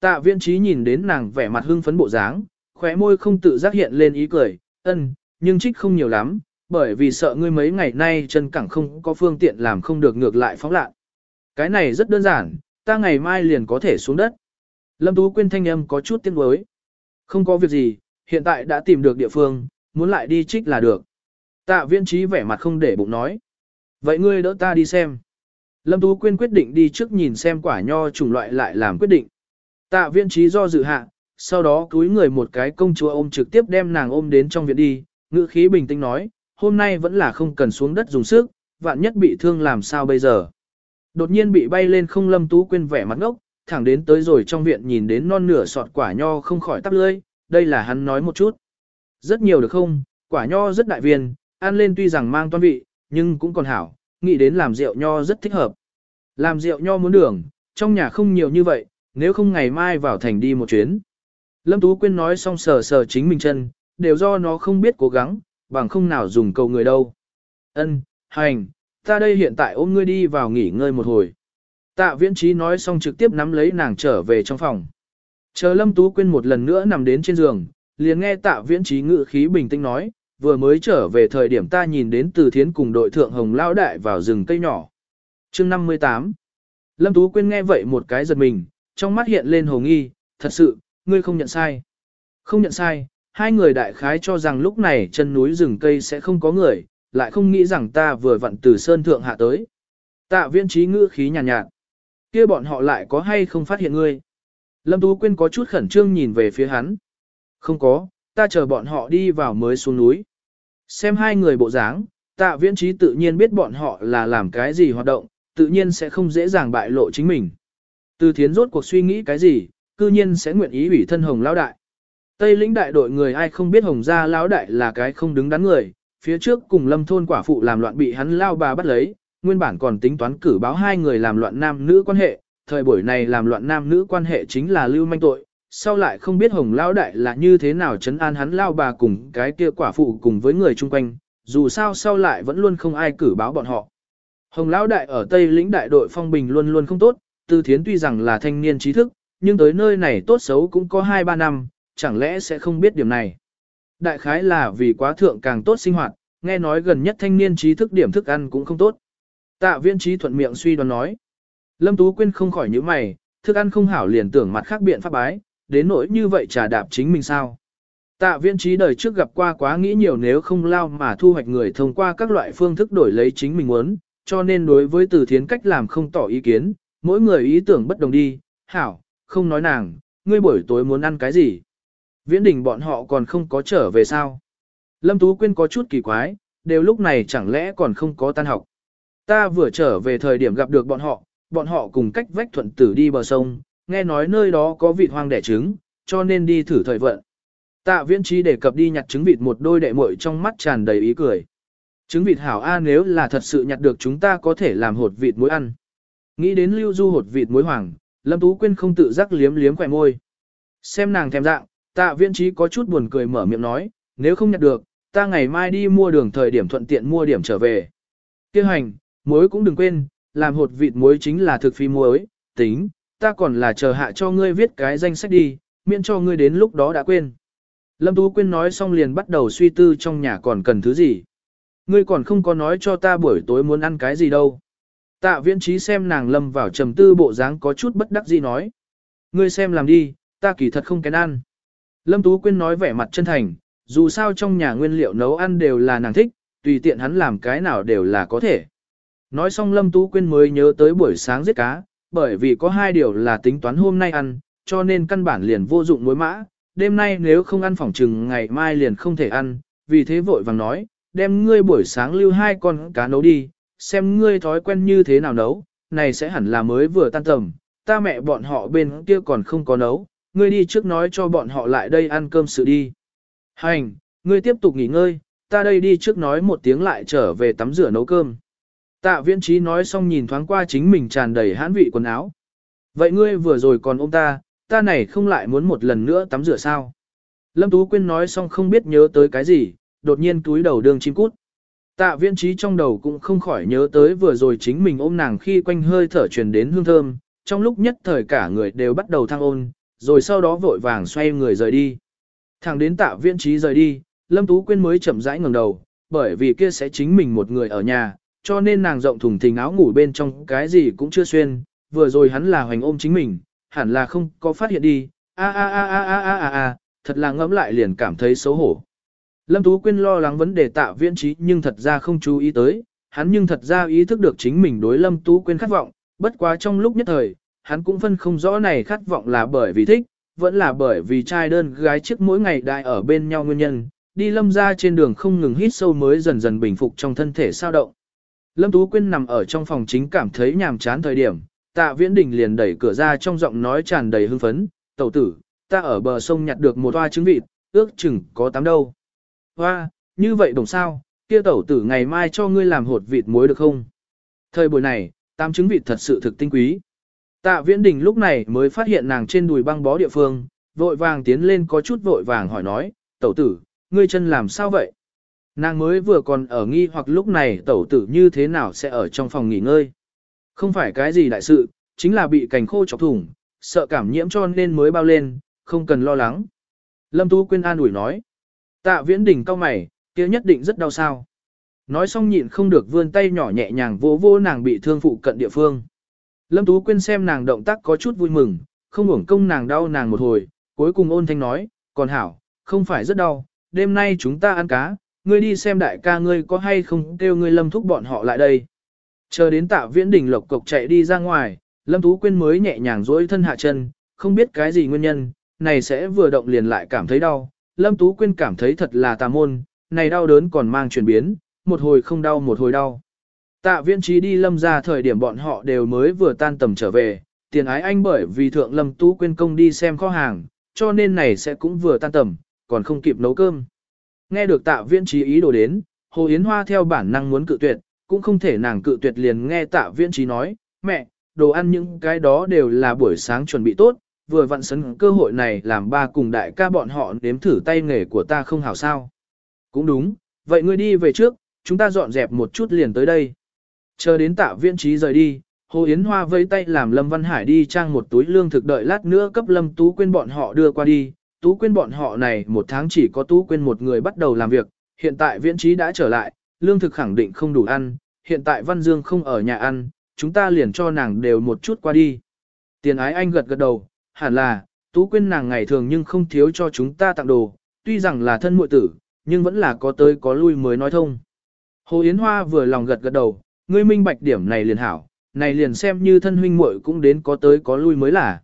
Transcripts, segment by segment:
Tạ viễn trí nhìn đến nàng vẻ mặt hưng phấn bộ dáng, khóe môi không tự giác hiện lên ý cười, ân, nhưng trích không nhiều lắm, bởi vì sợ ngươi mấy ngày nay chân cẳng không có phương tiện làm không được ngược lại phóng lạ. Cái này rất đơn giản, ta ngày mai liền có thể xuống đất. Lâm Tú Quyên thanh âm có chút tiếng đối. Không có việc gì, hiện tại đã tìm được địa phương, muốn lại đi trích là được. Tạ viễn trí vẻ mặt không để bụng nói. Vậy ngươi đỡ ta đi xem. Lâm Tú Quyên quyết định đi trước nhìn xem quả nho chủng loại lại làm quyết định. Tạ Viên trí do dự hạ, sau đó cúi người một cái công chúa ôm trực tiếp đem nàng ôm đến trong viện đi, ngữ khí bình tĩnh nói, hôm nay vẫn là không cần xuống đất dùng sức, vạn nhất bị thương làm sao bây giờ. Đột nhiên bị bay lên không lâm tú quên vẻ mặt ngốc, thẳng đến tới rồi trong viện nhìn đến non nửa sọt quả nho không khỏi tắp lưỡi, đây là hắn nói một chút. Rất nhiều được không, quả nho rất đại viên, ăn lên tuy rằng mang toan vị, nhưng cũng còn hảo, nghĩ đến làm rượu nho rất thích hợp. Làm rượu nho muốn đường, trong nhà không nhiều như vậy, nếu không ngày mai vào thành đi một chuyến. Lâm Tú Quyên nói xong sờ sờ chính mình chân, đều do nó không biết cố gắng, bằng không nào dùng cầu người đâu. Ân, hành, ta đây hiện tại ôm ngươi đi vào nghỉ ngơi một hồi. Tạ viễn trí nói xong trực tiếp nắm lấy nàng trở về trong phòng. Chờ Lâm Tú Quyên một lần nữa nằm đến trên giường, liền nghe tạ viễn trí ngự khí bình tĩnh nói, vừa mới trở về thời điểm ta nhìn đến từ thiến cùng đội thượng hồng lao đại vào rừng cây nhỏ. chương 58 Lâm Tú Quyên nghe vậy một cái giật mình, trong mắt hiện lên hồ nghi, thật sự, ngươi không nhận sai. Không nhận sai, hai người đại khái cho rằng lúc này chân núi rừng cây sẽ không có người, lại không nghĩ rằng ta vừa vặn từ sơn thượng hạ tới. Tạ viên trí ngữ khí nhàn nhạt, nhạt. kia bọn họ lại có hay không phát hiện ngươi. Lâm Tú Quyên có chút khẩn trương nhìn về phía hắn. Không có, ta chờ bọn họ đi vào mới xuống núi. Xem hai người bộ dáng, tạ viễn trí tự nhiên biết bọn họ là làm cái gì hoạt động, tự nhiên sẽ không dễ dàng bại lộ chính mình. Từ thiến rốt cuộc suy nghĩ cái gì, cư nhiên sẽ nguyện ý ủy thân hồng lão đại. Tây lĩnh đại đội người ai không biết hồng gia lão đại là cái không đứng đắn người, phía trước cùng lâm thôn quả phụ làm loạn bị hắn lao bà bắt lấy, nguyên bản còn tính toán cử báo hai người làm loạn nam nữ quan hệ, thời buổi này làm loạn nam nữ quan hệ chính là lưu manh tội, sau lại không biết hồng lão đại là như thế nào chấn an hắn lao bà cùng cái kia quả phụ cùng với người chung quanh, dù sao sau lại vẫn luôn không ai cử báo bọn họ. Hồng lão đại ở Tây lĩnh đại đội phong bình luôn luôn không tốt, Tư Thiến tuy rằng là thanh niên trí thức, nhưng tới nơi này tốt xấu cũng có 2-3 năm, chẳng lẽ sẽ không biết điểm này. Đại khái là vì quá thượng càng tốt sinh hoạt, nghe nói gần nhất thanh niên trí thức điểm thức ăn cũng không tốt. Tạ viên trí thuận miệng suy đoán nói. Lâm Tú Quyên không khỏi những mày, thức ăn không hảo liền tưởng mặt khác biện pháp bái, đến nỗi như vậy trả đạp chính mình sao. Tạ viên trí đời trước gặp qua quá nghĩ nhiều nếu không lao mà thu hoạch người thông qua các loại phương thức đổi lấy chính mình muốn, cho nên đối với từ thiến cách làm không tỏ ý kiến, mỗi người ý tưởng bất đồng đi, hảo, không nói nàng, ngươi buổi tối muốn ăn cái gì. Viễn đình bọn họ còn không có trở về sao. Lâm Tú Quyên có chút kỳ quái, đều lúc này chẳng lẽ còn không có tan học. Ta vừa trở về thời điểm gặp được bọn họ, bọn họ cùng cách vách thuận tử đi bờ sông, nghe nói nơi đó có vịt hoang đẻ trứng, cho nên đi thử thời vận. Tạ viễn trí đề cập đi nhặt trứng vịt một đôi đệ muội trong mắt tràn đầy ý cười. Trứng vịt hảo A nếu là thật sự nhặt được chúng ta có thể làm hột vịt muối ăn. Nghĩ đến lưu du hột vịt muối hoàng, Lâm Tú Quyên không tự giác liếm liếm khỏe môi. Xem nàng thèm dạng, tạ viễn trí có chút buồn cười mở miệng nói, nếu không nhặt được, ta ngày mai đi mua đường thời điểm thuận tiện mua điểm trở về. Kêu hành, muối cũng đừng quên, làm hột vịt muối chính là thực phi muối, tính, ta còn là chờ hạ cho ngươi viết cái danh sách đi, miễn cho ngươi đến lúc đó đã quên. Lâm Tú Quyên nói xong liền bắt đầu suy tư trong nhà còn cần thứ gì. Ngươi còn không có nói cho ta buổi tối muốn ăn cái gì đâu. Tạ viễn trí xem nàng lâm vào trầm tư bộ dáng có chút bất đắc dĩ nói. Ngươi xem làm đi, ta kỳ thật không kén ăn. Lâm Tú Quyên nói vẻ mặt chân thành, dù sao trong nhà nguyên liệu nấu ăn đều là nàng thích, tùy tiện hắn làm cái nào đều là có thể. Nói xong Lâm Tú Quyên mới nhớ tới buổi sáng giết cá, bởi vì có hai điều là tính toán hôm nay ăn, cho nên căn bản liền vô dụng muối mã, đêm nay nếu không ăn phỏng trừng ngày mai liền không thể ăn, vì thế vội vàng nói, đem ngươi buổi sáng lưu hai con cá nấu đi, xem ngươi thói quen như thế nào nấu, này sẽ hẳn là mới vừa tan tầm, ta mẹ bọn họ bên kia còn không có nấu, ngươi đi trước nói cho bọn họ lại đây ăn cơm sự đi. Hành, ngươi tiếp tục nghỉ ngơi, ta đây đi trước nói một tiếng lại trở về tắm rửa nấu cơm. Tạ viễn trí nói xong nhìn thoáng qua chính mình tràn đầy hãn vị quần áo. Vậy ngươi vừa rồi còn ôm ta, ta này không lại muốn một lần nữa tắm rửa sao? Lâm Tú Quyên nói xong không biết nhớ tới cái gì, đột nhiên túi đầu đường chim cút. Tạ viễn trí trong đầu cũng không khỏi nhớ tới vừa rồi chính mình ôm nàng khi quanh hơi thở truyền đến hương thơm, trong lúc nhất thời cả người đều bắt đầu thăng ôn, rồi sau đó vội vàng xoay người rời đi. Thẳng đến tạ viễn trí rời đi, Lâm Tú Quyên mới chậm rãi ngẩng đầu, bởi vì kia sẽ chính mình một người ở nhà, cho nên nàng rộng thùng thình áo ngủ bên trong cái gì cũng chưa xuyên, vừa rồi hắn là hoành ôm chính mình, hẳn là không có phát hiện đi, a a a a a a a thật là ngấm lại liền cảm thấy xấu hổ. Lâm Tú Quyên lo lắng vấn đề tạ viễn trí nhưng thật ra không chú ý tới, hắn nhưng thật ra ý thức được chính mình đối Lâm Tú Quyên khát vọng, bất quá trong lúc nhất thời, hắn cũng phân không rõ này khát vọng là bởi vì thích, vẫn là bởi vì trai đơn gái trước mỗi ngày đại ở bên nhau nguyên nhân, đi lâm ra trên đường không ngừng hít sâu mới dần dần bình phục trong thân thể sao động. Lâm Tú Quyên nằm ở trong phòng chính cảm thấy nhàm chán thời điểm, tạ viễn đình liền đẩy cửa ra trong giọng nói tràn đầy hưng phấn, tẩu tử, ta ở bờ sông nhặt được một hoa trứng vịt, ước chừng có tám đâu. Hoa, như vậy đồng sao, kia tẩu tử ngày mai cho ngươi làm hột vịt muối được không? Thời buổi này, tám trứng vịt thật sự thực tinh quý. Tạ viễn đình lúc này mới phát hiện nàng trên đùi băng bó địa phương, vội vàng tiến lên có chút vội vàng hỏi nói, tẩu tử, ngươi chân làm sao vậy? Nàng mới vừa còn ở nghi hoặc lúc này tẩu tử như thế nào sẽ ở trong phòng nghỉ ngơi. Không phải cái gì đại sự, chính là bị cành khô chọc thủng, sợ cảm nhiễm cho nên mới bao lên, không cần lo lắng. Lâm Tú Quyên an ủi nói. Tạ viễn đỉnh cao mày, kia nhất định rất đau sao. Nói xong nhịn không được vươn tay nhỏ nhẹ nhàng vỗ vỗ nàng bị thương phụ cận địa phương. Lâm Tú Quyên xem nàng động tác có chút vui mừng, không uổng công nàng đau nàng một hồi, cuối cùng ôn thanh nói, còn hảo, không phải rất đau, đêm nay chúng ta ăn cá, ngươi đi xem đại ca ngươi có hay không kêu ngươi lâm thúc bọn họ lại đây. Chờ đến tạ viễn đỉnh lộc cộc chạy đi ra ngoài, lâm tú quyên mới nhẹ nhàng dối thân hạ chân, không biết cái gì nguyên nhân, này sẽ vừa động liền lại cảm thấy đau. Lâm tú quyên cảm thấy thật là tà môn, này đau đớn còn mang chuyển biến, một hồi không đau một hồi đau. Tạ viễn trí đi lâm ra thời điểm bọn họ đều mới vừa tan tầm trở về, tiền ái anh bởi vì thượng lâm tú quyên công đi xem kho hàng, cho nên này sẽ cũng vừa tan tầm, còn không kịp nấu cơm. Nghe được tạ viễn trí ý đồ đến, Hồ Yến Hoa theo bản năng muốn cự tuyệt, cũng không thể nàng cự tuyệt liền nghe tạ viễn trí nói, mẹ, đồ ăn những cái đó đều là buổi sáng chuẩn bị tốt, vừa vặn sấn cơ hội này làm ba cùng đại ca bọn họ nếm thử tay nghề của ta không hảo sao. Cũng đúng, vậy ngươi đi về trước, chúng ta dọn dẹp một chút liền tới đây. Chờ đến tạ viễn trí rời đi, Hồ Yến Hoa vẫy tay làm Lâm Văn Hải đi trang một túi lương thực đợi lát nữa cấp Lâm Tú quyên bọn họ đưa qua đi, Tú Quyên bọn họ này một tháng chỉ có Tú Quyên một người bắt đầu làm việc, hiện tại viễn trí đã trở lại, lương thực khẳng định không đủ ăn, hiện tại Văn Dương không ở nhà ăn, chúng ta liền cho nàng đều một chút qua đi. Tiền ái anh gật gật đầu, hẳn là, Tú Quyên nàng ngày thường nhưng không thiếu cho chúng ta tặng đồ, tuy rằng là thân muội tử, nhưng vẫn là có tới có lui mới nói thông. Hồ Yến Hoa vừa lòng gật gật đầu, ngươi minh bạch điểm này liền hảo, này liền xem như thân huynh muội cũng đến có tới có lui mới là.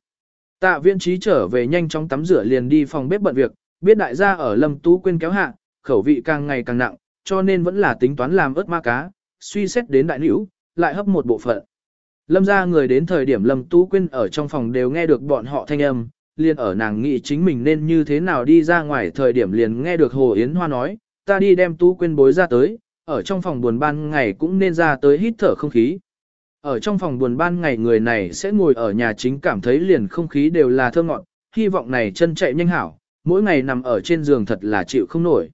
Tạ viễn trí trở về nhanh chóng tắm rửa liền đi phòng bếp bận việc, biết đại gia ở lâm tú quyên kéo hạ, khẩu vị càng ngày càng nặng, cho nên vẫn là tính toán làm ớt ma cá, suy xét đến đại nữ, lại hấp một bộ phận. Lâm ra người đến thời điểm lâm tú Quyên ở trong phòng đều nghe được bọn họ thanh âm, liền ở nàng nghĩ chính mình nên như thế nào đi ra ngoài thời điểm liền nghe được Hồ Yến Hoa nói, ta đi đem tú Quyên bối ra tới, ở trong phòng buồn ban ngày cũng nên ra tới hít thở không khí. Ở trong phòng buồn ban ngày người này sẽ ngồi ở nhà chính cảm thấy liền không khí đều là thơ ngọn, hy vọng này chân chạy nhanh hảo, mỗi ngày nằm ở trên giường thật là chịu không nổi.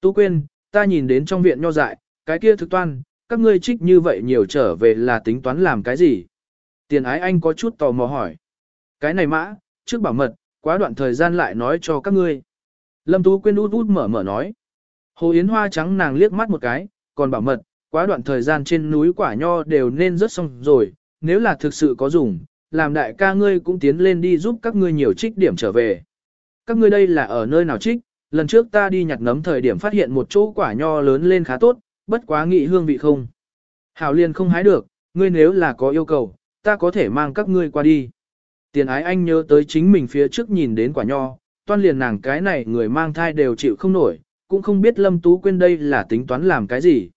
Tú Quyên, ta nhìn đến trong viện nho dại, cái kia thực toan, các ngươi trích như vậy nhiều trở về là tính toán làm cái gì? Tiền ái anh có chút tò mò hỏi. Cái này mã, trước bảo mật, quá đoạn thời gian lại nói cho các ngươi. Lâm Tú quên út út mở mở nói. Hồ Yến Hoa trắng nàng liếc mắt một cái, còn bảo mật, quá đoạn thời gian trên núi quả nho đều nên rớt xong rồi, nếu là thực sự có dùng, làm đại ca ngươi cũng tiến lên đi giúp các ngươi nhiều trích điểm trở về. Các ngươi đây là ở nơi nào trích, lần trước ta đi nhặt nấm thời điểm phát hiện một chỗ quả nho lớn lên khá tốt, bất quá nghị hương vị không. Hảo liên không hái được, ngươi nếu là có yêu cầu, ta có thể mang các ngươi qua đi. Tiền ái anh nhớ tới chính mình phía trước nhìn đến quả nho, toan liền nàng cái này người mang thai đều chịu không nổi, cũng không biết Lâm Tú quên đây là tính toán làm cái gì.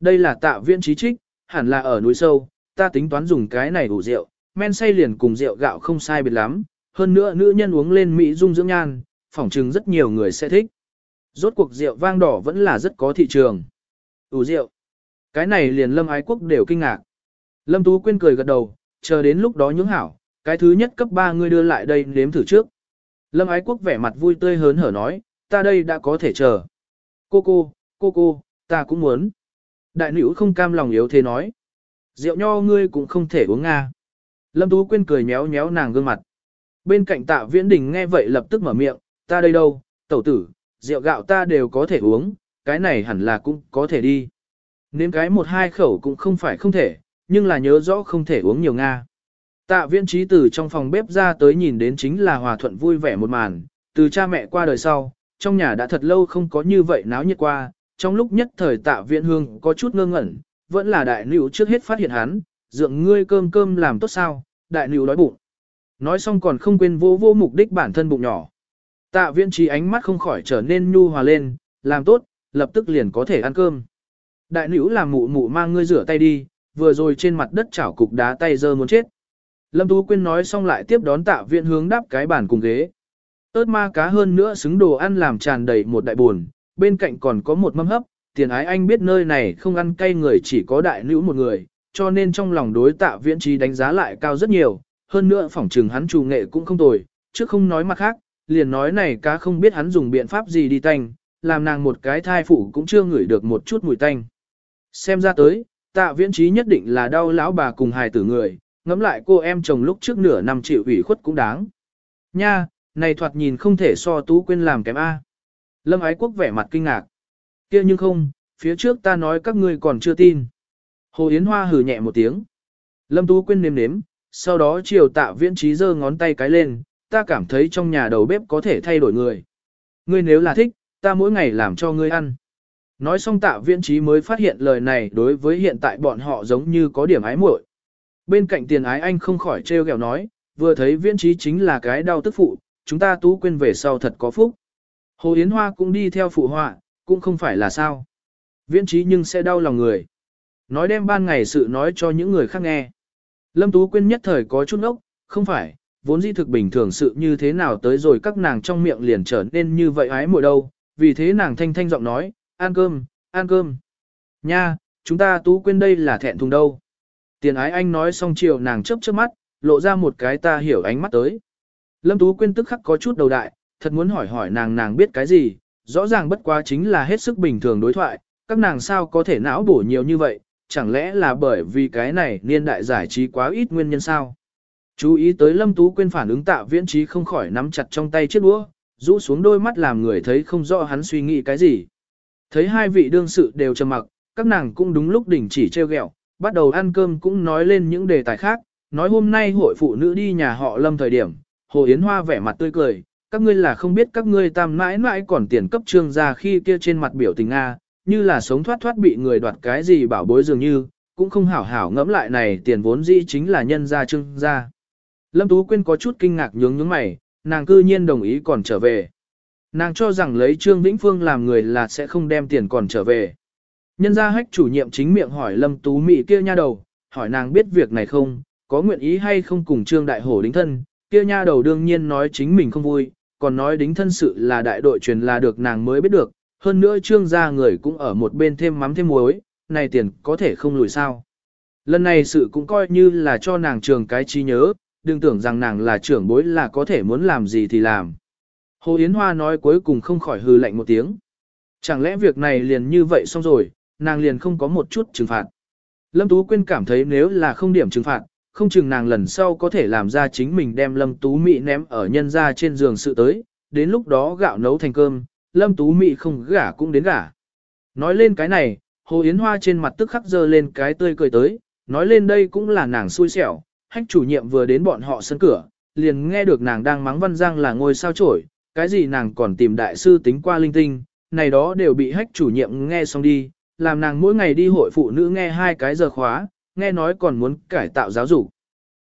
Đây là tạ viễn trí trích, hẳn là ở núi sâu, ta tính toán dùng cái này đủ rượu, men say liền cùng rượu gạo không sai biệt lắm, hơn nữa nữ nhân uống lên mỹ dung dưỡng nhan, phỏng chừng rất nhiều người sẽ thích. Rốt cuộc rượu vang đỏ vẫn là rất có thị trường ủ rượu. Cái này liền lâm ái quốc đều kinh ngạc. Lâm Tú Quyên cười gật đầu, chờ đến lúc đó nhưỡng hảo, cái thứ nhất cấp 3 ngươi đưa lại đây nếm thử trước. Lâm ái quốc vẻ mặt vui tươi hớn hở nói, ta đây đã có thể chờ. Cô cô, cô cô, ta cũng muốn. Đại nữ không cam lòng yếu thế nói. Rượu nho ngươi cũng không thể uống nga. Lâm Tú Quyên cười nhéo nhéo nàng gương mặt. Bên cạnh tạ viễn đình nghe vậy lập tức mở miệng, ta đây đâu, tẩu tử, rượu gạo ta đều có thể uống, cái này hẳn là cũng có thể đi. Nếm cái một hai khẩu cũng không phải không thể, nhưng là nhớ rõ không thể uống nhiều Nga. Tạ viễn trí từ trong phòng bếp ra tới nhìn đến chính là hòa thuận vui vẻ một màn, từ cha mẹ qua đời sau, trong nhà đã thật lâu không có như vậy náo nhiệt qua, trong lúc nhất thời tạ viễn hương có chút ngơ ngẩn, vẫn là đại nữ trước hết phát hiện hắn, dượng ngươi cơm cơm làm tốt sao, đại nữ đói bụng. Nói xong còn không quên vô vô mục đích bản thân bụng nhỏ. Tạ viễn trí ánh mắt không khỏi trở nên nhu hòa lên, làm tốt, lập tức liền có thể ăn cơm. Đại nữ làm mụ mụ mang ngươi rửa tay đi, vừa rồi trên mặt đất chảo cục đá tay dơ muốn chết. Lâm Tú Quyên nói xong lại tiếp đón tạ viện hướng đáp cái bàn cùng ghế. ớt ma cá hơn nữa xứng đồ ăn làm tràn đầy một đại buồn, bên cạnh còn có một mâm hấp, tiền ái anh biết nơi này không ăn cay người chỉ có đại nữ một người, cho nên trong lòng đối tạ viễn trí đánh giá lại cao rất nhiều, hơn nữa phỏng trừng hắn trù nghệ cũng không tồi, chứ không nói mặt khác, liền nói này cá không biết hắn dùng biện pháp gì đi tanh, làm nàng một cái thai phụ cũng chưa ngửi được một chút mùi tanh. Xem ra tới, tạ viễn trí nhất định là đau lão bà cùng hài tử người, ngẫm lại cô em chồng lúc trước nửa năm chịu ủy khuất cũng đáng. Nha, này thoạt nhìn không thể so tú quên làm kém A. Lâm ái quốc vẻ mặt kinh ngạc. kia nhưng không, phía trước ta nói các ngươi còn chưa tin. Hồ Yến Hoa hừ nhẹ một tiếng. Lâm tú quên nếm nếm, sau đó chiều tạ viễn trí giơ ngón tay cái lên, ta cảm thấy trong nhà đầu bếp có thể thay đổi người. Ngươi nếu là thích, ta mỗi ngày làm cho ngươi ăn. Nói xong tạ viễn trí mới phát hiện lời này đối với hiện tại bọn họ giống như có điểm ái muội. Bên cạnh tiền ái anh không khỏi trêu ghẹo nói, vừa thấy viễn trí chính là cái đau tức phụ, chúng ta tú quên về sau thật có phúc. Hồ Yến Hoa cũng đi theo phụ họa, cũng không phải là sao. Viễn trí nhưng sẽ đau lòng người. Nói đem ban ngày sự nói cho những người khác nghe. Lâm Tú Quyên nhất thời có chút ốc, không phải, vốn di thực bình thường sự như thế nào tới rồi các nàng trong miệng liền trở nên như vậy ái muội đâu, vì thế nàng thanh thanh giọng nói, ăn cơm, ăn cơm. Nha, chúng ta Tú quên đây là thẹn thùng đâu. Tiền ái anh nói xong chiều nàng chớp chớp mắt, lộ ra một cái ta hiểu ánh mắt tới. Lâm Tú quên tức khắc có chút đầu đại, thật muốn hỏi hỏi nàng nàng biết cái gì, rõ ràng bất quá chính là hết sức bình thường đối thoại, các nàng sao có thể não bổ nhiều như vậy, chẳng lẽ là bởi vì cái này niên đại giải trí quá ít nguyên nhân sao? Chú ý tới Lâm Tú Quyên phản ứng tạ viễn trí không khỏi nắm chặt trong tay chiếc đũa, rũ xuống đôi mắt làm người thấy không rõ hắn suy nghĩ cái gì. Thấy hai vị đương sự đều trầm mặc, các nàng cũng đúng lúc đỉnh chỉ treo ghẹo, bắt đầu ăn cơm cũng nói lên những đề tài khác, nói hôm nay hội phụ nữ đi nhà họ Lâm thời điểm, Hồ Yến Hoa vẻ mặt tươi cười, các ngươi là không biết các ngươi tam mãi mãi còn tiền cấp trương ra khi kia trên mặt biểu tình A, như là sống thoát thoát bị người đoạt cái gì bảo bối dường như, cũng không hảo hảo ngẫm lại này tiền vốn dĩ chính là nhân gia trương gia. Lâm Tú Quyên có chút kinh ngạc nhướng nhướng mày, nàng cư nhiên đồng ý còn trở về. Nàng cho rằng lấy Trương Vĩnh Phương làm người là sẽ không đem tiền còn trở về. Nhân gia hách chủ nhiệm chính miệng hỏi Lâm Tú mỹ kia nha đầu, hỏi nàng biết việc này không, có nguyện ý hay không cùng Trương Đại Hổ đính thân, kia nha đầu đương nhiên nói chính mình không vui, còn nói đính thân sự là đại đội truyền là được nàng mới biết được, hơn nữa Trương gia người cũng ở một bên thêm mắm thêm muối, này tiền có thể không lùi sao. Lần này sự cũng coi như là cho nàng trường cái trí nhớ, đừng tưởng rằng nàng là trưởng bối là có thể muốn làm gì thì làm. Hồ Yến Hoa nói cuối cùng không khỏi hư lạnh một tiếng. Chẳng lẽ việc này liền như vậy xong rồi, nàng liền không có một chút trừng phạt. Lâm Tú Quyên cảm thấy nếu là không điểm trừng phạt, không chừng nàng lần sau có thể làm ra chính mình đem Lâm Tú Mị ném ở nhân ra trên giường sự tới, đến lúc đó gạo nấu thành cơm, Lâm Tú Mị không gả cũng đến gả. Nói lên cái này, Hồ Yến Hoa trên mặt tức khắc dơ lên cái tươi cười tới, nói lên đây cũng là nàng xui xẻo, hách chủ nhiệm vừa đến bọn họ sân cửa, liền nghe được nàng đang mắng Văn Giang là ngôi sao trổi, cái gì nàng còn tìm đại sư tính qua linh tinh, này đó đều bị hách chủ nhiệm nghe xong đi, làm nàng mỗi ngày đi hội phụ nữ nghe hai cái giờ khóa, nghe nói còn muốn cải tạo giáo dục.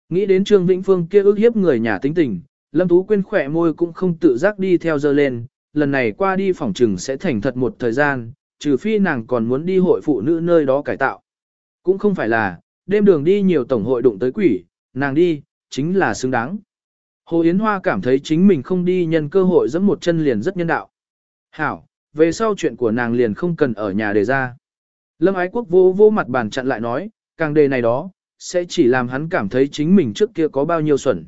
Nghĩ đến Trương Vĩnh Phương kia ước hiếp người nhà tính tình, Lâm Tú Quyên khỏe môi cũng không tự giác đi theo giờ lên, lần này qua đi phòng trừng sẽ thành thật một thời gian, trừ phi nàng còn muốn đi hội phụ nữ nơi đó cải tạo. Cũng không phải là, đêm đường đi nhiều tổng hội đụng tới quỷ, nàng đi, chính là xứng đáng. Hồ Yến Hoa cảm thấy chính mình không đi nhân cơ hội dẫn một chân liền rất nhân đạo. Hảo, về sau chuyện của nàng liền không cần ở nhà đề ra. Lâm Ái Quốc vô vô mặt bàn chặn lại nói, càng đề này đó, sẽ chỉ làm hắn cảm thấy chính mình trước kia có bao nhiêu xuẩn.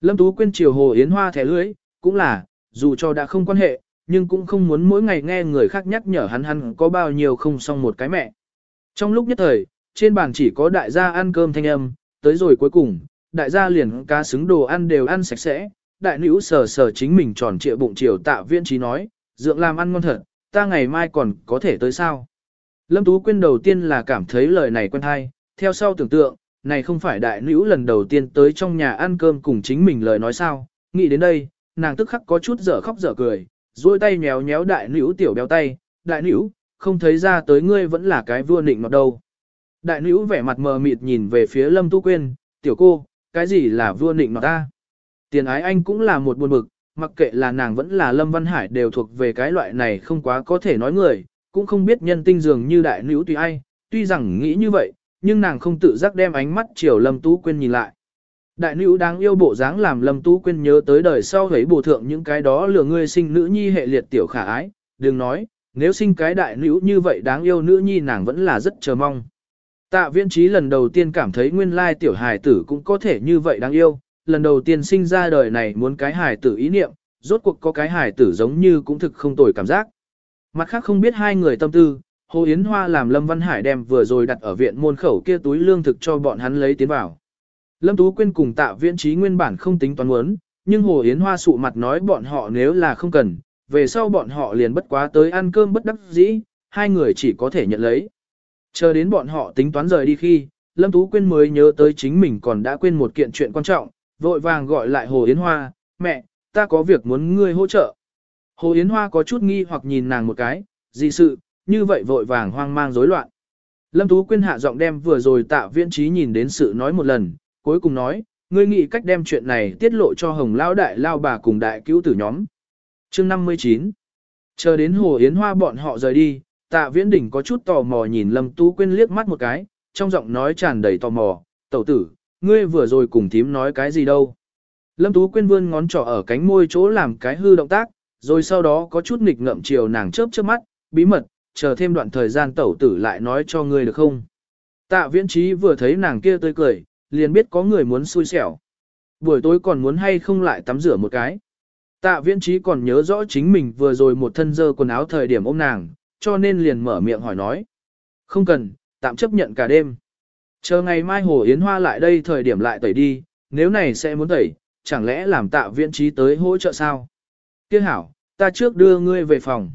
Lâm Tú quên chiều Hồ Yến Hoa thẻ lưới, cũng là, dù cho đã không quan hệ, nhưng cũng không muốn mỗi ngày nghe người khác nhắc nhở hắn hắn có bao nhiêu không xong một cái mẹ. Trong lúc nhất thời, trên bàn chỉ có đại gia ăn cơm thanh âm, tới rồi cuối cùng, đại gia liền cá xứng đồ ăn đều ăn sạch sẽ, đại nữ sờ sờ chính mình tròn trịa bụng chiều tạ viên trí nói, dượng làm ăn ngon thật, ta ngày mai còn có thể tới sao. Lâm Tú Quyên đầu tiên là cảm thấy lời này quen hay, theo sau tưởng tượng, này không phải đại nữ lần đầu tiên tới trong nhà ăn cơm cùng chính mình lời nói sao, nghĩ đến đây, nàng tức khắc có chút dở khóc dở cười, duỗi tay nhéo nhéo đại nữ tiểu béo tay, đại nữ, không thấy ra tới ngươi vẫn là cái vua nịnh nọt đâu. Đại nữ vẻ mặt mờ mịt nhìn về phía Lâm Tu Quyên, tiểu cô, cái gì là vua nịnh nọt ta? Tiền ái anh cũng là một buồn bực, mặc kệ là nàng vẫn là Lâm Văn Hải đều thuộc về cái loại này không quá có thể nói người, cũng không biết nhân tinh dường như đại nữ tùy ai, tuy rằng nghĩ như vậy, nhưng nàng không tự giác đem ánh mắt chiều Lâm Tú Quyên nhìn lại. Đại nữ đáng yêu bộ dáng làm Lâm Tú Quyên nhớ tới đời sau thấy bổ thượng những cái đó lừa ngươi sinh nữ nhi hệ liệt tiểu khả ái, đừng nói, nếu sinh cái đại nữ như vậy đáng yêu nữ nhi nàng vẫn là rất chờ mong. Tạ viễn trí lần đầu tiên cảm thấy nguyên lai tiểu hài tử cũng có thể như vậy đáng yêu, lần đầu tiên sinh ra đời này muốn cái hài tử ý niệm, rốt cuộc có cái hài tử giống như cũng thực không tồi cảm giác. Mặt khác không biết hai người tâm tư, Hồ Yến Hoa làm Lâm Văn Hải đem vừa rồi đặt ở viện môn khẩu kia túi lương thực cho bọn hắn lấy tiến vào. Lâm Tú Quyên cùng tạ viễn trí nguyên bản không tính toán muốn, nhưng Hồ Yến Hoa sụ mặt nói bọn họ nếu là không cần, về sau bọn họ liền bất quá tới ăn cơm bất đắc dĩ, hai người chỉ có thể nhận lấy. Chờ đến bọn họ tính toán rời đi khi, Lâm Tú Quyên mới nhớ tới chính mình còn đã quên một kiện chuyện quan trọng, vội vàng gọi lại Hồ Yến Hoa, mẹ, ta có việc muốn ngươi hỗ trợ. Hồ Yến Hoa có chút nghi hoặc nhìn nàng một cái, gì sự, như vậy vội vàng hoang mang rối loạn. Lâm Tú Quyên hạ giọng đem vừa rồi tạ viễn trí nhìn đến sự nói một lần, cuối cùng nói, ngươi nghĩ cách đem chuyện này tiết lộ cho hồng lao đại lao bà cùng đại cứu tử nhóm. chương 59 Chờ đến Hồ Yến Hoa bọn họ rời đi, tạ viễn đỉnh có chút tò mò nhìn Lâm Tú Quyên liếc mắt một cái, trong giọng nói tràn đầy tò mò, tẩu tử, ngươi vừa rồi cùng thím nói cái gì đâu. Lâm Tú Quyên vươn ngón trỏ ở cánh môi chỗ làm cái hư động tác, rồi sau đó có chút nghịch ngậm chiều nàng chớp chớp mắt, bí mật, chờ thêm đoạn thời gian tẩu tử lại nói cho ngươi được không. Tạ viễn trí vừa thấy nàng kia tươi cười, liền biết có người muốn xui xẻo. Buổi tối còn muốn hay không lại tắm rửa một cái. Tạ viễn trí còn nhớ rõ chính mình vừa rồi một thân dơ quần áo thời điểm ôm nàng, cho nên liền mở miệng hỏi nói. Không cần, tạm chấp nhận cả đêm. Chờ ngày mai Hồ Yến Hoa lại đây thời điểm lại tẩy đi, nếu này sẽ muốn tẩy, chẳng lẽ làm tạ viễn trí tới hỗ trợ sao? Tiếc hảo, ta trước đưa ngươi về phòng.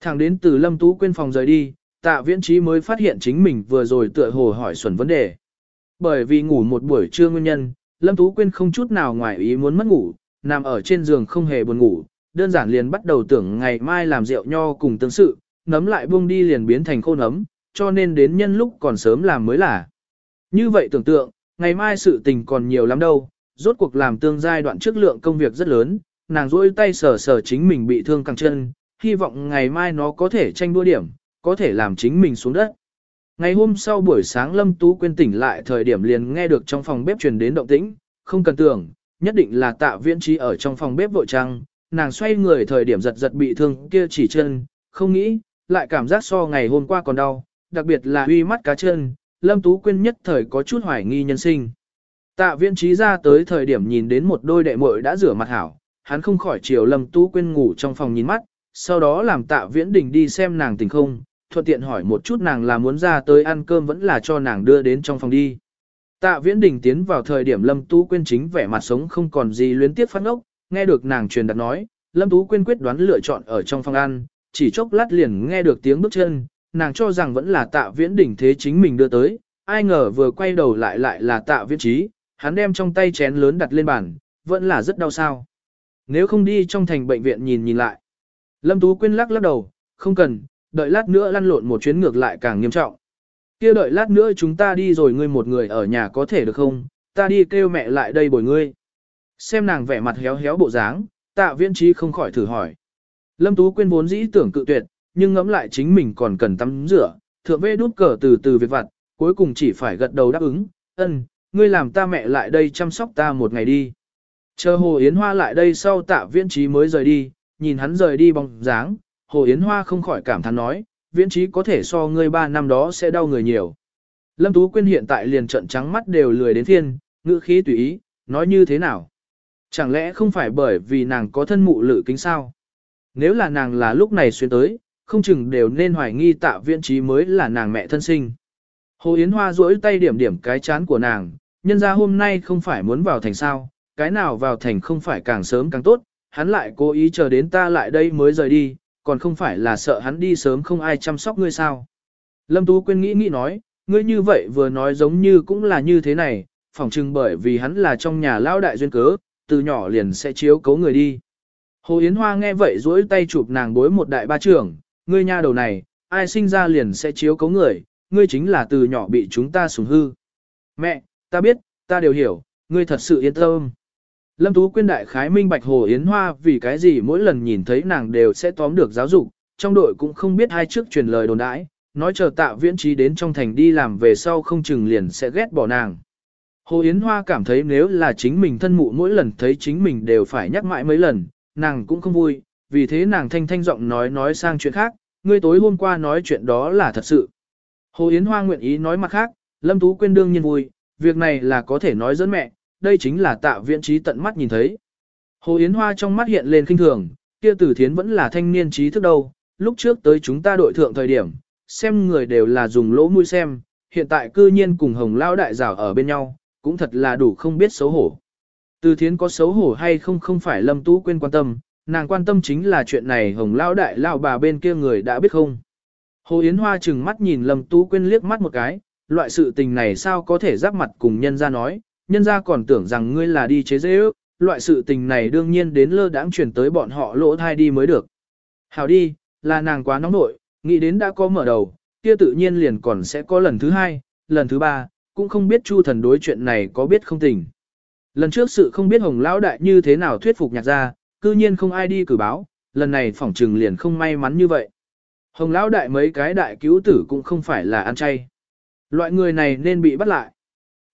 Thẳng đến từ Lâm Tú quên phòng rời đi, tạ viễn trí mới phát hiện chính mình vừa rồi tựa hồ hỏi xuẩn vấn đề. Bởi vì ngủ một buổi trưa nguyên nhân, Lâm Tú Quyên không chút nào ngoài ý muốn mất ngủ, nằm ở trên giường không hề buồn ngủ, đơn giản liền bắt đầu tưởng ngày mai làm rượu nho cùng tương sự, nấm lại buông đi liền biến thành khô nấm, cho nên đến nhân lúc còn sớm làm mới là. Như vậy tưởng tượng, ngày mai sự tình còn nhiều lắm đâu, rốt cuộc làm tương giai đoạn trước lượng công việc rất lớn, nàng rỗi tay sờ sờ chính mình bị thương cẳng chân, hy vọng ngày mai nó có thể tranh đua điểm, có thể làm chính mình xuống đất. Ngày hôm sau buổi sáng Lâm Tú quên tỉnh lại thời điểm liền nghe được trong phòng bếp truyền đến động tĩnh, không cần tưởng, nhất định là tạ viễn trí ở trong phòng bếp vội trăng, nàng xoay người thời điểm giật giật bị thương kia chỉ chân, không nghĩ, lại cảm giác so ngày hôm qua còn đau, đặc biệt là uy mắt cá chân, Lâm Tú quyên nhất thời có chút hoài nghi nhân sinh. Tạ viễn trí ra tới thời điểm nhìn đến một đôi đệ muội đã rửa mặt hảo, hắn không khỏi chiều Lâm Tú quyên ngủ trong phòng nhìn mắt, sau đó làm tạ viễn đình đi xem nàng tình không, thuận tiện hỏi một chút nàng là muốn ra tới ăn cơm vẫn là cho nàng đưa đến trong phòng đi. Tạ Viễn Đình tiến vào thời điểm Lâm Tú Quyên chính vẻ mặt sống không còn gì luyến tiếp phát ngốc, nghe được nàng truyền đặt nói, Lâm Tú Quyên quyết đoán lựa chọn ở trong phòng ăn, chỉ chốc lát liền nghe được tiếng bước chân, nàng cho rằng vẫn là Tạ Viễn Đỉnh thế chính mình đưa tới, ai ngờ vừa quay đầu lại lại là Tạ Viễn Trí, hắn đem trong tay chén lớn đặt lên bàn, vẫn là rất đau sao. Nếu không đi trong thành bệnh viện nhìn nhìn lại. Lâm Tú Quyên lắc lắc đầu, không cần, đợi lát nữa lăn lộn một chuyến ngược lại càng nghiêm trọng. Kia đợi lát nữa chúng ta đi rồi ngươi một người ở nhà có thể được không, ta đi kêu mẹ lại đây bồi ngươi. Xem nàng vẻ mặt héo héo bộ dáng, tạ viễn trí không khỏi thử hỏi. Lâm Tú Quyên vốn dĩ tưởng cự tuyệt, nhưng ngẫm lại chính mình còn cần tắm rửa, thượng vê đút cờ từ từ việc vặt, cuối cùng chỉ phải gật đầu đáp ứng, ân, ngươi làm ta mẹ lại đây chăm sóc ta một ngày đi. Chờ Hồ Yến Hoa lại đây sau tạ viễn trí mới rời đi, nhìn hắn rời đi bóng dáng, Hồ Yến Hoa không khỏi cảm thán nói, viễn trí có thể so ngươi ba năm đó sẽ đau người nhiều. Lâm Tú Quyên hiện tại liền trận trắng mắt đều lười đến thiên, ngữ khí tùy ý, nói như thế nào? Chẳng lẽ không phải bởi vì nàng có thân mụ lự kính sao? Nếu là nàng là lúc này xuyên tới, không chừng đều nên hoài nghi tạ viễn trí mới là nàng mẹ thân sinh. Hồ Yến Hoa duỗi tay điểm điểm cái chán của nàng, nhân ra hôm nay không phải muốn vào thành sao, cái nào vào thành không phải càng sớm càng tốt, hắn lại cố ý chờ đến ta lại đây mới rời đi, còn không phải là sợ hắn đi sớm không ai chăm sóc ngươi sao. Lâm Tú Quyên nghĩ nghĩ nói, ngươi như vậy vừa nói giống như cũng là như thế này, phỏng chừng bởi vì hắn là trong nhà lao đại duyên cớ, từ nhỏ liền sẽ chiếu cấu người đi. Hồ Yến Hoa nghe vậy duỗi tay chụp nàng bối một đại ba trưởng, ngươi nha đầu này, ai sinh ra liền sẽ chiếu cấu người, ngươi chính là từ nhỏ bị chúng ta sủng hư. Mẹ, ta biết, ta đều hiểu, ngươi thật sự yên tâm. Lâm Tú Quyên đại khái minh bạch Hồ Yến Hoa vì cái gì mỗi lần nhìn thấy nàng đều sẽ tóm được giáo dục, trong đội cũng không biết hai trước truyền lời đồn đãi, nói chờ tạ viễn trí đến trong thành đi làm về sau không chừng liền sẽ ghét bỏ nàng. Hồ Yến Hoa cảm thấy nếu là chính mình thân mụ mỗi lần thấy chính mình đều phải nhắc mãi mấy lần, nàng cũng không vui, vì thế nàng thanh thanh giọng nói nói sang chuyện khác, ngươi tối hôm qua nói chuyện đó là thật sự. Hồ Yến Hoa nguyện ý nói mặt khác, Lâm Tú Quyên đương nhiên vui, việc này là có thể nói dẫn mẹ, đây chính là tạ viễn trí tận mắt nhìn thấy. Hồ Yến Hoa trong mắt hiện lên kinh thường, kia tử thiến vẫn là thanh niên trí thức đâu, lúc trước tới chúng ta đội thượng thời điểm, xem người đều là dùng lỗ mũi xem, hiện tại cư nhiên cùng hồng lao đại rào ở bên nhau, cũng thật là đủ không biết xấu hổ. Từ thiến có xấu hổ hay không không phải lâm tú Quyên quan tâm, nàng quan tâm chính là chuyện này hồng lao đại lao bà bên kia người đã biết không. Hồ Yến Hoa chừng mắt nhìn lâm tú Quyên liếc mắt một cái, loại sự tình này sao có thể giáp mặt cùng nhân ra nói, nhân ra còn tưởng rằng ngươi là đi chế dễ ước, loại sự tình này đương nhiên đến lơ đãng chuyển tới bọn họ lỗ thai đi mới được. Hào đi, là nàng quá nóng nội, nghĩ đến đã có mở đầu, kia tự nhiên liền còn sẽ có lần thứ hai, lần thứ ba, cũng không biết Chu thần đối chuyện này có biết không tình. Lần trước sự không biết Hồng Lão Đại như thế nào thuyết phục nhạc ra, cư nhiên không ai đi cử báo, lần này phỏng trừng liền không may mắn như vậy. Hồng Lão Đại mấy cái đại cứu tử cũng không phải là ăn chay. Loại người này nên bị bắt lại.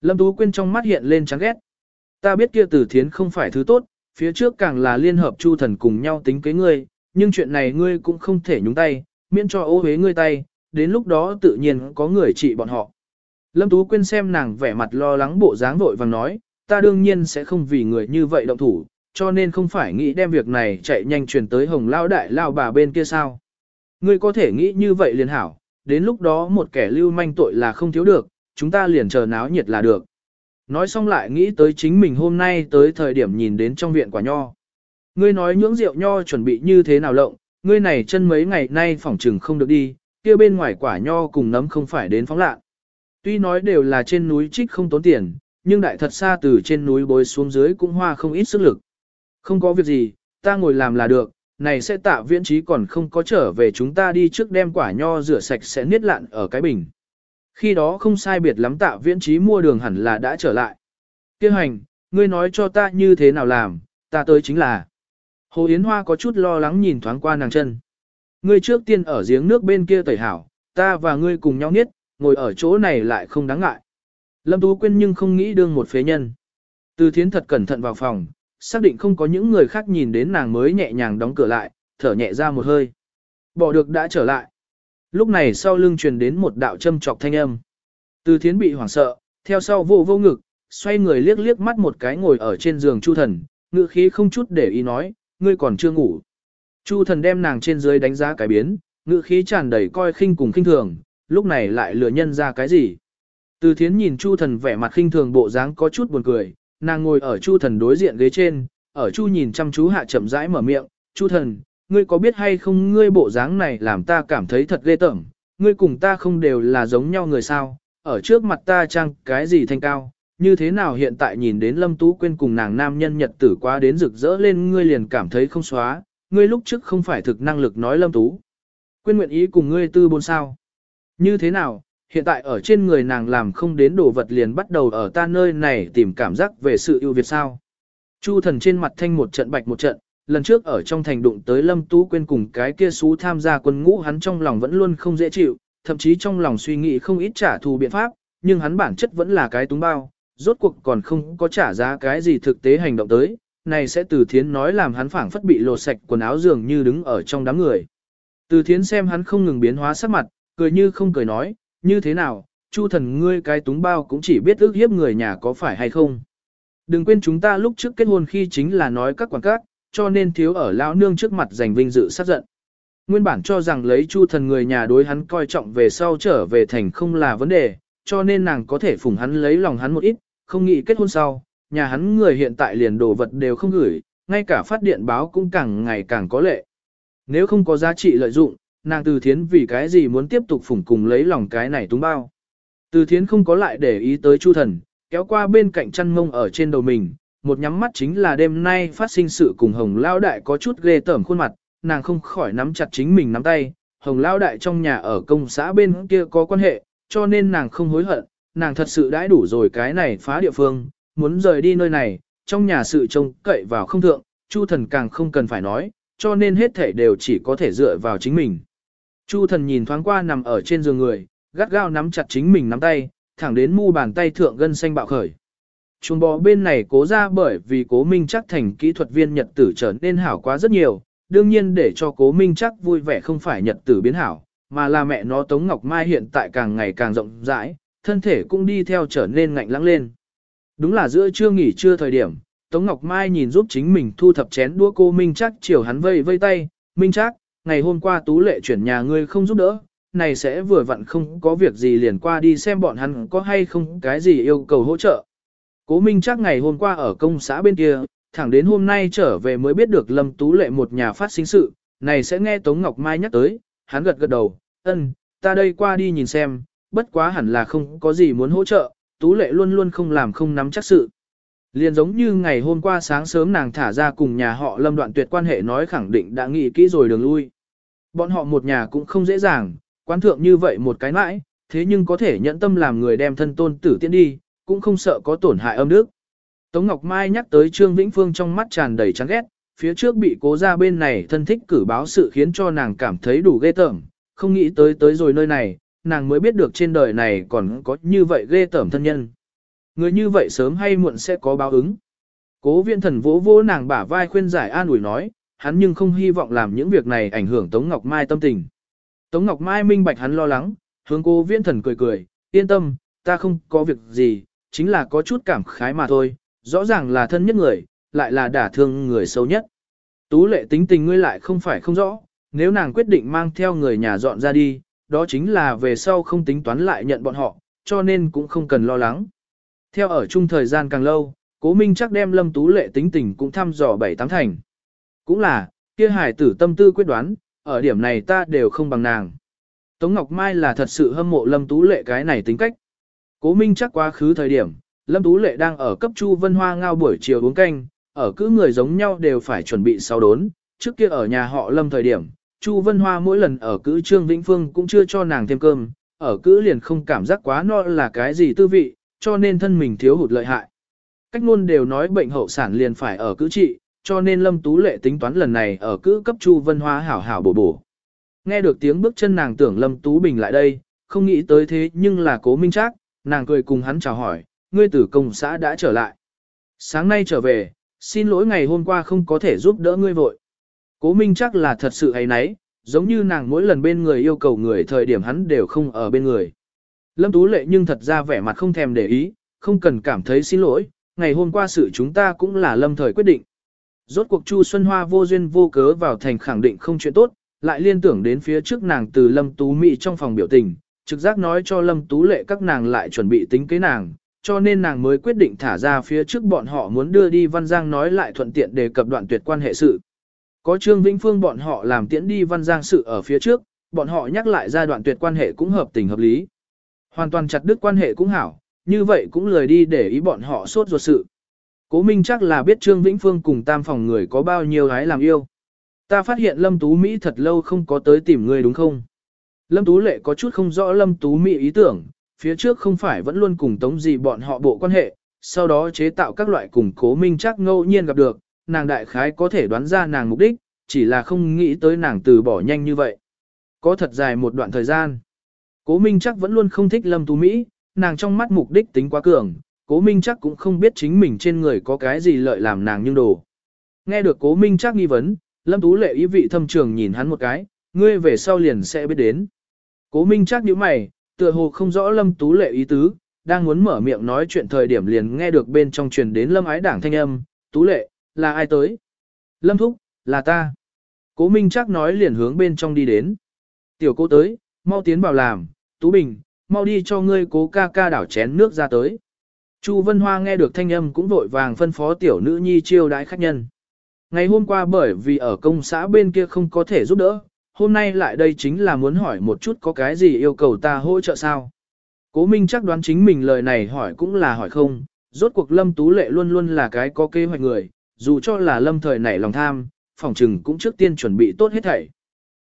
Lâm Tú Quyên trong mắt hiện lên chán ghét. Ta biết kia tử thiến không phải thứ tốt, phía trước càng là liên hợp chu thần cùng nhau tính kế ngươi, nhưng chuyện này ngươi cũng không thể nhúng tay, miễn cho ô hế ngươi tay, đến lúc đó tự nhiên có người trị bọn họ. Lâm Tú Quyên xem nàng vẻ mặt lo lắng bộ dáng vội vàng nói, ta đương nhiên sẽ không vì người như vậy động thủ, cho nên không phải nghĩ đem việc này chạy nhanh truyền tới hồng lao đại lao bà bên kia sao. Ngươi có thể nghĩ như vậy liền hảo, đến lúc đó một kẻ lưu manh tội là không thiếu được, chúng ta liền chờ náo nhiệt là được. Nói xong lại nghĩ tới chính mình hôm nay tới thời điểm nhìn đến trong viện quả nho. Ngươi nói nhưỡng rượu nho chuẩn bị như thế nào lộng, ngươi này chân mấy ngày nay phỏng trừng không được đi, kia bên ngoài quả nho cùng nấm không phải đến phóng lạ. Tuy nói đều là trên núi trích không tốn tiền, nhưng đại thật xa từ trên núi bối xuống dưới cũng hoa không ít sức lực. Không có việc gì, ta ngồi làm là được, này sẽ tạ viễn trí còn không có trở về chúng ta đi trước đem quả nho rửa sạch sẽ niết lạn ở cái bình. Khi đó không sai biệt lắm tạ viễn trí mua đường hẳn là đã trở lại. Kêu hành, ngươi nói cho ta như thế nào làm, ta tới chính là. Hồ Yến Hoa có chút lo lắng nhìn thoáng qua nàng chân. Ngươi trước tiên ở giếng nước bên kia tẩy hảo, ta và ngươi cùng nhau niết, ngồi ở chỗ này lại không đáng ngại. Lâm Tú Quyên nhưng không nghĩ đương một phế nhân. Từ thiến thật cẩn thận vào phòng, xác định không có những người khác nhìn đến nàng mới nhẹ nhàng đóng cửa lại, thở nhẹ ra một hơi. Bỏ được đã trở lại. Lúc này sau lưng truyền đến một đạo châm trọc thanh âm. Từ thiến bị hoảng sợ, theo sau vô vô ngực, xoay người liếc liếc mắt một cái ngồi ở trên giường Chu thần, ngự khí không chút để ý nói, ngươi còn chưa ngủ. Chu thần đem nàng trên dưới đánh giá cái biến, ngự khí tràn đầy coi khinh cùng khinh thường, lúc này lại lừa nhân ra cái gì. Từ thiến nhìn Chu thần vẻ mặt khinh thường bộ dáng có chút buồn cười, nàng ngồi ở Chu thần đối diện ghế trên, ở Chu nhìn chăm chú hạ chậm rãi mở miệng, Chu thần, ngươi có biết hay không ngươi bộ dáng này làm ta cảm thấy thật ghê tởm, ngươi cùng ta không đều là giống nhau người sao, ở trước mặt ta chăng cái gì thanh cao, như thế nào hiện tại nhìn đến Lâm Tú Quyên cùng nàng nam nhân nhật tử quá đến rực rỡ lên ngươi liền cảm thấy không xóa, ngươi lúc trước không phải thực năng lực nói Lâm Tú. Quyên nguyện ý cùng ngươi tư bôn sao. Như thế nào, hiện tại ở trên người nàng làm không đến đồ vật liền bắt đầu ở ta nơi này tìm cảm giác về sự ưu việt sao. Chu thần trên mặt thanh một trận bạch một trận, lần trước ở trong thành đụng tới Lâm Tú Quyên cùng cái kia xú tham gia quân ngũ hắn trong lòng vẫn luôn không dễ chịu, thậm chí trong lòng suy nghĩ không ít trả thù biện pháp, nhưng hắn bản chất vẫn là cái túng bao, rốt cuộc còn không có trả giá cái gì thực tế hành động tới, này sẽ từ thiến nói làm hắn phảng phất bị lột sạch quần áo dường như đứng ở trong đám người. Từ thiến xem hắn không ngừng biến hóa sắc mặt, cười như không cười nói, như thế nào, chu thần ngươi cái túng bao cũng chỉ biết ước hiếp người nhà có phải hay không. Đừng quên chúng ta lúc trước kết hôn khi chính là nói các quảng cát, cho nên thiếu ở lão nương trước mặt giành vinh dự sát giận. Nguyên bản cho rằng lấy chu thần người nhà đối hắn coi trọng về sau trở về thành không là vấn đề, cho nên nàng có thể phủng hắn lấy lòng hắn một ít, không nghĩ kết hôn sau, nhà hắn người hiện tại liền đồ vật đều không gửi, ngay cả phát điện báo cũng càng ngày càng có lệ. Nếu không có giá trị lợi dụng, nàng từ thiến vì cái gì muốn tiếp tục phủng cùng lấy lòng cái này túng bao. Từ thiến không có lại để ý tới chu thần, kéo qua bên cạnh chăn mông ở trên đầu mình, một nhắm mắt chính là đêm nay phát sinh sự cùng hồng lao đại có chút ghê tởm khuôn mặt, nàng không khỏi nắm chặt chính mình nắm tay, hồng lao đại trong nhà ở công xã bên kia có quan hệ, cho nên nàng không hối hận, nàng thật sự đãi đủ rồi cái này phá địa phương, muốn rời đi nơi này, trong nhà sự trông cậy vào không thượng, chu thần càng không cần phải nói, cho nên hết thể đều chỉ có thể dựa vào chính mình. Chu thần nhìn thoáng qua nằm ở trên giường người, gắt gao nắm chặt chính mình nắm tay, thẳng đến mu bàn tay thượng gân xanh bạo khởi. Chuồng bò bên này cố ra bởi vì cố minh chắc thành kỹ thuật viên nhật tử trở nên hảo quá rất nhiều, đương nhiên để cho cố minh chắc vui vẻ không phải nhật tử biến hảo, mà là mẹ nó Tống Ngọc Mai hiện tại càng ngày càng rộng rãi, thân thể cũng đi theo trở nên ngạnh lãng lên. Đúng là giữa trưa nghỉ trưa thời điểm, Tống Ngọc Mai nhìn giúp chính mình thu thập chén đũa cô Minh chắc chiều hắn vây vây tay, Minh chắc, ngày hôm qua tú lệ chuyển nhà ngươi không giúp đỡ, này sẽ vừa vặn không có việc gì liền qua đi xem bọn hắn có hay không cái gì yêu cầu hỗ trợ. Cố Minh chắc ngày hôm qua ở công xã bên kia, thẳng đến hôm nay trở về mới biết được Lâm Tú Lệ một nhà phát sinh sự, này sẽ nghe Tống Ngọc Mai nhắc tới, hắn gật gật đầu, ân, ta đây qua đi nhìn xem, bất quá hẳn là không có gì muốn hỗ trợ, Tú Lệ luôn luôn không làm không nắm chắc sự. Liền giống như ngày hôm qua sáng sớm nàng thả ra cùng nhà họ Lâm đoạn tuyệt quan hệ nói khẳng định đã nghĩ kỹ rồi đường lui. Bọn họ một nhà cũng không dễ dàng, quán thượng như vậy một cái mãi, thế nhưng có thể nhẫn tâm làm người đem thân tôn tử tiễn đi, cũng không sợ có tổn hại âm đức. Tống Ngọc Mai nhắc tới Trương Vĩnh Phương trong mắt tràn đầy chán ghét, phía trước bị cố ra bên này thân thích cử báo sự khiến cho nàng cảm thấy đủ ghê tởm, không nghĩ tới tới rồi nơi này, nàng mới biết được trên đời này còn có như vậy ghê tởm thân nhân. Người như vậy sớm hay muộn sẽ có báo ứng. Cố viên thần vỗ vỗ nàng bả vai khuyên giải an ủi nói, hắn nhưng không hy vọng làm những việc này ảnh hưởng Tống Ngọc Mai tâm tình. Tống Ngọc Mai minh bạch hắn lo lắng, hướng cố viên thần cười cười, yên tâm, ta không có việc gì, chính là có chút cảm khái mà thôi, rõ ràng là thân nhất người, lại là đả thương người sâu nhất. Tú lệ tính tình ngươi lại không phải không rõ, nếu nàng quyết định mang theo người nhà dọn ra đi, đó chính là về sau không tính toán lại nhận bọn họ, cho nên cũng không cần lo lắng. Theo ở chung thời gian càng lâu, cố minh chắc đem lâm tú lệ tính tình cũng thăm dò bảy tám thành. Cũng là, kia hải tử tâm tư quyết đoán, ở điểm này ta đều không bằng nàng. Tống Ngọc Mai là thật sự hâm mộ lâm tú lệ cái này tính cách. Cố minh chắc quá khứ thời điểm, lâm tú lệ đang ở cấp chu vân hoa ngao buổi chiều uống canh, ở cứ người giống nhau đều phải chuẩn bị sau đốn, trước kia ở nhà họ lâm thời điểm. Chu Vân Hoa mỗi lần ở cữ Trương Vĩnh Phương cũng chưa cho nàng thêm cơm, ở cữ liền không cảm giác quá no là cái gì tư vị, cho nên thân mình thiếu hụt lợi hại. Cách luôn đều nói bệnh hậu sản liền phải ở cữ trị, cho nên Lâm Tú Lệ tính toán lần này ở cữ cấp Chu Vân Hoa hảo hảo bổ bổ. Nghe được tiếng bước chân nàng tưởng Lâm Tú Bình lại đây, không nghĩ tới thế nhưng là cố minh trác, nàng cười cùng hắn chào hỏi, ngươi tử công xã đã trở lại. Sáng nay trở về, xin lỗi ngày hôm qua không có thể giúp đỡ ngươi vội. Cố minh chắc là thật sự hay nấy, giống như nàng mỗi lần bên người yêu cầu người thời điểm hắn đều không ở bên người. Lâm Tú Lệ nhưng thật ra vẻ mặt không thèm để ý, không cần cảm thấy xin lỗi, ngày hôm qua sự chúng ta cũng là lâm thời quyết định. Rốt cuộc Chu Xuân Hoa vô duyên vô cớ vào thành khẳng định không chuyện tốt, lại liên tưởng đến phía trước nàng từ Lâm Tú Mỹ trong phòng biểu tình, trực giác nói cho Lâm Tú Lệ các nàng lại chuẩn bị tính kế nàng, cho nên nàng mới quyết định thả ra phía trước bọn họ muốn đưa đi Văn Giang nói lại thuận tiện đề cập đoạn tuyệt quan hệ sự. Có Trương Vĩnh Phương bọn họ làm tiễn đi Văn Giang sự ở phía trước, bọn họ nhắc lại ra đoạn tuyệt quan hệ cũng hợp tình hợp lý. Hoàn toàn chặt đứt quan hệ cũng hảo, như vậy cũng lười đi để ý bọn họ sốt ruột sự. Cố Minh chắc là biết Trương Vĩnh Phương cùng tam phòng người có bao nhiêu gái làm yêu. Ta phát hiện Lâm Tú Mỹ thật lâu không có tới tìm người đúng không? Lâm Tú Lệ có chút không rõ Lâm Tú Mỹ ý tưởng, phía trước không phải vẫn luôn cùng tống gì bọn họ bộ quan hệ, sau đó chế tạo các loại cùng cố minh chắc ngẫu nhiên gặp được, nàng đại khái có thể đoán ra nàng mục đích, chỉ là không nghĩ tới nàng từ bỏ nhanh như vậy. Có thật dài một đoạn thời gian. Cố Minh chắc vẫn luôn không thích Lâm Tú Mỹ, nàng trong mắt mục đích tính quá cường, Cố Minh chắc cũng không biết chính mình trên người có cái gì lợi làm nàng nhưng đồ. Nghe được Cố Minh chắc nghi vấn, Lâm Tú lệ ý vị thâm trường nhìn hắn một cái, ngươi về sau liền sẽ biết đến. Cố Minh chắc nhíu mày, tựa hồ không rõ Lâm Tú lệ ý tứ, đang muốn mở miệng nói chuyện thời điểm liền nghe được bên trong truyền đến Lâm ái đảng thanh âm, Tú lệ, là ai tới? Lâm Thúc, là ta. Cố Minh chắc nói liền hướng bên trong đi đến. Tiểu cô tới, mau tiến vào làm, Tú Bình, mau đi cho ngươi cố ca ca đảo chén nước ra tới. Chu Vân Hoa nghe được thanh âm cũng vội vàng phân phó tiểu nữ nhi chiêu đãi khách nhân. Ngày hôm qua bởi vì ở công xã bên kia không có thể giúp đỡ, hôm nay lại đây chính là muốn hỏi một chút có cái gì yêu cầu ta hỗ trợ sao. Cố Minh chắc đoán chính mình lời này hỏi cũng là hỏi không, rốt cuộc Lâm Tú Lệ luôn luôn là cái có kế hoạch người, dù cho là Lâm thời nảy lòng tham, phòng trừng cũng trước tiên chuẩn bị tốt hết thảy.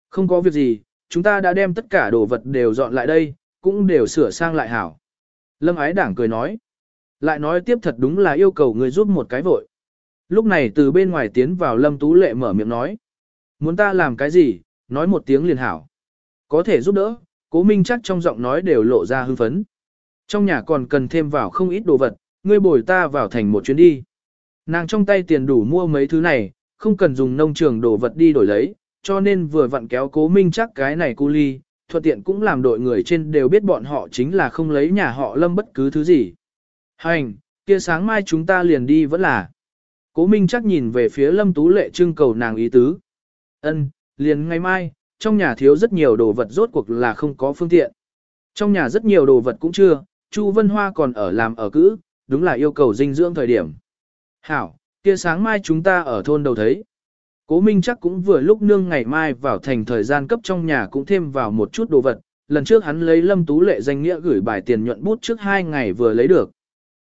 Không có việc gì, chúng ta đã đem tất cả đồ vật đều dọn lại đây, cũng đều sửa sang lại hảo. Lâm ái đảng cười nói. Lại nói tiếp thật đúng là yêu cầu người giúp một cái vội. Lúc này từ bên ngoài tiến vào Lâm Tú Lệ mở miệng nói. Muốn ta làm cái gì, nói một tiếng liền hảo. Có thể giúp đỡ, cố minh chắc trong giọng nói đều lộ ra hưng phấn. Trong nhà còn cần thêm vào không ít đồ vật, ngươi bồi ta vào thành một chuyến đi. Nàng trong tay tiền đủ mua mấy thứ này, không cần dùng nông trường đồ vật đi đổi lấy, cho nên vừa vặn kéo cố minh chắc cái này cu ly, thuận tiện cũng làm đội người trên đều biết bọn họ chính là không lấy nhà họ lâm bất cứ thứ gì. Hành, kia sáng mai chúng ta liền đi vẫn là. Cố minh chắc nhìn về phía lâm tú lệ trưng cầu nàng ý tứ. Ân, liền ngày mai, trong nhà thiếu rất nhiều đồ vật rốt cuộc là không có phương tiện. Trong nhà rất nhiều đồ vật cũng chưa, Chu Vân Hoa còn ở làm ở cữ, đúng là yêu cầu dinh dưỡng thời điểm. Hảo, kia sáng mai chúng ta ở thôn đầu thấy. Cố Minh chắc cũng vừa lúc nương ngày mai vào thành thời gian cấp trong nhà cũng thêm vào một chút đồ vật, lần trước hắn lấy Lâm Tú Lệ danh nghĩa gửi bài tiền nhuận bút trước hai ngày vừa lấy được.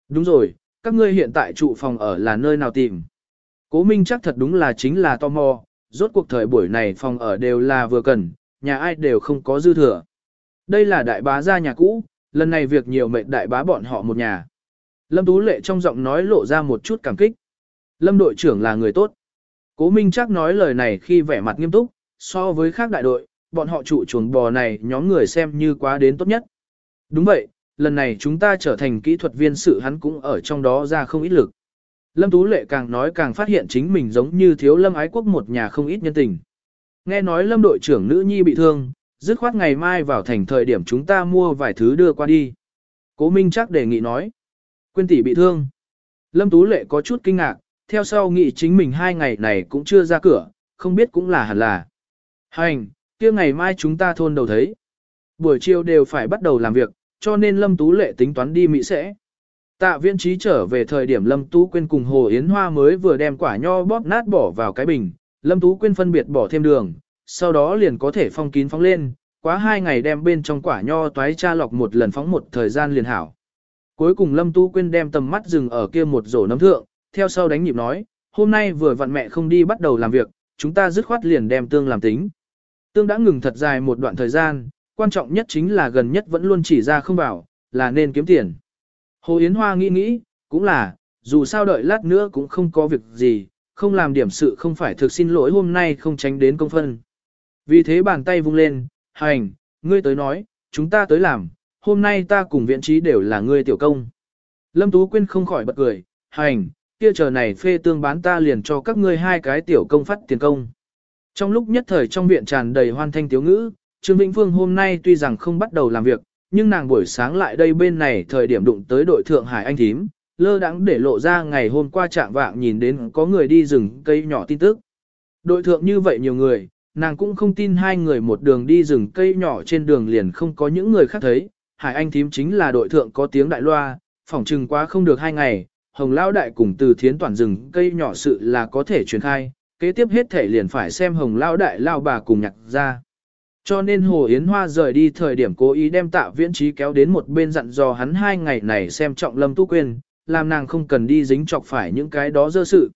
Đúng rồi, các ngươi hiện tại trụ phòng ở là nơi nào tìm? Cố Minh chắc thật đúng là chính là tò mò, rốt cuộc thời buổi này phòng ở đều là vừa cần, nhà ai đều không có dư thừa. Đây là đại bá gia nhà cũ, lần này việc nhiều mệnh đại bá bọn họ một nhà. Lâm Tú Lệ trong giọng nói lộ ra một chút cảm kích. Lâm đội trưởng là người tốt. Cố Minh chắc nói lời này khi vẻ mặt nghiêm túc, so với khác đại đội, bọn họ trụ chuồng bò này nhóm người xem như quá đến tốt nhất. Đúng vậy, lần này chúng ta trở thành kỹ thuật viên sự hắn cũng ở trong đó ra không ít lực. Lâm Tú Lệ càng nói càng phát hiện chính mình giống như thiếu Lâm Ái Quốc một nhà không ít nhân tình. Nghe nói Lâm đội trưởng nữ nhi bị thương, dứt khoát ngày mai vào thành thời điểm chúng ta mua vài thứ đưa qua đi. Cố Minh chắc đề nghị nói. Quyên tỷ bị thương. Lâm Tú Lệ có chút kinh ngạc, theo sau nghĩ chính mình hai ngày này cũng chưa ra cửa, không biết cũng là hẳn là. Hành, kia ngày mai chúng ta thôn đầu thấy. Buổi chiều đều phải bắt đầu làm việc, cho nên Lâm Tú Lệ tính toán đi Mỹ sẽ. Tạ viên trí trở về thời điểm Lâm Tú Quyên cùng Hồ Yến Hoa mới vừa đem quả nho bóp nát bỏ vào cái bình, Lâm Tú Quyên phân biệt bỏ thêm đường, sau đó liền có thể phong kín phóng lên, quá hai ngày đem bên trong quả nho toái cha lọc một lần phóng một thời gian liền hảo. Cuối cùng Lâm Tú Quyên đem tầm mắt dừng ở kia một rổ nấm thượng, theo sau đánh nhịp nói, hôm nay vừa vặn mẹ không đi bắt đầu làm việc, chúng ta dứt khoát liền đem tương làm tính. Tương đã ngừng thật dài một đoạn thời gian, quan trọng nhất chính là gần nhất vẫn luôn chỉ ra không bảo, là nên kiếm tiền. Hồ Yến Hoa nghĩ nghĩ, cũng là, dù sao đợi lát nữa cũng không có việc gì, không làm điểm sự không phải thực xin lỗi hôm nay không tránh đến công phân. Vì thế bàn tay vung lên, hành, ngươi tới nói, chúng ta tới làm, hôm nay ta cùng viện trí đều là ngươi tiểu công. Lâm Tú Quyên không khỏi bật cười, hành, kia chờ này phê tương bán ta liền cho các ngươi hai cái tiểu công phát tiền công. Trong lúc nhất thời trong viện tràn đầy hoan thanh tiếu ngữ, Trương Vĩnh Phương hôm nay tuy rằng không bắt đầu làm việc, nhưng nàng buổi sáng lại đây bên này thời điểm đụng tới đội Thượng Hải Anh Thím, lơ đãng để lộ ra ngày hôm qua trạng vạng nhìn đến có người đi rừng cây nhỏ tin tức. Đội thượng như vậy nhiều người, nàng cũng không tin hai người một đường đi rừng cây nhỏ trên đường liền không có những người khác thấy. Hải Anh Thím chính là đội thượng có tiếng đại loa, phỏng trừng quá không được hai ngày, Hồng Lão Đại cùng từ thiến toàn rừng cây nhỏ sự là có thể truyền khai, kế tiếp hết thể liền phải xem Hồng Lão Đại lao bà cùng nhặt ra. Cho nên Hồ Yến Hoa rời đi thời điểm cố ý đem tạ viễn trí kéo đến một bên dặn dò hắn hai ngày này xem trọng lâm tu quên, làm nàng không cần đi dính chọc phải những cái đó dơ sự.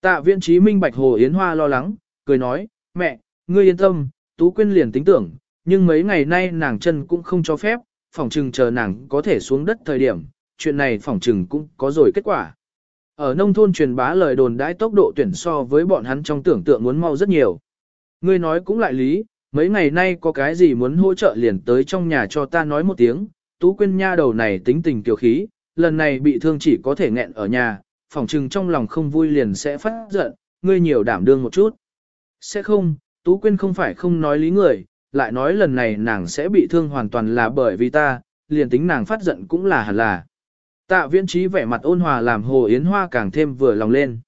Tạ viễn trí minh bạch Hồ Yến Hoa lo lắng, cười nói, mẹ, ngươi yên tâm, tú quên liền tính tưởng, nhưng mấy ngày nay nàng chân cũng không cho phép, phỏng trừng chờ nàng có thể xuống đất thời điểm, chuyện này phỏng chừng cũng có rồi kết quả. Ở nông thôn truyền bá lời đồn đãi tốc độ tuyển so với bọn hắn trong tưởng tượng muốn mau rất nhiều. Ngươi nói cũng lại lý, mấy ngày nay có cái gì muốn hỗ trợ liền tới trong nhà cho ta nói một tiếng, tú quên nha đầu này tính tình kiều khí, lần này bị thương chỉ có thể nghẹn ở nhà, phỏng chừng trong lòng không vui liền sẽ phát giận, ngươi nhiều đảm đương một chút. Sẽ không, tú quên không phải không nói lý người, lại nói lần này nàng sẽ bị thương hoàn toàn là bởi vì ta, liền tính nàng phát giận cũng là hẳn là. Tạ viễn trí vẻ mặt ôn hòa làm hồ yến hoa càng thêm vừa lòng lên.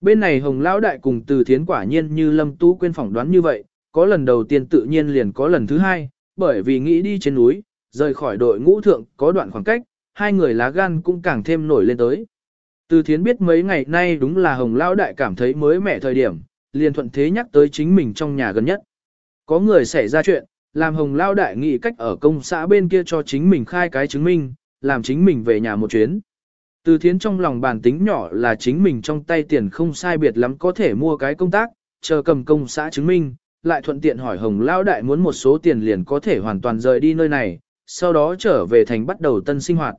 Bên này hồng lão đại cùng từ thiến quả nhiên như lâm tú quên phỏng đoán như vậy, có lần đầu tiên tự nhiên liền có lần thứ hai, bởi vì nghĩ đi trên núi, rời khỏi đội ngũ thượng có đoạn khoảng cách, hai người lá gan cũng càng thêm nổi lên tới. Từ thiến biết mấy ngày nay đúng là hồng lão đại cảm thấy mới mẻ thời điểm, liền thuận thế nhắc tới chính mình trong nhà gần nhất. Có người xảy ra chuyện, làm hồng lão đại nghĩ cách ở công xã bên kia cho chính mình khai cái chứng minh, làm chính mình về nhà một chuyến. Từ thiến trong lòng bản tính nhỏ là chính mình trong tay tiền không sai biệt lắm có thể mua cái công tác, chờ cầm công xã chứng minh, lại thuận tiện hỏi hồng lão đại muốn một số tiền liền có thể hoàn toàn rời đi nơi này, sau đó trở về thành bắt đầu tân sinh hoạt.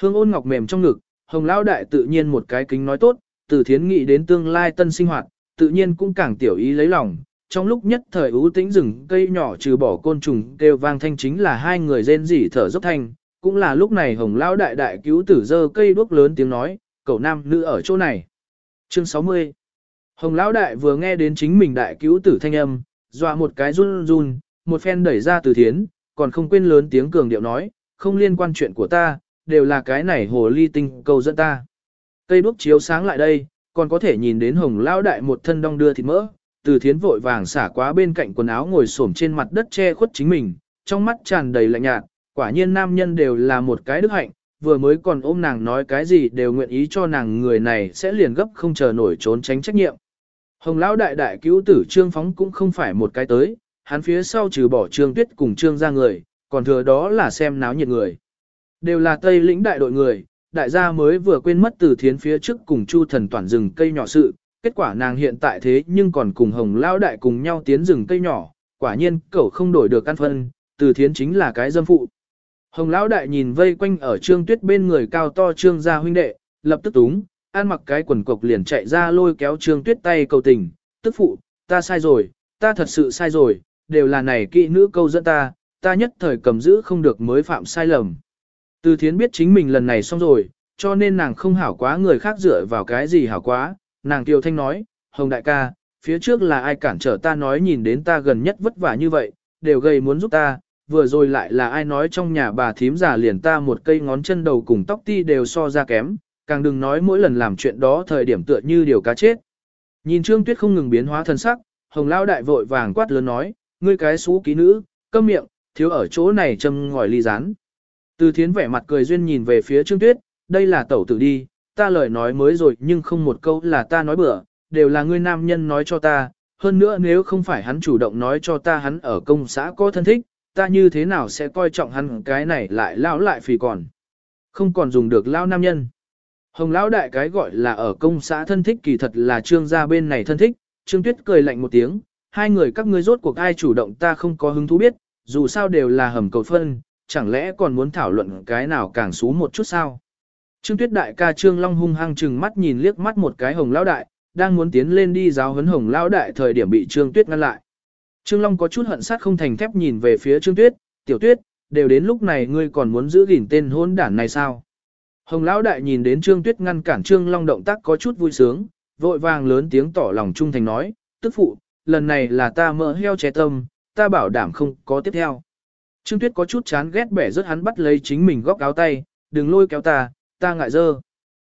Hương ôn ngọc mềm trong ngực, hồng lão đại tự nhiên một cái kính nói tốt, từ thiến nghĩ đến tương lai tân sinh hoạt, tự nhiên cũng càng tiểu ý lấy lòng. Trong lúc nhất thời ưu tĩnh rừng cây nhỏ trừ bỏ côn trùng kêu vang thanh chính là hai người rên rỉ thở dốc thanh, cũng là lúc này hồng lão đại đại cứu tử dơ cây đuốc lớn tiếng nói, cậu nam nữ ở chỗ này. Chương 60 Hồng lão đại vừa nghe đến chính mình đại cứu tử thanh âm, dọa một cái run run, một phen đẩy ra từ thiến, còn không quên lớn tiếng cường điệu nói, không liên quan chuyện của ta, đều là cái này hồ ly tinh câu dẫn ta. Cây đuốc chiếu sáng lại đây, còn có thể nhìn đến hồng lão đại một thân đong đưa thịt mỡ, từ thiến vội vàng xả quá bên cạnh quần áo ngồi xổm trên mặt đất che khuất chính mình, trong mắt tràn đầy lạnh nhạt, quả nhiên nam nhân đều là một cái đức hạnh, vừa mới còn ôm nàng nói cái gì đều nguyện ý cho nàng người này sẽ liền gấp không chờ nổi trốn tránh trách nhiệm. Hồng lão đại đại cứu tử trương phóng cũng không phải một cái tới, hắn phía sau trừ bỏ trương tuyết cùng trương ra người, còn thừa đó là xem náo nhiệt người. Đều là tây lĩnh đại đội người, đại gia mới vừa quên mất từ thiến phía trước cùng chu thần toàn rừng cây nhỏ sự, kết quả nàng hiện tại thế nhưng còn cùng hồng lão đại cùng nhau tiến rừng cây nhỏ, quả nhiên cậu không đổi được căn phân, từ thiến chính là cái dâm phụ. Hồng lão đại nhìn vây quanh ở trương tuyết bên người cao to trương gia huynh đệ, lập tức túng, ăn mặc cái quần cộc liền chạy ra lôi kéo trương tuyết tay cầu tình, tức phụ, ta sai rồi, ta thật sự sai rồi, đều là này kỵ nữ câu dẫn ta, ta nhất thời cầm giữ không được mới phạm sai lầm. Từ thiến biết chính mình lần này xong rồi, cho nên nàng không hảo quá người khác dựa vào cái gì hảo quá, nàng tiêu thanh nói, hồng đại ca, phía trước là ai cản trở ta nói nhìn đến ta gần nhất vất vả như vậy, đều gây muốn giúp ta, vừa rồi lại là ai nói trong nhà bà thím già liền ta một cây ngón chân đầu cùng tóc ti đều so ra kém, càng đừng nói mỗi lần làm chuyện đó thời điểm tựa như điều cá chết. Nhìn Trương Tuyết không ngừng biến hóa thân sắc, Hồng Lao đại vội vàng quát lớn nói, ngươi cái xú ký nữ, câm miệng, thiếu ở chỗ này châm ngòi ly rán. Từ thiến vẻ mặt cười duyên nhìn về phía Trương Tuyết, đây là tẩu tử đi, ta lời nói mới rồi nhưng không một câu là ta nói bừa, đều là ngươi nam nhân nói cho ta, hơn nữa nếu không phải hắn chủ động nói cho ta hắn ở công xã có thân thích, ta như thế nào sẽ coi trọng hắn cái này lại lao lại phì còn. Không còn dùng được lao nam nhân. Hồng lão đại cái gọi là ở công xã thân thích kỳ thật là trương gia bên này thân thích, trương tuyết cười lạnh một tiếng, hai người các ngươi rốt cuộc ai chủ động ta không có hứng thú biết, dù sao đều là hầm cầu phân, chẳng lẽ còn muốn thảo luận cái nào càng xú một chút sao. Trương tuyết đại ca trương long hung hăng chừng mắt nhìn liếc mắt một cái hồng lão đại, đang muốn tiến lên đi giáo huấn hồng lão đại thời điểm bị trương tuyết ngăn lại. Trương Long có chút hận sát không thành thép nhìn về phía Trương Tuyết, tiểu tuyết, đều đến lúc này ngươi còn muốn giữ gìn tên hôn đản này sao? Hồng Lão Đại nhìn đến Trương Tuyết ngăn cản Trương Long động tác có chút vui sướng, vội vàng lớn tiếng tỏ lòng trung thành nói, tức phụ, lần này là ta mỡ heo trẻ tâm, ta bảo đảm không có tiếp theo. Trương Tuyết có chút chán ghét bẻ rớt hắn bắt lấy chính mình góc áo tay, đừng lôi kéo ta, ta ngại dơ.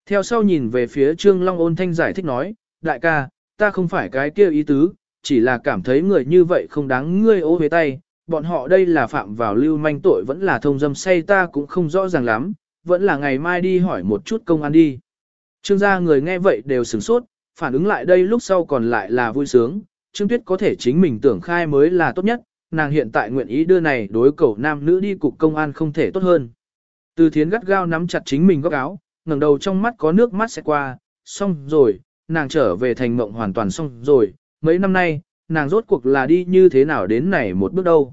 Theo sau nhìn về phía Trương Long ôn thanh giải thích nói, đại ca, ta không phải cái kia ý tứ, chỉ là cảm thấy người như vậy không đáng ngươi ô huế tay, bọn họ đây là phạm vào lưu manh tội vẫn là thông dâm say ta cũng không rõ ràng lắm, vẫn là ngày mai đi hỏi một chút công an đi. Trương gia người nghe vậy đều sửng sốt, phản ứng lại đây lúc sau còn lại là vui sướng, Trương Tuyết có thể chính mình tưởng khai mới là tốt nhất, nàng hiện tại nguyện ý đưa này đối cầu nam nữ đi cục công an không thể tốt hơn. Từ thiến gắt gao nắm chặt chính mình góc áo, ngẩng đầu trong mắt có nước mắt sẽ qua, xong rồi, nàng trở về thành mộng hoàn toàn xong rồi, mấy năm nay, nàng rốt cuộc là đi như thế nào đến này một bước đâu.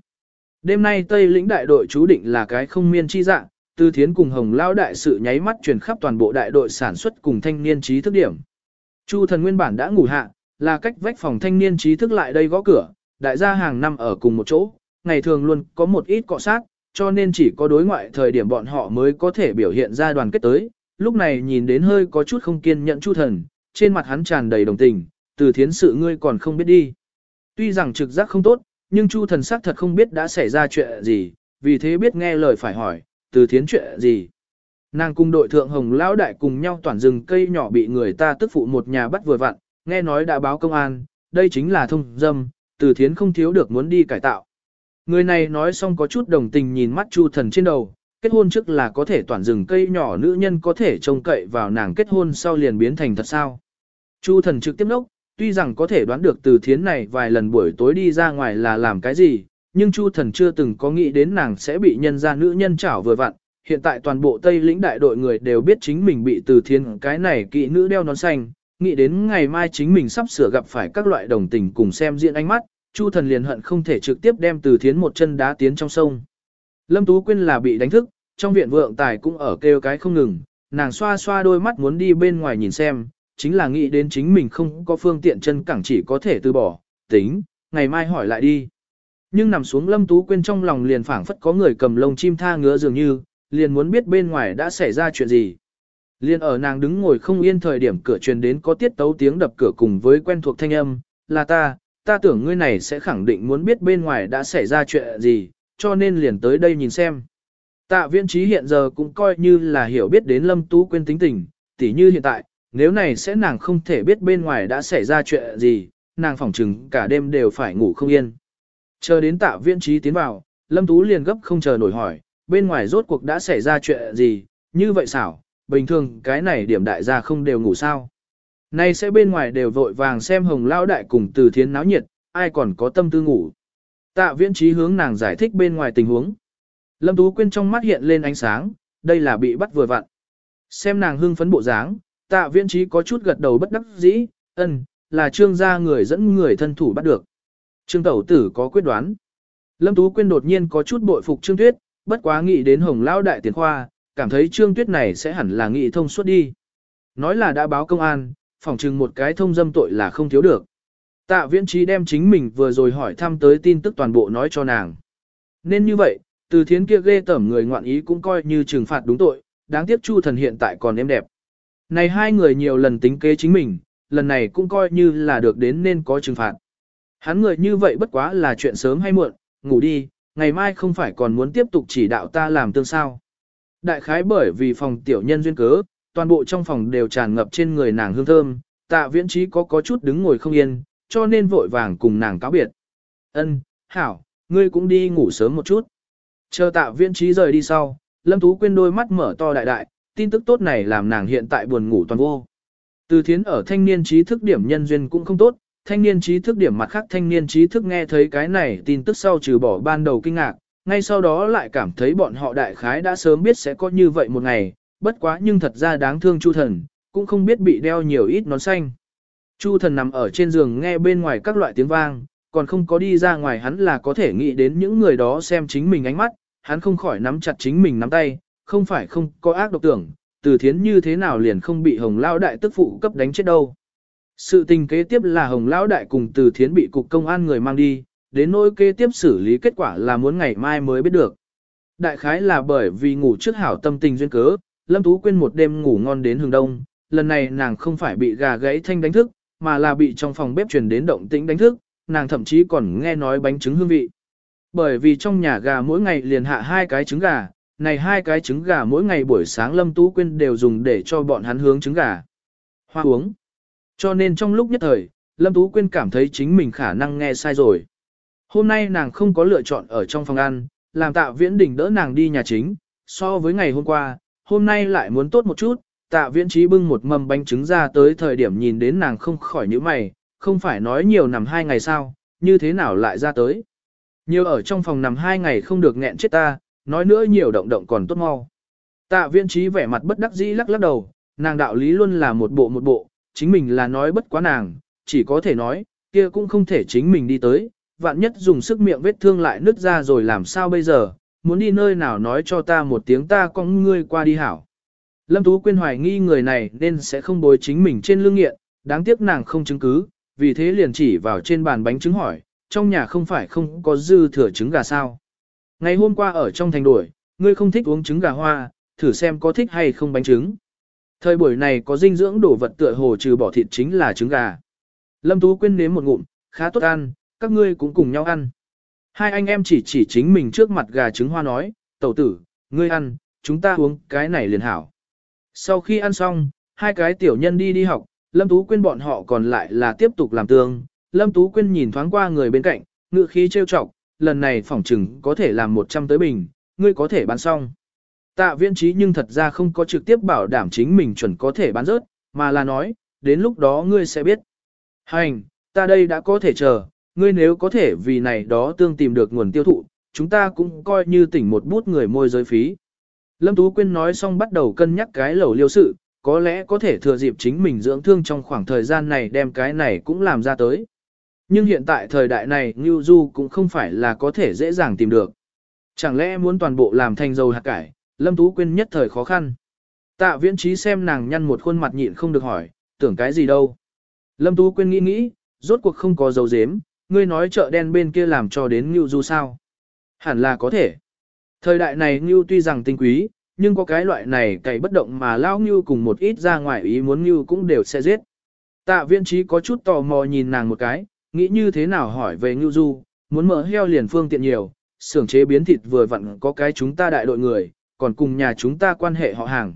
Đêm nay Tây lĩnh đại đội chú định là cái không miên chi dạng, tư thiến cùng hồng lao đại sự nháy mắt truyền khắp toàn bộ đại đội sản xuất cùng thanh niên trí thức điểm. Chu thần nguyên bản đã ngủ hạ, là cách vách phòng thanh niên trí thức lại đây gõ cửa, đại gia hàng năm ở cùng một chỗ, ngày thường luôn có một ít cọ sát, cho nên chỉ có đối ngoại thời điểm bọn họ mới có thể biểu hiện ra đoàn kết tới. Lúc này nhìn đến hơi có chút không kiên nhẫn chu thần, trên mặt hắn tràn đầy đồng tình, từ thiến sự ngươi còn không biết đi. Tuy rằng trực giác không tốt, nhưng Chu thần sắc thật không biết đã xảy ra chuyện gì, vì thế biết nghe lời phải hỏi, từ thiến chuyện gì. Nàng cùng đội thượng hồng lão đại cùng nhau toàn rừng cây nhỏ bị người ta tức phụ một nhà bắt vừa vặn, nghe nói đã báo công an, đây chính là thông dâm, từ thiến không thiếu được muốn đi cải tạo. Người này nói xong có chút đồng tình nhìn mắt chu thần trên đầu, kết hôn trước là có thể toàn rừng cây nhỏ nữ nhân có thể trông cậy vào nàng kết hôn sau liền biến thành thật sao. Chu thần trực tiếp nốc, tuy rằng có thể đoán được từ thiến này vài lần buổi tối đi ra ngoài là làm cái gì, nhưng Chu thần chưa từng có nghĩ đến nàng sẽ bị nhân gia nữ nhân chảo vừa vặn. Hiện tại toàn bộ Tây lĩnh đại đội người đều biết chính mình bị từ thiến cái này kỵ nữ đeo nón xanh, nghĩ đến ngày mai chính mình sắp sửa gặp phải các loại đồng tình cùng xem diễn ánh mắt, Chu thần liền hận không thể trực tiếp đem từ thiến một chân đá tiến trong sông. Lâm Tú Quyên là bị đánh thức, trong viện vượng tài cũng ở kêu cái không ngừng, nàng xoa xoa đôi mắt muốn đi bên ngoài nhìn xem, chính là nghĩ đến chính mình không có phương tiện chân cẳng chỉ có thể từ bỏ, tính, ngày mai hỏi lại đi. Nhưng nằm xuống Lâm Tú Quyên trong lòng liền phảng phất có người cầm lông chim tha ngứa dường như, liền muốn biết bên ngoài đã xảy ra chuyện gì. Liên ở nàng đứng ngồi không yên thời điểm cửa truyền đến có tiết tấu tiếng đập cửa cùng với quen thuộc thanh âm, là ta, ta tưởng ngươi này sẽ khẳng định muốn biết bên ngoài đã xảy ra chuyện gì, cho nên liền tới đây nhìn xem. Tạ viễn trí hiện giờ cũng coi như là hiểu biết đến Lâm Tú Quyên tính tình, tỉ như hiện tại, nếu này sẽ nàng không thể biết bên ngoài đã xảy ra chuyện gì, nàng phỏng chừng cả đêm đều phải ngủ không yên. Chờ đến tạ viễn trí tiến vào, Lâm Tú liền gấp không chờ nổi hỏi, bên ngoài rốt cuộc đã xảy ra chuyện gì, như vậy xảo, bình thường cái này điểm đại gia không đều ngủ sao. Nay sẽ bên ngoài đều vội vàng xem hồng lao đại cùng từ thiến náo nhiệt, ai còn có tâm tư ngủ. Tạ viễn trí hướng nàng giải thích bên ngoài tình huống. Lâm Tú Quyên trong mắt hiện lên ánh sáng, đây là bị bắt vừa vặn. Xem nàng hưng phấn bộ dáng, tạ viễn trí có chút gật đầu bất đắc dĩ, ân, là trương gia người dẫn người thân thủ bắt được. Trương tẩu tử có quyết đoán. Lâm Tú Quyên đột nhiên có chút bội phục Trương Tuyết, bất quá nghĩ đến hồng lao đại tiền khoa, cảm thấy Trương Tuyết này sẽ hẳn là nghị thông suốt đi. Nói là đã báo công an, phỏng chừng một cái thông dâm tội là không thiếu được. Tạ viễn trí đem chính mình vừa rồi hỏi thăm tới tin tức toàn bộ nói cho nàng. Nên như vậy, từ thiến kia ghê tẩm người ngoạn ý cũng coi như trừng phạt đúng tội, đáng tiếc Chu thần hiện tại còn em đẹp. Này hai người nhiều lần tính kế chính mình, lần này cũng coi như là được đến nên có trừng phạt. Hắn người như vậy bất quá là chuyện sớm hay muộn, ngủ đi, ngày mai không phải còn muốn tiếp tục chỉ đạo ta làm tương sao. Đại khái bởi vì phòng tiểu nhân duyên cớ, toàn bộ trong phòng đều tràn ngập trên người nàng hương thơm, tạ viễn trí có có chút đứng ngồi không yên, cho nên vội vàng cùng nàng cáo biệt. Ân, hảo, ngươi cũng đi ngủ sớm một chút. Chờ tạ viễn trí rời đi sau, Lâm Tú Quyên đôi mắt mở to đại đại, tin tức tốt này làm nàng hiện tại buồn ngủ toàn vô. Từ thiến ở thanh niên trí thức điểm nhân duyên cũng không tốt, thanh niên trí thức điểm mặt khác thanh niên trí thức nghe thấy cái này tin tức sau trừ bỏ ban đầu kinh ngạc, ngay sau đó lại cảm thấy bọn họ đại khái đã sớm biết sẽ có như vậy một ngày, bất quá nhưng thật ra đáng thương Chu thần, cũng không biết bị đeo nhiều ít nón xanh. Chu thần nằm ở trên giường nghe bên ngoài các loại tiếng vang, còn không có đi ra ngoài hắn là có thể nghĩ đến những người đó xem chính mình ánh mắt, hắn không khỏi nắm chặt chính mình nắm tay, không phải không có ác độc tưởng, từ thiến như thế nào liền không bị hồng lao đại tức phụ cấp đánh chết đâu. Sự tình kế tiếp là hồng lao đại cùng từ thiến bị cục công an người mang đi, đến nỗi kế tiếp xử lý kết quả là muốn ngày mai mới biết được. Đại khái là bởi vì ngủ trước hảo tâm tình duyên cớ, Lâm Tú quên một đêm ngủ ngon đến hừng đông, lần này nàng không phải bị gà gãy thanh đánh thức, mà là bị trong phòng bếp truyền đến động tĩnh đánh thức, nàng thậm chí còn nghe nói bánh trứng hương vị. Bởi vì trong nhà gà mỗi ngày liền hạ hai cái trứng gà, này hai cái trứng gà mỗi ngày buổi sáng Lâm Tú Quyên đều dùng để cho bọn hắn hướng trứng gà. Hoa uống. Cho nên trong lúc nhất thời, Lâm Tú Quyên cảm thấy chính mình khả năng nghe sai rồi. Hôm nay nàng không có lựa chọn ở trong phòng ăn, làm tạ viễn đình đỡ nàng đi nhà chính, so với ngày hôm qua, hôm nay lại muốn tốt một chút, tạ viễn trí bưng một mầm bánh trứng ra tới thời điểm nhìn đến nàng không khỏi nhíu mày, không phải nói nhiều nằm hai ngày sao, như thế nào lại ra tới. Nhiều ở trong phòng nằm hai ngày không được nghẹn chết ta, nói nữa nhiều động động còn tốt mau. Tạ Viên trí vẻ mặt bất đắc dĩ lắc lắc đầu, nàng đạo lý luôn là một bộ một bộ, chính mình là nói bất quá nàng, chỉ có thể nói, kia cũng không thể chính mình đi tới, vạn nhất dùng sức miệng vết thương lại nứt ra rồi làm sao bây giờ, muốn đi nơi nào nói cho ta một tiếng ta con ngươi qua đi hảo. Lâm Tú Quyên hoài nghi người này nên sẽ không bối chính mình trên lương nghiện, đáng tiếc nàng không chứng cứ, vì thế liền chỉ vào trên bàn bánh trứng hỏi, trong nhà không phải không có dư thừa trứng gà sao. Ngày hôm qua ở trong thành đuổi, ngươi không thích uống trứng gà hoa, thử xem có thích hay không bánh trứng. Thời buổi này có dinh dưỡng đồ vật tựa hồ trừ bỏ thịt chính là trứng gà. Lâm Tú Quyên nếm một ngụm, khá tốt ăn, các ngươi cũng cùng nhau ăn. Hai anh em chỉ chỉ chính mình trước mặt gà trứng hoa nói, tẩu tử, ngươi ăn, chúng ta uống cái này liền hảo. Sau khi ăn xong, hai cái tiểu nhân đi đi học, Lâm Tú Quyên bọn họ còn lại là tiếp tục làm tương. Lâm Tú Quyên nhìn thoáng qua người bên cạnh, ngự khí trêu chọc, lần này phỏng chừng có thể làm 100 tới bình, ngươi có thể bán xong. Tạ viễn trí nhưng thật ra không có trực tiếp bảo đảm chính mình chuẩn có thể bán rớt, mà là nói, đến lúc đó ngươi sẽ biết. Hành, ta đây đã có thể chờ, ngươi nếu có thể vì này đó tương tìm được nguồn tiêu thụ, chúng ta cũng coi như tỉnh một bút người môi giới phí. Lâm Tú Quyên nói xong bắt đầu cân nhắc cái lẩu liêu sự, có lẽ có thể thừa dịp chính mình dưỡng thương trong khoảng thời gian này đem cái này cũng làm ra tới. Nhưng hiện tại thời đại này Ngưu Du cũng không phải là có thể dễ dàng tìm được. Chẳng lẽ muốn toàn bộ làm thành dầu hạt cải, Lâm Tú Quyên nhất thời khó khăn. Tạ viễn trí xem nàng nhăn một khuôn mặt nhịn không được hỏi, tưởng cái gì đâu. Lâm Tú Quyên nghĩ nghĩ, rốt cuộc không có dầu dếm, ngươi nói chợ đen bên kia làm cho đến Ngưu Du sao. Hẳn là có thể. Thời đại này Ngưu tuy rằng tinh quý, nhưng có cái loại này cày bất động mà lao Ngưu cùng một ít ra ngoài ý muốn Ngưu cũng đều sẽ giết. Tạ viễn trí có chút tò mò nhìn nàng một cái, nghĩ như thế nào hỏi về Ngưu Du, muốn mở heo liền phương tiện nhiều, xưởng chế biến thịt vừa vặn có cái chúng ta đại đội người, còn cùng nhà chúng ta quan hệ họ hàng.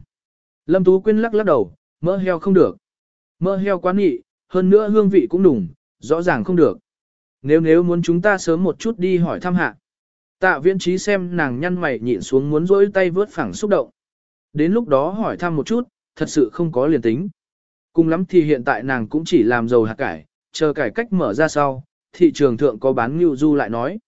Lâm Tú Quyên lắc lắc đầu, mỡ heo không được. Mỡ heo quá nghị, hơn nữa hương vị cũng đủng, rõ ràng không được. Nếu nếu muốn chúng ta sớm một chút đi hỏi thăm hạ. Tạ viễn trí xem nàng nhăn mày nhịn xuống muốn rỗi tay vớt phẳng xúc động. Đến lúc đó hỏi thăm một chút, thật sự không có liền tính. Cùng lắm thì hiện tại nàng cũng chỉ làm dầu hạt cải, chờ cải cách mở ra sau, thị trường thượng có bán ngưu du lại nói.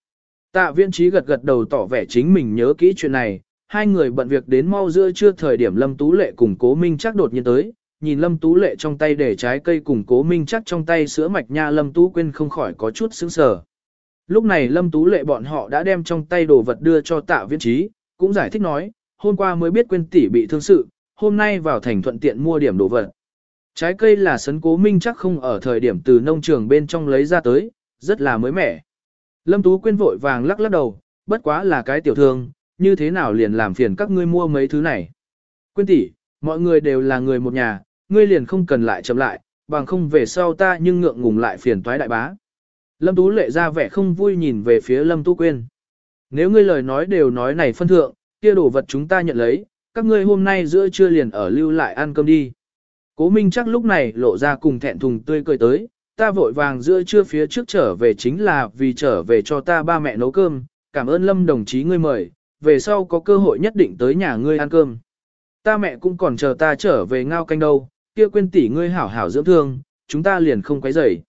Tạ viễn trí gật gật đầu tỏ vẻ chính mình nhớ kỹ chuyện này, hai người bận việc đến mau giữa trưa thời điểm Lâm Tú Lệ cùng Cố Minh chắc đột nhiên tới, nhìn Lâm Tú Lệ trong tay để trái cây cùng Cố Minh chắc trong tay sữa mạch nha Lâm Tú quên không khỏi có chút sững sờ. Lúc này Lâm Tú Lệ bọn họ đã đem trong tay đồ vật đưa cho tạ viễn trí, cũng giải thích nói, hôm qua mới biết quên tỷ bị thương sự, hôm nay vào thành thuận tiện mua điểm đồ vật. Trái cây là sấn cố minh chắc không ở thời điểm từ nông trường bên trong lấy ra tới, rất là mới mẻ. Lâm Tú quyên vội vàng lắc lắc đầu, bất quá là cái tiểu thương, như thế nào liền làm phiền các ngươi mua mấy thứ này. Quyên tỷ, mọi người đều là người một nhà, ngươi liền không cần lại chậm lại, bằng không về sau ta nhưng ngượng ngùng lại phiền toái đại bá. Lâm Tú lệ ra vẻ không vui nhìn về phía Lâm Tú Quyên. Nếu ngươi lời nói đều nói này phân thượng, kia đồ vật chúng ta nhận lấy, các ngươi hôm nay giữa trưa liền ở lưu lại ăn cơm đi. Cố Minh chắc lúc này lộ ra cùng thẹn thùng tươi cười tới, ta vội vàng giữa trưa phía trước trở về chính là vì trở về cho ta ba mẹ nấu cơm, cảm ơn Lâm đồng chí ngươi mời, về sau có cơ hội nhất định tới nhà ngươi ăn cơm. Ta mẹ cũng còn chờ ta trở về ngao canh đâu, kia quên tỷ ngươi hảo hảo dưỡng thương, chúng ta liền không quấy rầy.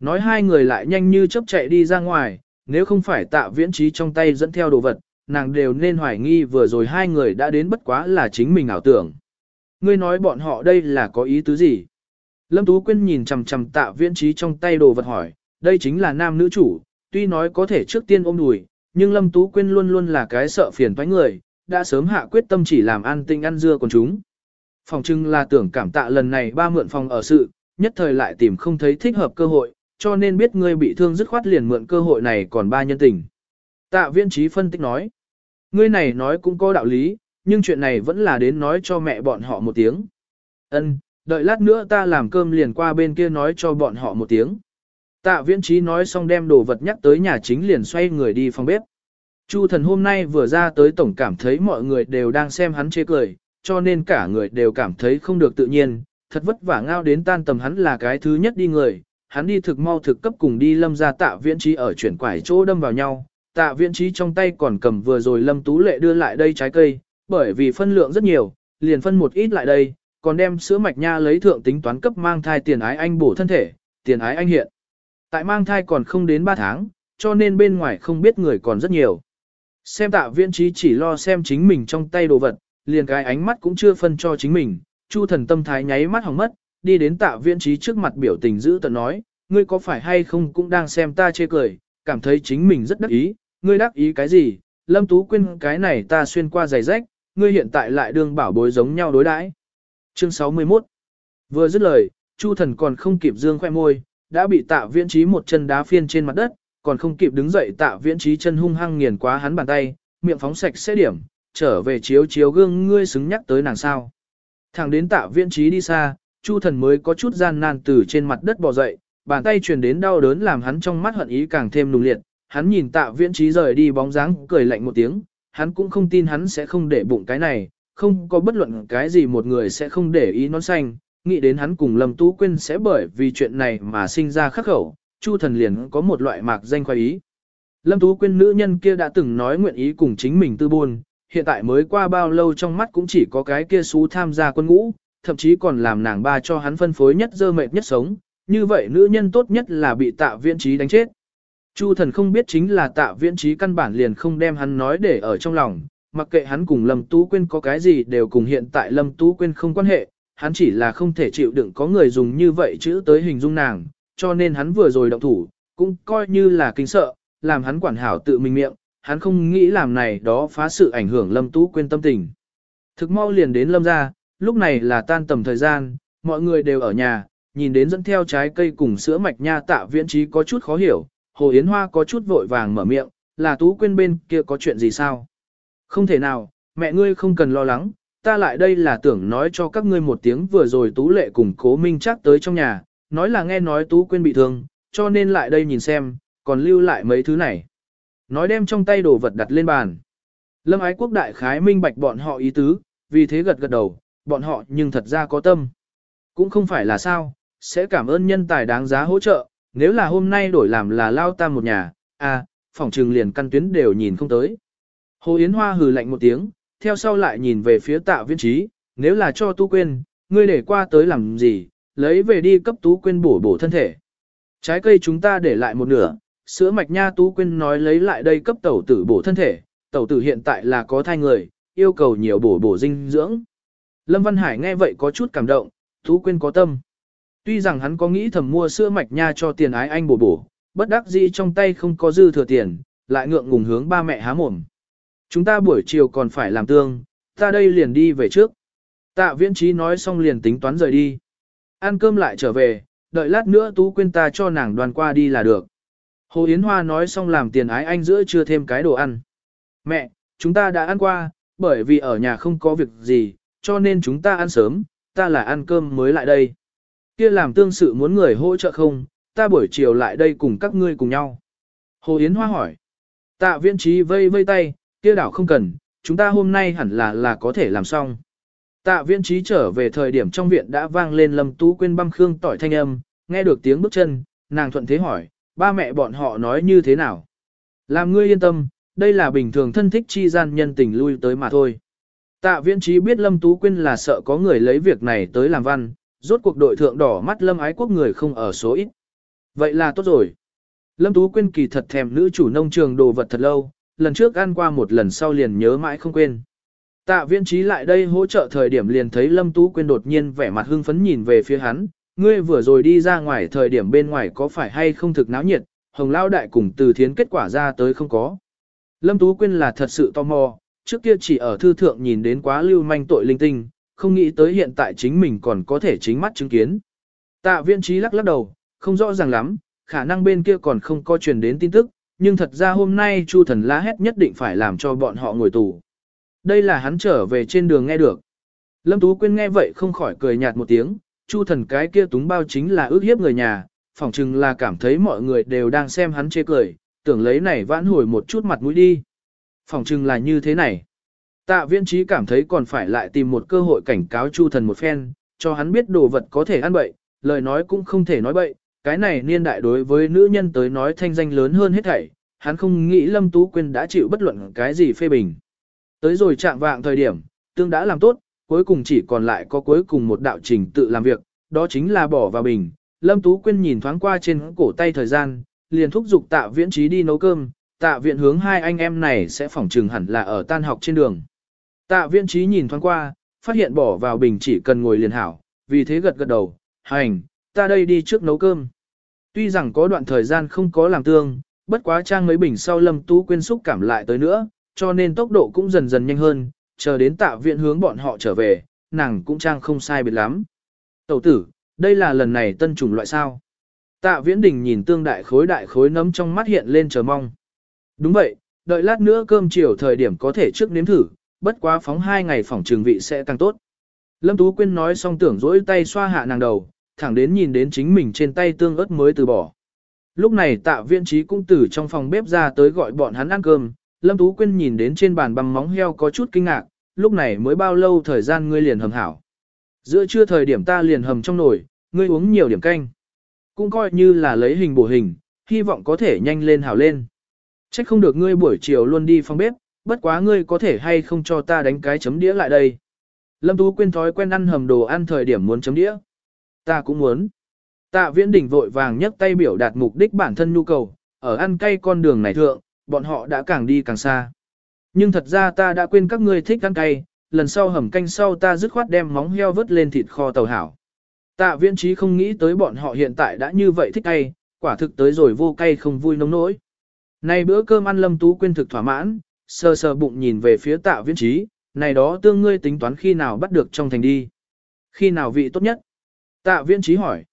Nói hai người lại nhanh như chớp chạy đi ra ngoài, nếu không phải tạ viễn trí trong tay dẫn theo đồ vật, nàng đều nên hoài nghi vừa rồi hai người đã đến bất quá là chính mình ảo tưởng. Ngươi nói bọn họ đây là có ý tứ gì? Lâm Tú Quyên nhìn chầm chầm tạ viễn trí trong tay đồ vật hỏi, đây chính là nam nữ chủ, tuy nói có thể trước tiên ôm đùi, nhưng Lâm Tú Quyên luôn luôn là cái sợ phiền toái người, đã sớm hạ quyết tâm chỉ làm ăn tinh ăn dưa còn chúng. Phòng trưng là tưởng cảm tạ lần này ba mượn phòng ở sự, nhất thời lại tìm không thấy thích hợp cơ hội, cho nên biết ngươi bị thương dứt khoát liền mượn cơ hội này còn ba nhân tình. Tạ viên trí phân tích nói, ngươi này nói cũng có đạo lý, nhưng chuyện này vẫn là đến nói cho mẹ bọn họ một tiếng. Ân, đợi lát nữa ta làm cơm liền qua bên kia nói cho bọn họ một tiếng. Tạ viễn trí nói xong đem đồ vật nhắc tới nhà chính liền xoay người đi phòng bếp. Chu thần hôm nay vừa ra tới tổng cảm thấy mọi người đều đang xem hắn chê cười, cho nên cả người đều cảm thấy không được tự nhiên, thật vất vả ngao đến tan tầm hắn là cái thứ nhất đi người, hắn đi thực mau thực cấp cùng đi lâm ra tạ viễn trí ở chuyển quải chỗ đâm vào nhau, tạ viễn trí trong tay còn cầm vừa rồi lâm tú lệ đưa lại đây trái cây, bởi vì phân lượng rất nhiều, liền phân một ít lại đây, còn đem sữa mạch nha lấy thượng tính toán cấp mang thai tiền ái anh bổ thân thể, tiền ái anh hiện. Tại mang thai còn không đến 3 tháng, cho nên bên ngoài không biết người còn rất nhiều. Xem tạ viễn trí chỉ lo xem chính mình trong tay đồ vật, liền cái ánh mắt cũng chưa phân cho chính mình, chu thần tâm thái nháy mắt hỏng mất, đi đến tạ viễn trí trước mặt biểu tình giữ tận nói, ngươi có phải hay không cũng đang xem ta chê cười, cảm thấy chính mình rất đắc ý, ngươi đắc ý cái gì, lâm tú quên cái này ta xuyên qua giày rách, ngươi hiện tại lại đương bảo bối giống nhau đối đãi. Chương 61 Vừa dứt lời, chu thần còn không kịp dương khoe môi, đã bị tạ viễn trí một chân đá phiên trên mặt đất, còn không kịp đứng dậy tạ viễn trí chân hung hăng nghiền quá hắn bàn tay, miệng phóng sạch sẽ điểm, trở về chiếu chiếu gương ngươi xứng nhắc tới nàng sao. Thẳng đến tạ viễn trí đi xa, chu thần mới có chút gian nan từ trên mặt đất bò dậy, bàn tay truyền đến đau đớn làm hắn trong mắt hận ý càng thêm nùng liệt, hắn nhìn tạ viễn trí rời đi bóng dáng cười lạnh một tiếng, hắn cũng không tin hắn sẽ không để bụng cái này, không có bất luận cái gì một người sẽ không để ý nón xanh, nghĩ đến hắn cùng Lâm Tú Quyên sẽ bởi vì chuyện này mà sinh ra khắc khẩu, Chu thần liền có một loại mạc danh khoái ý. Lâm Tú Quyên nữ nhân kia đã từng nói nguyện ý cùng chính mình tư buồn, hiện tại mới qua bao lâu trong mắt cũng chỉ có cái kia xú tham gia quân ngũ, thậm chí còn làm nàng ba cho hắn phân phối nhất dơ mệt nhất sống, như vậy nữ nhân tốt nhất là bị tạ viễn trí đánh chết. Chu thần không biết chính là tạ viễn trí căn bản liền không đem hắn nói để ở trong lòng, mặc kệ hắn cùng Lâm Tú Quyên có cái gì đều cùng hiện tại Lâm Tú Quyên không quan hệ, hắn chỉ là không thể chịu đựng có người dùng như vậy chữ tới hình dung nàng, cho nên hắn vừa rồi động thủ, cũng coi như là kinh sợ, làm hắn quản hảo tự mình miệng, hắn không nghĩ làm này đó phá sự ảnh hưởng Lâm Tú Quyên tâm tình. Thực mau liền đến Lâm ra, lúc này là tan tầm thời gian, mọi người đều ở nhà, nhìn đến dẫn theo trái cây cùng sữa mạch nha tạ viễn trí có chút khó hiểu, Hồ Yến Hoa có chút vội vàng mở miệng, là Tú Quyên bên kia có chuyện gì sao? Không thể nào, mẹ ngươi không cần lo lắng, ta lại đây là tưởng nói cho các ngươi một tiếng vừa rồi Tú Lệ cùng Cố Minh chắc tới trong nhà, nói là nghe nói Tú Quyên bị thương, cho nên lại đây nhìn xem, còn lưu lại mấy thứ này. Nói đem trong tay đồ vật đặt lên bàn. Lâm ái quốc đại khái minh bạch bọn họ ý tứ, vì thế gật gật đầu, bọn họ nhưng thật ra có tâm. Cũng không phải là sao, sẽ cảm ơn nhân tài đáng giá hỗ trợ, nếu là hôm nay đổi làm là lao tam một nhà, à, phòng trừng liền căn tuyến đều nhìn không tới. Hồ Yến Hoa hừ lạnh một tiếng, theo sau lại nhìn về phía tạ viên trí, nếu là cho tu quên, ngươi để qua tới làm gì, lấy về đi cấp tú quên bổ bổ thân thể. Trái cây chúng ta để lại một nửa, sữa mạch nha tú quên nói lấy lại đây cấp tẩu tử bổ thân thể, tẩu tử hiện tại là có thai người, yêu cầu nhiều bổ bổ dinh dưỡng. Lâm Văn Hải nghe vậy có chút cảm động, tú quên có tâm. Tuy rằng hắn có nghĩ thầm mua sữa mạch nha cho tiền ái anh bổ bổ, bất đắc dĩ trong tay không có dư thừa tiền, lại ngượng ngùng hướng ba mẹ há mồm. Chúng ta buổi chiều còn phải làm tương, ta đây liền đi về trước. Tạ viễn trí nói xong liền tính toán rời đi. Ăn cơm lại trở về, đợi lát nữa tú quên ta cho nàng đoàn qua đi là được. Hồ Yến Hoa nói xong làm tiền ái anh giữa chưa thêm cái đồ ăn. Mẹ, chúng ta đã ăn qua, bởi vì ở nhà không có việc gì, cho nên chúng ta ăn sớm, ta là ăn cơm mới lại đây. Kia làm tương sự muốn người hỗ trợ không, ta buổi chiều lại đây cùng các ngươi cùng nhau. Hồ Yến Hoa hỏi. Tạ viễn trí vây vây tay, kia đảo không cần, chúng ta hôm nay hẳn là là có thể làm xong. Tạ viễn trí trở về thời điểm trong viện đã vang lên lâm tú quên băm khương tỏi thanh âm, nghe được tiếng bước chân, nàng thuận thế hỏi, ba mẹ bọn họ nói như thế nào. Làm ngươi yên tâm, đây là bình thường thân thích chi gian nhân tình lui tới mà thôi. Tạ viễn trí biết lâm tú quên là sợ có người lấy việc này tới làm văn, rốt cuộc đội thượng đỏ mắt lâm ái quốc người không ở số ít. Vậy là tốt rồi. Lâm Tú Quyên kỳ thật thèm nữ chủ nông trường đồ vật thật lâu, lần trước ăn qua một lần sau liền nhớ mãi không quên. Tạ viên trí lại đây hỗ trợ thời điểm liền thấy Lâm Tú Quyên đột nhiên vẻ mặt hưng phấn nhìn về phía hắn, ngươi vừa rồi đi ra ngoài thời điểm bên ngoài có phải hay không thực náo nhiệt, hồng lao đại cùng từ thiến kết quả ra tới không có. Lâm Tú Quyên là thật sự tò mò, trước kia chỉ ở thư thượng nhìn đến quá lưu manh tội linh tinh, không nghĩ tới hiện tại chính mình còn có thể chính mắt chứng kiến. Tạ viên trí lắc lắc đầu, không rõ ràng lắm, khả năng bên kia còn không có truyền đến tin tức, nhưng thật ra hôm nay Chu thần la hét nhất định phải làm cho bọn họ ngồi tù. Đây là hắn trở về trên đường nghe được. Lâm Tú Quyên nghe vậy không khỏi cười nhạt một tiếng, Chu thần cái kia túng bao chính là ước hiếp người nhà, phỏng chừng là cảm thấy mọi người đều đang xem hắn chê cười, tưởng lấy này vãn hồi một chút mặt mũi đi. Phỏng chừng là như thế này. Tạ viên trí cảm thấy còn phải lại tìm một cơ hội cảnh cáo Chu thần một phen, cho hắn biết đồ vật có thể ăn bậy, lời nói cũng không thể nói bậy, cái này niên đại đối với nữ nhân tới nói thanh danh lớn hơn hết thảy, hắn không nghĩ Lâm Tú Quyên đã chịu bất luận cái gì phê bình. Tới rồi chạm vạng thời điểm, tương đã làm tốt, cuối cùng chỉ còn lại có cuối cùng một đạo trình tự làm việc, đó chính là bỏ vào bình. Lâm Tú Quyên nhìn thoáng qua trên cổ tay thời gian, liền thúc giục tạ viễn trí đi nấu cơm, tạ viện hướng hai anh em này sẽ phỏng trừng hẳn là ở tan học trên đường. Tạ viễn trí nhìn thoáng qua, phát hiện bỏ vào bình chỉ cần ngồi liền hảo, vì thế gật gật đầu, hành, ta đây đi trước nấu cơm. Tuy rằng có đoạn thời gian không có làm tương, bất quá trang mấy bình sau lâm tú quyên xúc cảm lại tới nữa, cho nên tốc độ cũng dần dần nhanh hơn, chờ đến tạ viện hướng bọn họ trở về, nàng cũng trang không sai biệt lắm. Tẩu tử, đây là lần này tân chủng loại sao. Tạ viễn đình nhìn tương đại khối đại khối nấm trong mắt hiện lên chờ mong. Đúng vậy, đợi lát nữa cơm chiều thời điểm có thể trước nếm thử, bất quá phóng hai ngày phòng trường vị sẽ càng tốt. Lâm Tú Quyên nói xong tưởng rỗi tay xoa hạ nàng đầu, thẳng đến nhìn đến chính mình trên tay tương ớt mới từ bỏ. Lúc này tạ viên trí cũng từ trong phòng bếp ra tới gọi bọn hắn ăn cơm, Lâm Tú Quyên nhìn đến trên bàn bằng móng heo có chút kinh ngạc, lúc này mới bao lâu thời gian ngươi liền hầm hảo. Giữa trưa thời điểm ta liền hầm trong nồi, ngươi uống nhiều điểm canh. Cũng coi như là lấy hình bổ hình, hy vọng có thể nhanh lên hảo lên. Chắc không được ngươi buổi chiều luôn đi phòng bếp, bất quá ngươi có thể hay không cho ta đánh cái chấm đĩa lại đây. Lâm Tú Quyên thói quen ăn hầm đồ ăn thời điểm muốn chấm đĩa. Ta cũng muốn. Tạ viễn đỉnh vội vàng nhấc tay biểu đạt mục đích bản thân nhu cầu, ở ăn cay con đường này thượng, bọn họ đã càng đi càng xa. Nhưng thật ra ta đã quên các ngươi thích ăn cay, lần sau hầm canh sau ta dứt khoát đem móng heo vớt lên thịt kho tàu hảo. Tạ viễn trí không nghĩ tới bọn họ hiện tại đã như vậy thích cay, quả thực tới rồi vô cay không vui nóng nỗi. Này bữa cơm ăn lâm tú quên thực thỏa mãn, sờ sờ bụng nhìn về phía tạ viễn trí, này đó tương ngươi tính toán khi nào bắt được trong thành đi. Khi nào vị tốt nhất? Tạ viễn trí hỏi.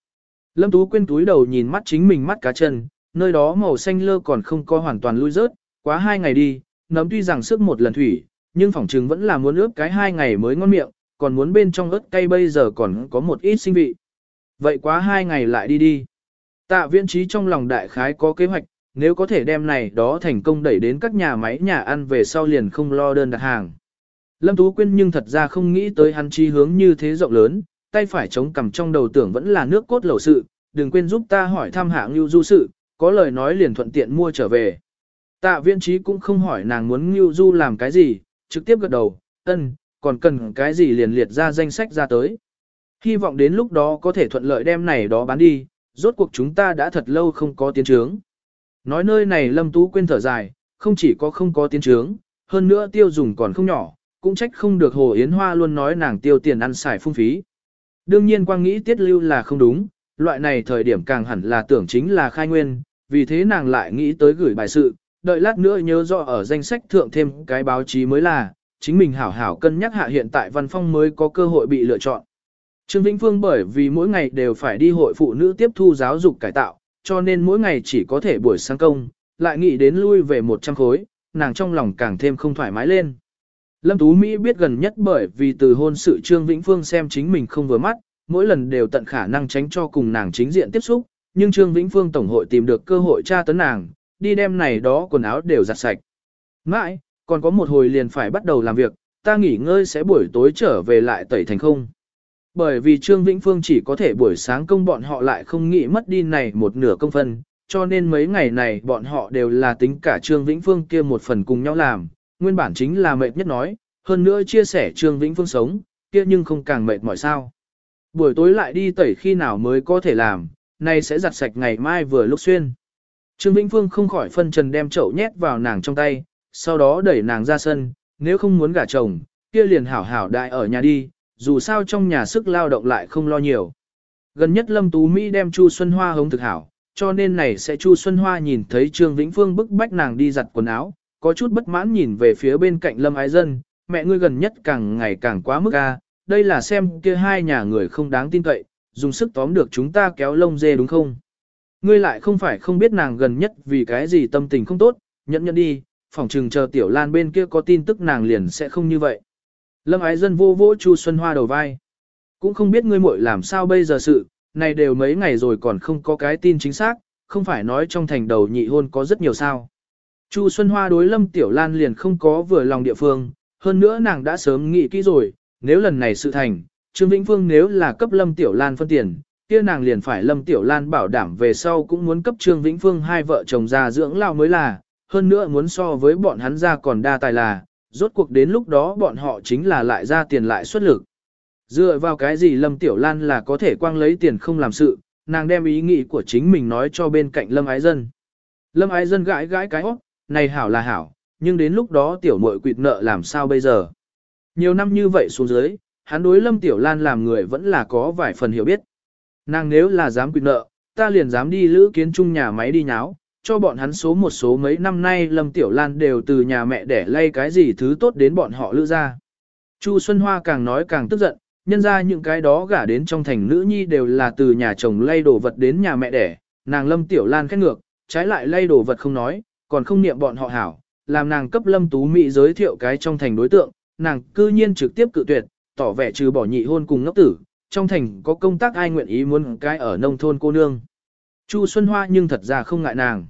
Lâm tú quên túi đầu nhìn mắt chính mình mắt cá chân, nơi đó màu xanh lơ còn không có hoàn toàn lui rớt, quá hai ngày đi, nấm tuy rằng sức một lần thủy, nhưng phỏng trừng vẫn là muốn ướp cái hai ngày mới ngon miệng, còn muốn bên trong ớt cay bây giờ còn có một ít sinh vị. Vậy quá hai ngày lại đi đi. Tạ viễn trí trong lòng đại khái có kế hoạch, nếu có thể đem này đó thành công đẩy đến các nhà máy nhà ăn về sau liền không lo đơn đặt hàng. Lâm Tú Quyên nhưng thật ra không nghĩ tới hắn chi hướng như thế rộng lớn, tay phải chống cầm trong đầu tưởng vẫn là nước cốt lẩu sự, đừng quên giúp ta hỏi thăm hạng lưu du sự, có lời nói liền thuận tiện mua trở về. Tạ viên trí cũng không hỏi nàng muốn lưu du làm cái gì, trực tiếp gật đầu, ân, còn cần cái gì liền liệt ra danh sách ra tới. Hy vọng đến lúc đó có thể thuận lợi đem này đó bán đi, rốt cuộc chúng ta đã thật lâu không có tiến trướng. Nói nơi này Lâm Tú quên thở dài, không chỉ có không có tiến trướng, hơn nữa tiêu dùng còn không nhỏ, cũng trách không được Hồ Yến Hoa luôn nói nàng tiêu tiền ăn xài phung phí. Đương nhiên quang nghĩ tiết lưu là không đúng, loại này thời điểm càng hẳn là tưởng chính là khai nguyên, vì thế nàng lại nghĩ tới gửi bài sự, đợi lát nữa nhớ rõ ở danh sách thượng thêm cái báo chí mới là, chính mình hảo hảo cân nhắc hạ hiện tại văn phong mới có cơ hội bị lựa chọn. Trương Vĩnh Phương bởi vì mỗi ngày đều phải đi hội phụ nữ tiếp thu giáo dục cải tạo, cho nên mỗi ngày chỉ có thể buổi sáng công, lại nghĩ đến lui về 100 khối, nàng trong lòng càng thêm không thoải mái lên. Lâm Tú Mỹ biết gần nhất bởi vì từ hôn sự Trương Vĩnh Phương xem chính mình không vừa mắt, mỗi lần đều tận khả năng tránh cho cùng nàng chính diện tiếp xúc, nhưng Trương Vĩnh Phương Tổng hội tìm được cơ hội tra tấn nàng, đi đem này đó quần áo đều giặt sạch. Mãi, còn có một hồi liền phải bắt đầu làm việc, ta nghỉ ngơi sẽ buổi tối trở về lại tẩy thành không. Bởi vì Trương Vĩnh Phương chỉ có thể buổi sáng công bọn họ lại không nghĩ mất đi này một nửa công phân, cho nên mấy ngày này bọn họ đều là tính cả Trương Vĩnh Phương kia một phần cùng nhau làm, nguyên bản chính là mệt nhất nói, hơn nữa chia sẻ Trương Vĩnh Phương sống, kia nhưng không càng mệt mỏi sao. Buổi tối lại đi tẩy khi nào mới có thể làm, nay sẽ giặt sạch ngày mai vừa lúc xuyên. Trương Vĩnh Phương không khỏi phân trần đem chậu nhét vào nàng trong tay, sau đó đẩy nàng ra sân, nếu không muốn gả chồng, kia liền hảo hảo đại ở nhà đi, dù sao trong nhà sức lao động lại không lo nhiều. Gần nhất Lâm Tú Mỹ đem Chu Xuân Hoa hống thực hảo, cho nên này sẽ Chu Xuân Hoa nhìn thấy Trương Vĩnh Phương bức bách nàng đi giặt quần áo, có chút bất mãn nhìn về phía bên cạnh Lâm Ái Dân, mẹ ngươi gần nhất càng ngày càng quá mức a, đây là xem kia hai nhà người không đáng tin cậy, dùng sức tóm được chúng ta kéo lông dê đúng không? Ngươi lại không phải không biết nàng gần nhất vì cái gì tâm tình không tốt, nhẫn nhẫn đi, phỏng trừng chờ tiểu lan bên kia có tin tức nàng liền sẽ không như vậy. Lâm ái dân vô vỗ Chu Xuân Hoa đầu vai. Cũng không biết ngươi muội làm sao bây giờ sự, này đều mấy ngày rồi còn không có cái tin chính xác, không phải nói trong thành đầu nhị hôn có rất nhiều sao. Chu Xuân Hoa đối Lâm Tiểu Lan liền không có vừa lòng địa phương, hơn nữa nàng đã sớm nghĩ kỹ rồi, nếu lần này sự thành, Trương Vĩnh Phương nếu là cấp Lâm Tiểu Lan phân tiền, kia nàng liền phải Lâm Tiểu Lan bảo đảm về sau cũng muốn cấp Trương Vĩnh Phương hai vợ chồng già dưỡng lao mới là, hơn nữa muốn so với bọn hắn ra còn đa tài là, rốt cuộc đến lúc đó bọn họ chính là lại ra tiền lại xuất lực. Dựa vào cái gì Lâm Tiểu Lan là có thể quang lấy tiền không làm sự, nàng đem ý nghĩ của chính mình nói cho bên cạnh Lâm Ái Dân. Lâm Ái Dân gãi gãi cái óc, này hảo là hảo, nhưng đến lúc đó tiểu muội quỵt nợ làm sao bây giờ. Nhiều năm như vậy xuống dưới, hắn đối Lâm Tiểu Lan làm người vẫn là có vài phần hiểu biết. Nàng nếu là dám quỵt nợ, ta liền dám đi lữ kiến chung nhà máy đi nháo, cho bọn hắn số một số mấy năm nay Lâm Tiểu Lan đều từ nhà mẹ để lay cái gì thứ tốt đến bọn họ lữ ra. Chu Xuân Hoa càng nói càng tức giận, nhân ra những cái đó gả đến trong thành nữ nhi đều là từ nhà chồng lay đồ vật đến nhà mẹ đẻ, nàng Lâm Tiểu Lan khét ngược, trái lại lay đồ vật không nói, còn không niệm bọn họ hảo, làm nàng cấp Lâm Tú Mỹ giới thiệu cái trong thành đối tượng, nàng cư nhiên trực tiếp cự tuyệt, tỏ vẻ trừ bỏ nhị hôn cùng ngốc tử, trong thành có công tác ai nguyện ý muốn cái ở nông thôn cô nương. Chu Xuân Hoa nhưng thật ra không ngại nàng.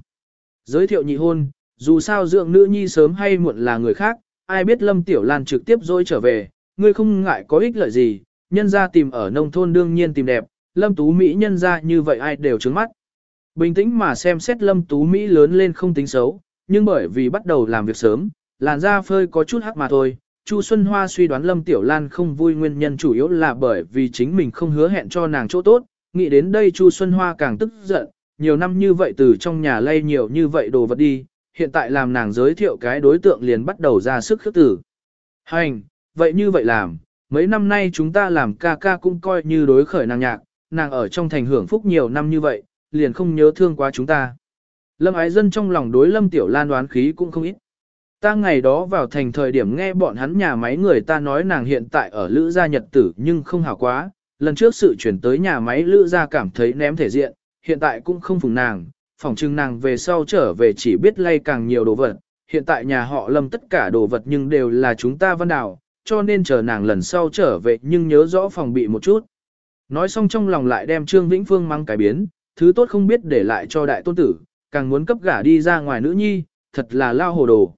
Giới thiệu nhị hôn, dù sao dưỡng nữ nhi sớm hay muộn là người khác, ai biết Lâm Tiểu Lan trực tiếp rồi trở về, ngươi không ngại có ích lợi gì, nhân ra tìm ở nông thôn đương nhiên tìm đẹp, Lâm Tú Mỹ nhân ra như vậy ai đều trứng mắt. Bình tĩnh mà xem xét Lâm Tú Mỹ lớn lên không tính xấu, nhưng bởi vì bắt đầu làm việc sớm, làn da phơi có chút hắc mà thôi. Chu Xuân Hoa suy đoán Lâm Tiểu Lan không vui nguyên nhân chủ yếu là bởi vì chính mình không hứa hẹn cho nàng chỗ tốt, nghĩ đến đây Chu Xuân Hoa càng tức giận, nhiều năm như vậy từ trong nhà lay nhiều như vậy đồ vật đi, hiện tại làm nàng giới thiệu cái đối tượng liền bắt đầu ra sức khước tử. Hành, vậy như vậy làm, mấy năm nay chúng ta làm ca ca cũng coi như đối khởi nàng nhạc, nàng ở trong thành hưởng phúc nhiều năm như vậy, liền không nhớ thương quá chúng ta. Lâm ái dân trong lòng đối Lâm Tiểu Lan đoán khí cũng không ít. Ta ngày đó vào thành thời điểm nghe bọn hắn nhà máy người ta nói nàng hiện tại ở Lữ Gia Nhật Tử nhưng không hảo quá, lần trước sự chuyển tới nhà máy Lữ Gia cảm thấy ném thể diện, hiện tại cũng không phùng nàng, phỏng chừng nàng về sau trở về chỉ biết lay càng nhiều đồ vật, hiện tại nhà họ Lâm tất cả đồ vật nhưng đều là chúng ta văn đảo, cho nên chờ nàng lần sau trở về nhưng nhớ rõ phòng bị một chút. Nói xong trong lòng lại đem Trương Vĩnh Phương mang cái biến, thứ tốt không biết để lại cho đại tôn tử, càng muốn cấp gả đi ra ngoài nữ nhi, thật là lao hồ đồ.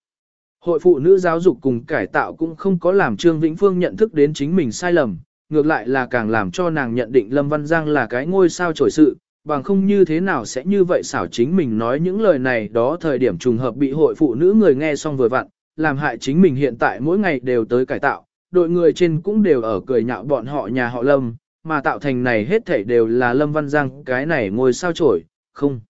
Hội phụ nữ giáo dục cùng cải tạo cũng không có làm Trương Vĩnh Phương nhận thức đến chính mình sai lầm, ngược lại là càng làm cho nàng nhận định Lâm Văn Giang là cái ngôi sao trổi sự, bằng không như thế nào sẽ như vậy xảo chính mình nói những lời này đó thời điểm trùng hợp bị hội phụ nữ người nghe xong vừa vặn, làm hại chính mình hiện tại mỗi ngày đều tới cải tạo, đội người trên cũng đều ở cười nhạo bọn họ nhà họ Lâm, mà tạo thành này hết thảy đều là Lâm Văn Giang cái này ngôi sao trổi, không.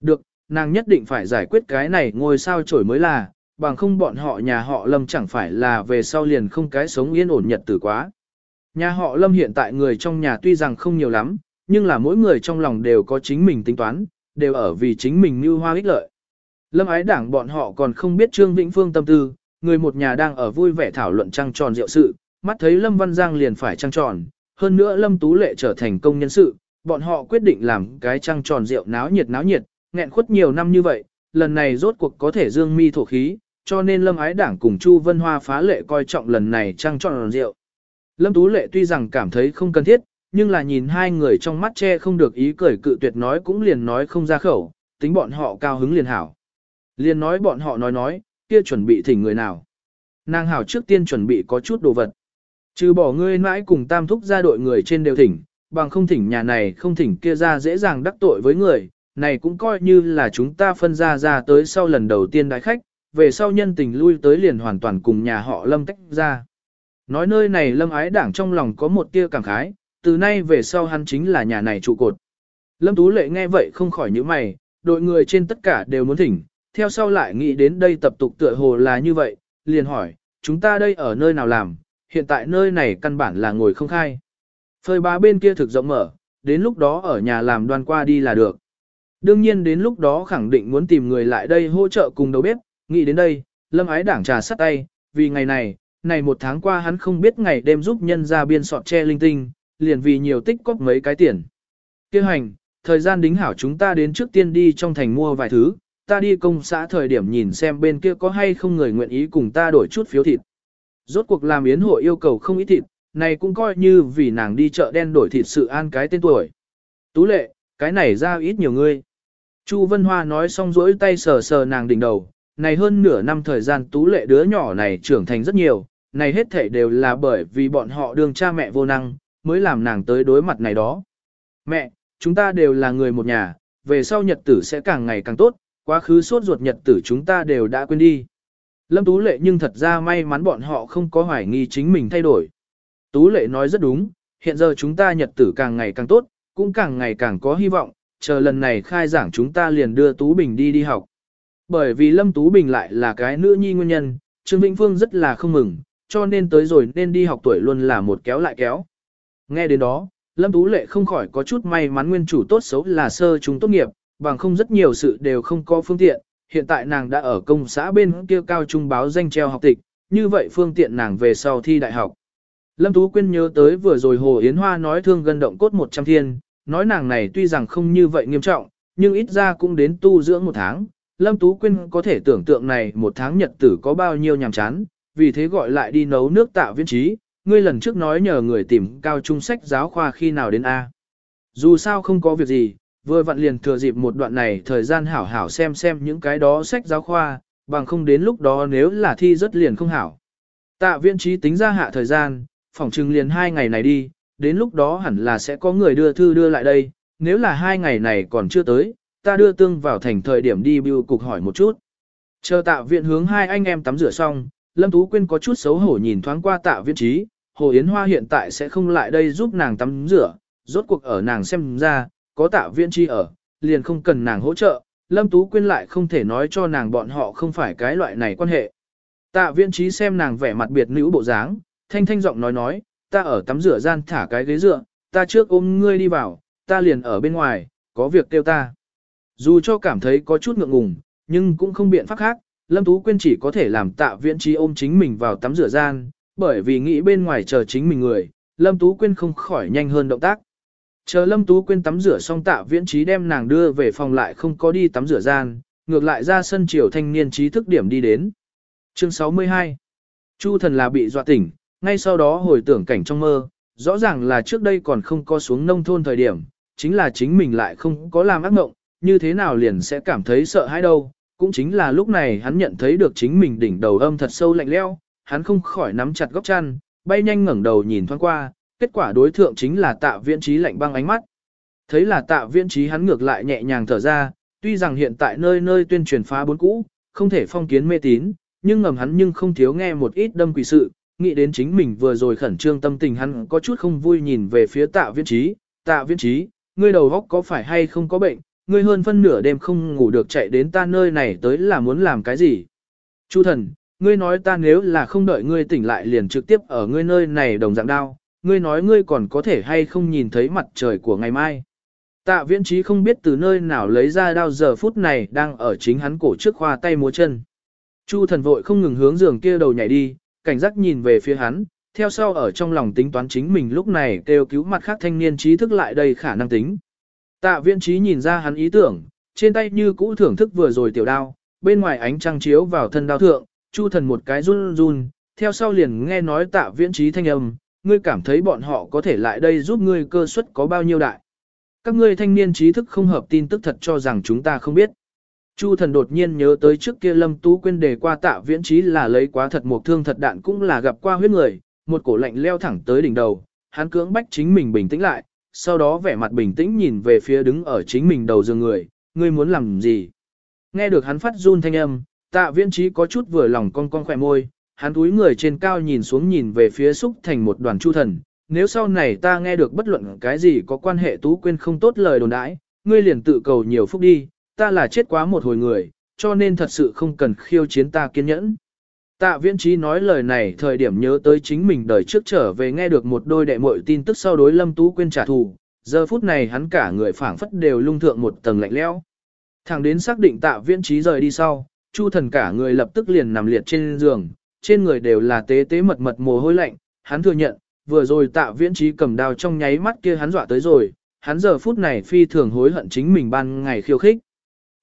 Được, nàng nhất định phải giải quyết cái này ngôi sao trổi mới là, bằng không bọn họ nhà họ Lâm chẳng phải là về sau liền không cái sống yên ổn nhật tử quá. Nhà họ Lâm hiện tại người trong nhà tuy rằng không nhiều lắm, nhưng là mỗi người trong lòng đều có chính mình tính toán, đều ở vì chính mình mưu hoa ích lợi. Lâm ái đảng bọn họ còn không biết Trương Vĩnh Phương tâm tư, người một nhà đang ở vui vẻ thảo luận trăng tròn rượu sự, mắt thấy Lâm Văn Giang liền phải trăng tròn, hơn nữa Lâm Tú Lệ trở thành công nhân sự, bọn họ quyết định làm cái trăng tròn rượu náo nhiệt náo nhiệt, nghẹn khuất nhiều năm như vậy, lần này rốt cuộc có thể dương mi thổ khí, cho nên Lâm Ái Đảng cùng Chu Vân Hoa phá lệ coi trọng lần này trăng tròn rượu. Lâm Tú Lệ tuy rằng cảm thấy không cần thiết, nhưng là nhìn hai người trong mắt che không được ý cười cự tuyệt nói cũng liền nói không ra khẩu, tính bọn họ cao hứng liền hảo. Liền nói bọn họ nói nói, kia chuẩn bị thỉnh người nào. Nàng hảo trước tiên chuẩn bị có chút đồ vật. Trừ bỏ ngươi mãi cùng tam thúc ra đội người trên đều thỉnh, bằng không thỉnh nhà này không thỉnh kia ra dễ dàng đắc tội với người, này cũng coi như là chúng ta phân ra ra tới sau lần đầu tiên đái khách, về sau nhân tình lui tới liền hoàn toàn cùng nhà họ lâm tách ra. Nói nơi này lâm ái đảng trong lòng có một tia cảm khái, từ nay về sau hắn chính là nhà này trụ cột. Lâm Tú Lệ nghe vậy không khỏi nhíu mày, đội người trên tất cả đều muốn thỉnh, theo sau lại nghĩ đến đây tập tục tựa hồ là như vậy, liền hỏi, chúng ta đây ở nơi nào làm, hiện tại nơi này căn bản là ngồi không khai. Phơi bá bên kia thực rộng mở, đến lúc đó ở nhà làm đoan qua đi là được. Đương nhiên đến lúc đó khẳng định muốn tìm người lại đây hỗ trợ cùng đầu bếp, nghĩ đến đây, lâm ái đảng trà sắt tay, vì ngày này, này một tháng qua hắn không biết ngày đêm giúp nhân ra biên sọt che linh tinh, liền vì nhiều tích cóp mấy cái tiền. Kêu hành, thời gian đính hảo chúng ta đến trước tiên đi trong thành mua vài thứ, ta đi công xã thời điểm nhìn xem bên kia có hay không người nguyện ý cùng ta đổi chút phiếu thịt. Rốt cuộc làm yến hội yêu cầu không ít thịt, này cũng coi như vì nàng đi chợ đen đổi thịt sự an cái tên tuổi. Tú lệ, cái này ra ít nhiều người. Chu Vân Hoa nói xong rỗi tay sờ sờ nàng đỉnh đầu, này hơn nửa năm thời gian tú lệ đứa nhỏ này trưởng thành rất nhiều, này hết thể đều là bởi vì bọn họ đường cha mẹ vô năng, mới làm nàng tới đối mặt này đó. Mẹ, chúng ta đều là người một nhà, về sau nhật tử sẽ càng ngày càng tốt, quá khứ suốt ruột nhật tử chúng ta đều đã quên đi. Lâm Tú Lệ nhưng thật ra may mắn bọn họ không có hoài nghi chính mình thay đổi. Tú Lệ nói rất đúng, hiện giờ chúng ta nhật tử càng ngày càng tốt, cũng càng ngày càng có hy vọng, chờ lần này khai giảng chúng ta liền đưa Tú Bình đi đi học. Bởi vì Lâm Tú Bình lại là cái nữ nhi nguyên nhân, Trương Vĩnh Phương rất là không mừng, cho nên tới rồi nên đi học tuổi luôn là một kéo lại kéo. Nghe đến đó, Lâm Tú Lệ không khỏi có chút may mắn nguyên chủ tốt xấu là sơ chúng tốt nghiệp, bằng không rất nhiều sự đều không có phương tiện, hiện tại nàng đã ở công xã bên kia cao trung báo danh treo học tịch, như vậy phương tiện nàng về sau thi đại học. Lâm Tú Quyên nhớ tới vừa rồi Hồ Yến Hoa nói thương gân động cốt 100 thiên, nói nàng này tuy rằng không như vậy nghiêm trọng, nhưng ít ra cũng đến tu dưỡng một tháng. Lâm Tú Quyên có thể tưởng tượng này một tháng nhật tử có bao nhiêu nhàm chán, vì thế gọi lại đi nấu nước tạo viên trí, ngươi lần trước nói nhờ người tìm cao trung sách giáo khoa khi nào đến A. Dù sao không có việc gì, vừa vặn liền thừa dịp một đoạn này thời gian hảo hảo xem xem những cái đó sách giáo khoa, bằng không đến lúc đó nếu là thi rất liền không hảo. Tạ viện trí tính ra hạ thời gian, phỏng chừng liền hai ngày này đi, đến lúc đó hẳn là sẽ có người đưa thư đưa lại đây, nếu là hai ngày này còn chưa tới, ta đưa tương vào thành thời điểm đi bưu cục hỏi một chút. Chờ tạ viện hướng hai anh em tắm rửa xong, Lâm Tú Quyên có chút xấu hổ nhìn thoáng qua tạ viện trí, Hồ Yến Hoa hiện tại sẽ không lại đây giúp nàng tắm rửa, rốt cuộc ở nàng xem ra, có tạ viên chi ở, liền không cần nàng hỗ trợ, Lâm Tú Quyên lại không thể nói cho nàng bọn họ không phải cái loại này quan hệ. Tạ viên trí xem nàng vẻ mặt biệt nữ bộ dáng, thanh thanh giọng nói nói, ta ở tắm rửa gian thả cái ghế dựa, ta trước ôm ngươi đi vào, ta liền ở bên ngoài, có việc kêu ta. Dù cho cảm thấy có chút ngượng ngùng, nhưng cũng không biện pháp khác, Lâm Tú Quyên chỉ có thể làm tạ viễn trí ôm chính mình vào tắm rửa gian, bởi vì nghĩ bên ngoài chờ chính mình người, Lâm Tú Quyên không khỏi nhanh hơn động tác. Chờ Lâm Tú Quyên tắm rửa xong tạ viễn trí đem nàng đưa về phòng lại không có đi tắm rửa gian, ngược lại ra sân chiều thanh niên trí thức điểm đi đến. Chương 62 Chu thần là bị dọa tỉnh, ngay sau đó hồi tưởng cảnh trong mơ, rõ ràng là trước đây còn không có xuống nông thôn thời điểm, chính là chính mình lại không có làm ác mộng, như thế nào liền sẽ cảm thấy sợ hãi đâu, cũng chính là lúc này hắn nhận thấy được chính mình đỉnh đầu âm thật sâu lạnh leo, hắn không khỏi nắm chặt góc chăn, bay nhanh ngẩng đầu nhìn thoáng qua, kết quả đối thượng chính là tạ viễn trí lạnh băng ánh mắt. Thấy là tạ viễn trí hắn ngược lại nhẹ nhàng thở ra, tuy rằng hiện tại nơi nơi tuyên truyền phá bốn cũ, không thể phong kiến mê tín, nhưng ngầm hắn nhưng không thiếu nghe một ít đâm quỷ sự, nghĩ đến chính mình vừa rồi khẩn trương tâm tình hắn có chút không vui nhìn về phía tạ viễn trí, tạ viễn trí, ngươi đầu góc có phải hay không có bệnh, ngươi hơn phân nửa đêm không ngủ được chạy đến ta nơi này tới là muốn làm cái gì. Chu thần, ngươi nói ta nếu là không đợi ngươi tỉnh lại liền trực tiếp ở ngươi nơi này đồng dạng đao, ngươi nói ngươi còn có thể hay không nhìn thấy mặt trời của ngày mai. Tạ viễn trí không biết từ nơi nào lấy ra đao giờ phút này đang ở chính hắn cổ trước khoa tay múa chân. Chu thần vội không ngừng hướng giường kia đầu nhảy đi, cảnh giác nhìn về phía hắn, theo sau ở trong lòng tính toán chính mình lúc này kêu cứu mặt khác thanh niên trí thức lại đầy khả năng tính. Tạ viễn trí nhìn ra hắn ý tưởng, trên tay như cũ thưởng thức vừa rồi tiểu đao, bên ngoài ánh trăng chiếu vào thân đao thượng, chu thần một cái run run, theo sau liền nghe nói tạ viễn trí thanh âm, ngươi cảm thấy bọn họ có thể lại đây giúp ngươi cơ suất có bao nhiêu đại. Các ngươi thanh niên trí thức không hợp tin tức thật cho rằng chúng ta không biết. Chu thần đột nhiên nhớ tới trước kia lâm tú quên đề qua tạ viễn trí là lấy quá thật một thương thật đạn cũng là gặp qua huyết người, một cổ lạnh leo thẳng tới đỉnh đầu, hắn cưỡng bách chính mình bình tĩnh lại, sau đó vẻ mặt bình tĩnh nhìn về phía đứng ở chính mình đầu giường người, ngươi muốn làm gì? Nghe được hắn phát run thanh âm, tạ viễn trí có chút vừa lòng con con khỏe môi, hắn túi người trên cao nhìn xuống nhìn về phía xúc thành một đoàn chu thần, nếu sau này ta nghe được bất luận cái gì có quan hệ tú quên không tốt lời đồn đãi, ngươi liền tự cầu nhiều phúc đi, ta là chết quá một hồi người, cho nên thật sự không cần khiêu chiến ta kiên nhẫn. Tạ viễn trí nói lời này thời điểm nhớ tới chính mình đời trước trở về nghe được một đôi đệ muội tin tức sau đối lâm tú quên trả thù, giờ phút này hắn cả người phảng phất đều lung thượng một tầng lạnh lẽo. Thẳng đến xác định tạ viễn trí rời đi sau, chu thần cả người lập tức liền nằm liệt trên giường, trên người đều là tế tế mật mật mồ hôi lạnh, hắn thừa nhận, vừa rồi tạ viễn trí cầm đao trong nháy mắt kia hắn dọa tới rồi, hắn giờ phút này phi thường hối hận chính mình ban ngày khiêu khích.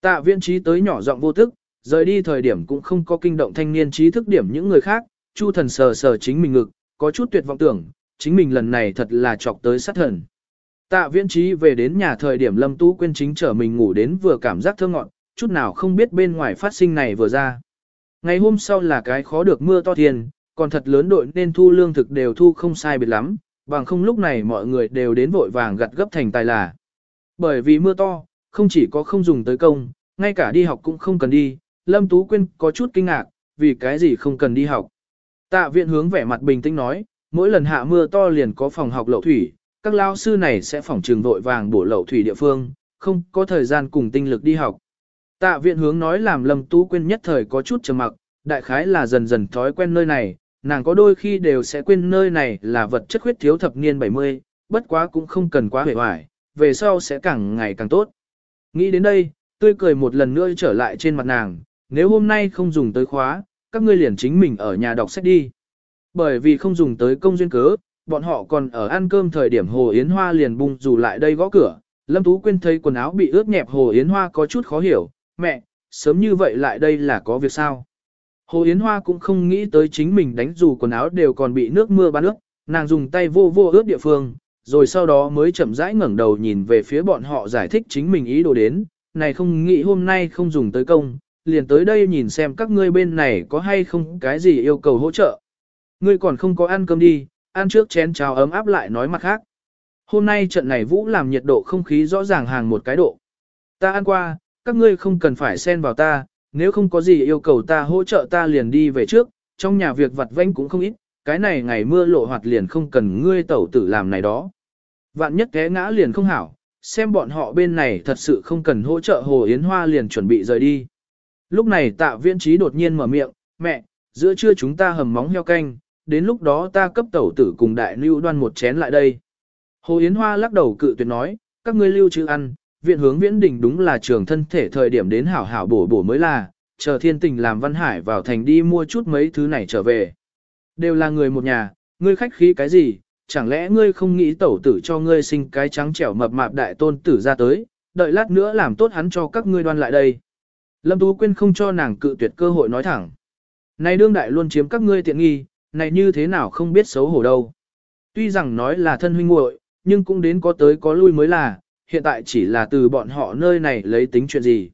Tạ viễn trí tới nhỏ giọng vô thức, rời đi thời điểm cũng không có kinh động thanh niên trí thức điểm những người khác, Chu thần sờ sờ chính mình ngực, có chút tuyệt vọng tưởng, chính mình lần này thật là chọc tới sát thần. Tạ viễn trí về đến nhà thời điểm Lâm Tú quên chính trở mình ngủ đến vừa cảm giác thơ ngọn, chút nào không biết bên ngoài phát sinh này vừa ra. Ngày hôm sau là cái khó được mưa to thiền, còn thật lớn đội nên thu lương thực đều thu không sai biệt lắm, bằng không lúc này mọi người đều đến vội vàng gặt gấp thành tài là. Bởi vì mưa to, không chỉ có không dùng tới công, ngay cả đi học cũng không cần đi, Lâm Tú Quyên có chút kinh ngạc, vì cái gì không cần đi học. Tạ viện hướng vẻ mặt bình tĩnh nói, mỗi lần hạ mưa to liền có phòng học lậu thủy, các lao sư này sẽ phòng trường vội vàng bổ lậu thủy địa phương, không có thời gian cùng tinh lực đi học. Tạ viện hướng nói làm Lâm Tú Quyên nhất thời có chút trầm mặc, đại khái là dần dần thói quen nơi này, nàng có đôi khi đều sẽ quên nơi này là vật chất khuyết thiếu thập niên 70, bất quá cũng không cần quá hề hoài, về sau sẽ càng ngày càng tốt. Nghĩ đến đây, tươi cười một lần nữa trở lại trên mặt nàng, nếu hôm nay không dùng tới khóa, các ngươi liền chính mình ở nhà đọc sách đi. Bởi vì không dùng tới công duyên cớ, bọn họ còn ở ăn cơm thời điểm Hồ Yến Hoa liền bung dù lại đây gõ cửa. Lâm Tú Quyên thấy quần áo bị ướt nhẹp Hồ Yến Hoa có chút khó hiểu, mẹ, sớm như vậy lại đây là có việc sao? Hồ Yến Hoa cũng không nghĩ tới chính mình đánh dù quần áo đều còn bị nước mưa bắn ướt, nàng dùng tay vô vô ướt địa phương, rồi sau đó mới chậm rãi ngẩng đầu nhìn về phía bọn họ giải thích chính mình ý đồ đến, này không nghĩ hôm nay không dùng tới công, liền tới đây nhìn xem các ngươi bên này có hay không cái gì yêu cầu hỗ trợ. Ngươi còn không có ăn cơm đi, ăn trước chén cháo ấm áp lại nói mặt khác. Hôm nay trận này vũ làm nhiệt độ không khí rõ ràng hàng một cái độ. Ta ăn qua, các ngươi không cần phải xen vào ta, nếu không có gì yêu cầu ta hỗ trợ ta liền đi về trước, trong nhà việc vặt vãnh cũng không ít, cái này ngày mưa lộ hoạt liền không cần ngươi tẩu tử làm này đó. Vạn nhất té ngã liền không hảo, xem bọn họ bên này thật sự không cần hỗ trợ Hồ Yến Hoa liền chuẩn bị rời đi. Lúc này tạ viễn trí đột nhiên mở miệng, mẹ, giữa trưa chúng ta hầm móng heo canh, đến lúc đó ta cấp tẩu tử cùng đại lưu đoan một chén lại đây. Hồ Yến Hoa lắc đầu cự tuyệt nói, các ngươi lưu chứ ăn, viện hướng viễn Đình đúng là trường thân thể thời điểm đến hảo hảo bổ bổ mới là, chờ thiên tình làm văn hải vào thành đi mua chút mấy thứ này trở về. Đều là người một nhà, ngươi khách khí cái gì, chẳng lẽ ngươi không nghĩ tẩu tử cho ngươi sinh cái trắng trẻo mập mạp đại tôn tử ra tới, đợi lát nữa làm tốt hắn cho các ngươi đoan lại đây. Lâm Tú Quyên không cho nàng cự tuyệt cơ hội nói thẳng. Này đương đại luôn chiếm các ngươi tiện nghi, này như thế nào không biết xấu hổ đâu. Tuy rằng nói là thân huynh muội, nhưng cũng đến có tới có lui mới là, hiện tại chỉ là từ bọn họ nơi này lấy tính chuyện gì.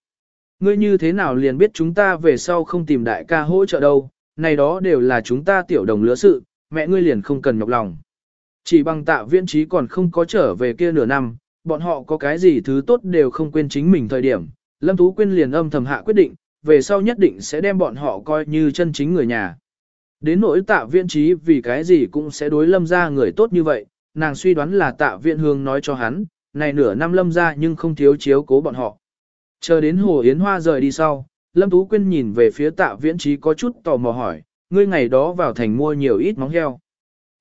Ngươi như thế nào liền biết chúng ta về sau không tìm đại ca hỗ trợ đâu, này đó đều là chúng ta tiểu đồng lứa sự, mẹ ngươi liền không cần nhọc lòng. Chỉ bằng tạ viễn trí còn không có trở về kia nửa năm, bọn họ có cái gì thứ tốt đều không quên chính mình thời điểm. Lâm Tú Quyên liền âm thầm hạ quyết định, về sau nhất định sẽ đem bọn họ coi như chân chính người nhà. Đến nỗi tạ viễn trí vì cái gì cũng sẽ đối lâm ra người tốt như vậy, nàng suy đoán là tạ viện hương nói cho hắn, này nửa năm lâm ra nhưng không thiếu chiếu cố bọn họ. Chờ đến Hồ Yến Hoa rời đi sau, Lâm Tú Quyên nhìn về phía tạ viễn trí có chút tò mò hỏi, ngươi ngày đó vào thành mua nhiều ít móng heo.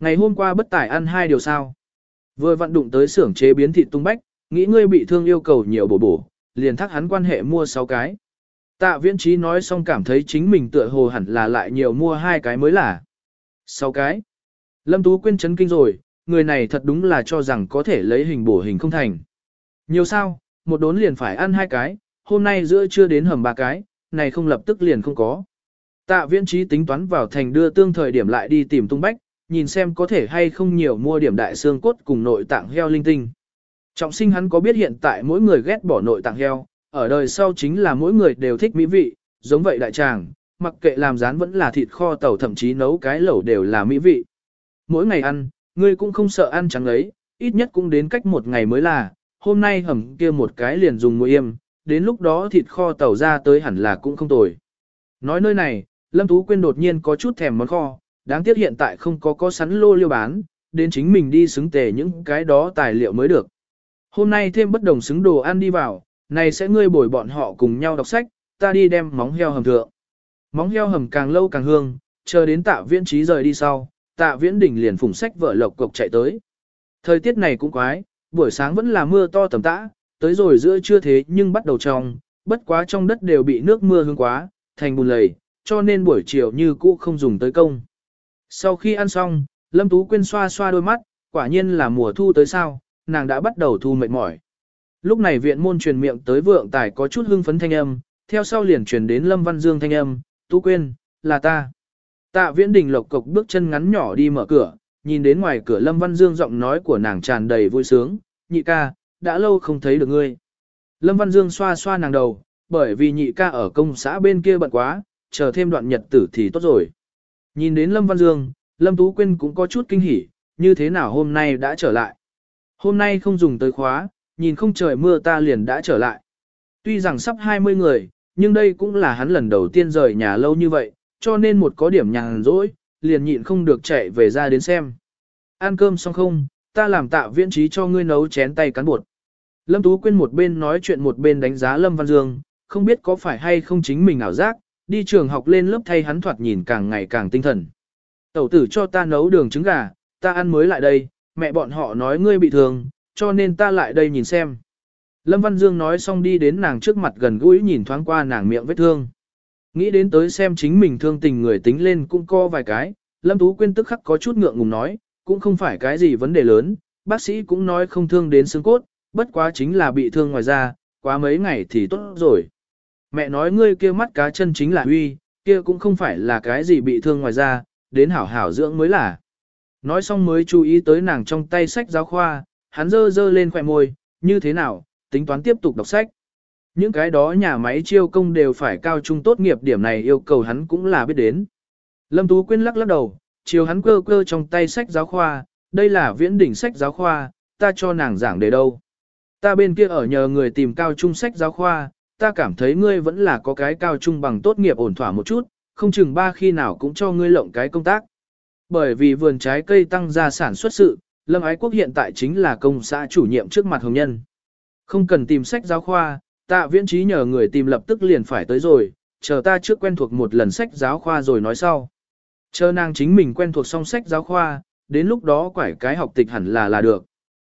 Ngày hôm qua bất tải ăn hai điều sao. Vừa vận đụng tới xưởng chế biến thịt tung bách, nghĩ ngươi bị thương yêu cầu nhiều bổ bổ, liền thắc hắn quan hệ mua 6 cái. Tạ viễn trí nói xong cảm thấy chính mình tựa hồ hẳn là lại nhiều mua hai cái mới là. 6 cái. Lâm Tú Quyên chấn kinh rồi, người này thật đúng là cho rằng có thể lấy hình bổ hình không thành. Nhiều sao, một đốn liền phải ăn hai cái, hôm nay giữa trưa đến hầm ba cái, này không lập tức liền không có. Tạ viễn trí tính toán vào thành đưa tương thời điểm lại đi tìm tung bách, nhìn xem có thể hay không nhiều mua điểm đại xương cốt cùng nội tạng heo linh tinh. Trọng sinh hắn có biết hiện tại mỗi người ghét bỏ nội tạng heo, ở đời sau chính là mỗi người đều thích mỹ vị, giống vậy đại tràng, mặc kệ làm rán vẫn là thịt kho tàu thậm chí nấu cái lẩu đều là mỹ vị. Mỗi ngày ăn, ngươi cũng không sợ ăn trắng ấy, ít nhất cũng đến cách một ngày mới là, hôm nay hầm kia một cái liền dùng muối yêm, đến lúc đó thịt kho tàu ra tới hẳn là cũng không tồi. Nói nơi này, Lâm Tú Quyên đột nhiên có chút thèm món kho, đáng tiếc hiện tại không có có sắn lô liêu bán, đến chính mình đi xứng tề những cái đó tài liệu mới được. Hôm nay thêm bất đồng xứng đồ ăn đi vào, này sẽ ngươi bồi bọn họ cùng nhau đọc sách, ta đi đem móng heo hầm thượng. Móng heo hầm càng lâu càng hương, chờ đến tạ viễn trí rời đi sau, tạ viễn Đình liền phủng sách vợ lộc cộc chạy tới. Thời tiết này cũng quái, buổi sáng vẫn là mưa to tầm tã, tới rồi giữa trưa thế nhưng bắt đầu trong, bất quá trong đất đều bị nước mưa hương quá, thành bùn lầy, cho nên buổi chiều như cũ không dùng tới công. Sau khi ăn xong, Lâm Tú Quyên xoa xoa đôi mắt, quả nhiên là mùa thu tới sao, nàng đã bắt đầu thu mệt mỏi. Lúc này viện môn truyền miệng tới vượng tài có chút hưng phấn thanh âm, theo sau liền truyền đến Lâm Văn Dương thanh âm, Tú Quyên, là ta. Tạ viễn đình lộc cộc bước chân ngắn nhỏ đi mở cửa, nhìn đến ngoài cửa Lâm Văn Dương giọng nói của nàng tràn đầy vui sướng, nhị ca, đã lâu không thấy được ngươi. Lâm Văn Dương xoa xoa nàng đầu, bởi vì nhị ca ở công xã bên kia bận quá, chờ thêm đoạn nhật tử thì tốt rồi. Nhìn đến Lâm Văn Dương, Lâm Tú Quyên cũng có chút kinh hỉ, như thế nào hôm nay đã trở lại. Hôm nay không dùng tới khóa, nhìn không trời mưa ta liền đã trở lại. Tuy rằng sắp 20 người, nhưng đây cũng là hắn lần đầu tiên rời nhà lâu như vậy, cho nên một có điểm nhàn rỗi, liền nhịn không được chạy về ra đến xem. Ăn cơm xong không, ta làm tạ viễn trí cho ngươi nấu chén tay cán bột. Lâm Tú Quyên một bên nói chuyện một bên đánh giá Lâm Văn Dương, không biết có phải hay không chính mình ảo giác, đi trường học lên lớp thay hắn thoạt nhìn càng ngày càng tinh thần. Tẩu tử cho ta nấu đường trứng gà, ta ăn mới lại đây, mẹ bọn họ nói ngươi bị thương, cho nên ta lại đây nhìn xem. Lâm Văn Dương nói xong đi đến nàng trước mặt gần gũi nhìn thoáng qua nàng miệng vết thương. Nghĩ đến tới xem chính mình thương tình người tính lên cũng co vài cái, Lâm Tú Quyên tức khắc có chút ngượng ngùng nói, cũng không phải cái gì vấn đề lớn, bác sĩ cũng nói không thương đến xương cốt, bất quá chính là bị thương ngoài da, quá mấy ngày thì tốt rồi. Mẹ nói ngươi kia mắt cá chân chính là huy, kia cũng không phải là cái gì bị thương ngoài da, đến hảo hảo dưỡng mới là. Nói xong mới chú ý tới nàng trong tay sách giáo khoa, hắn dơ dơ lên khỏe môi, như thế nào, tính toán tiếp tục đọc sách. Những cái đó nhà máy chiêu công đều phải cao trung tốt nghiệp điểm này yêu cầu hắn cũng là biết đến. Lâm Tú Quyên lắc lắc đầu, chiều hắn cơ cơ trong tay sách giáo khoa, đây là viễn đỉnh sách giáo khoa, ta cho nàng giảng để đâu. Ta bên kia ở nhờ người tìm cao trung sách giáo khoa, ta cảm thấy ngươi vẫn là có cái cao trung bằng tốt nghiệp ổn thỏa một chút, không chừng ba khi nào cũng cho ngươi lộng cái công tác. Bởi vì vườn trái cây tăng gia sản xuất sự, Lâm Ái Quốc hiện tại chính là công xã chủ nhiệm trước mặt hồng nhân. Không cần tìm sách giáo khoa, tạ viễn trí nhờ người tìm lập tức liền phải tới rồi, chờ ta trước quen thuộc một lần sách giáo khoa rồi nói sau. Chờ nàng chính mình quen thuộc xong sách giáo khoa, đến lúc đó quải cái học tịch hẳn là là được.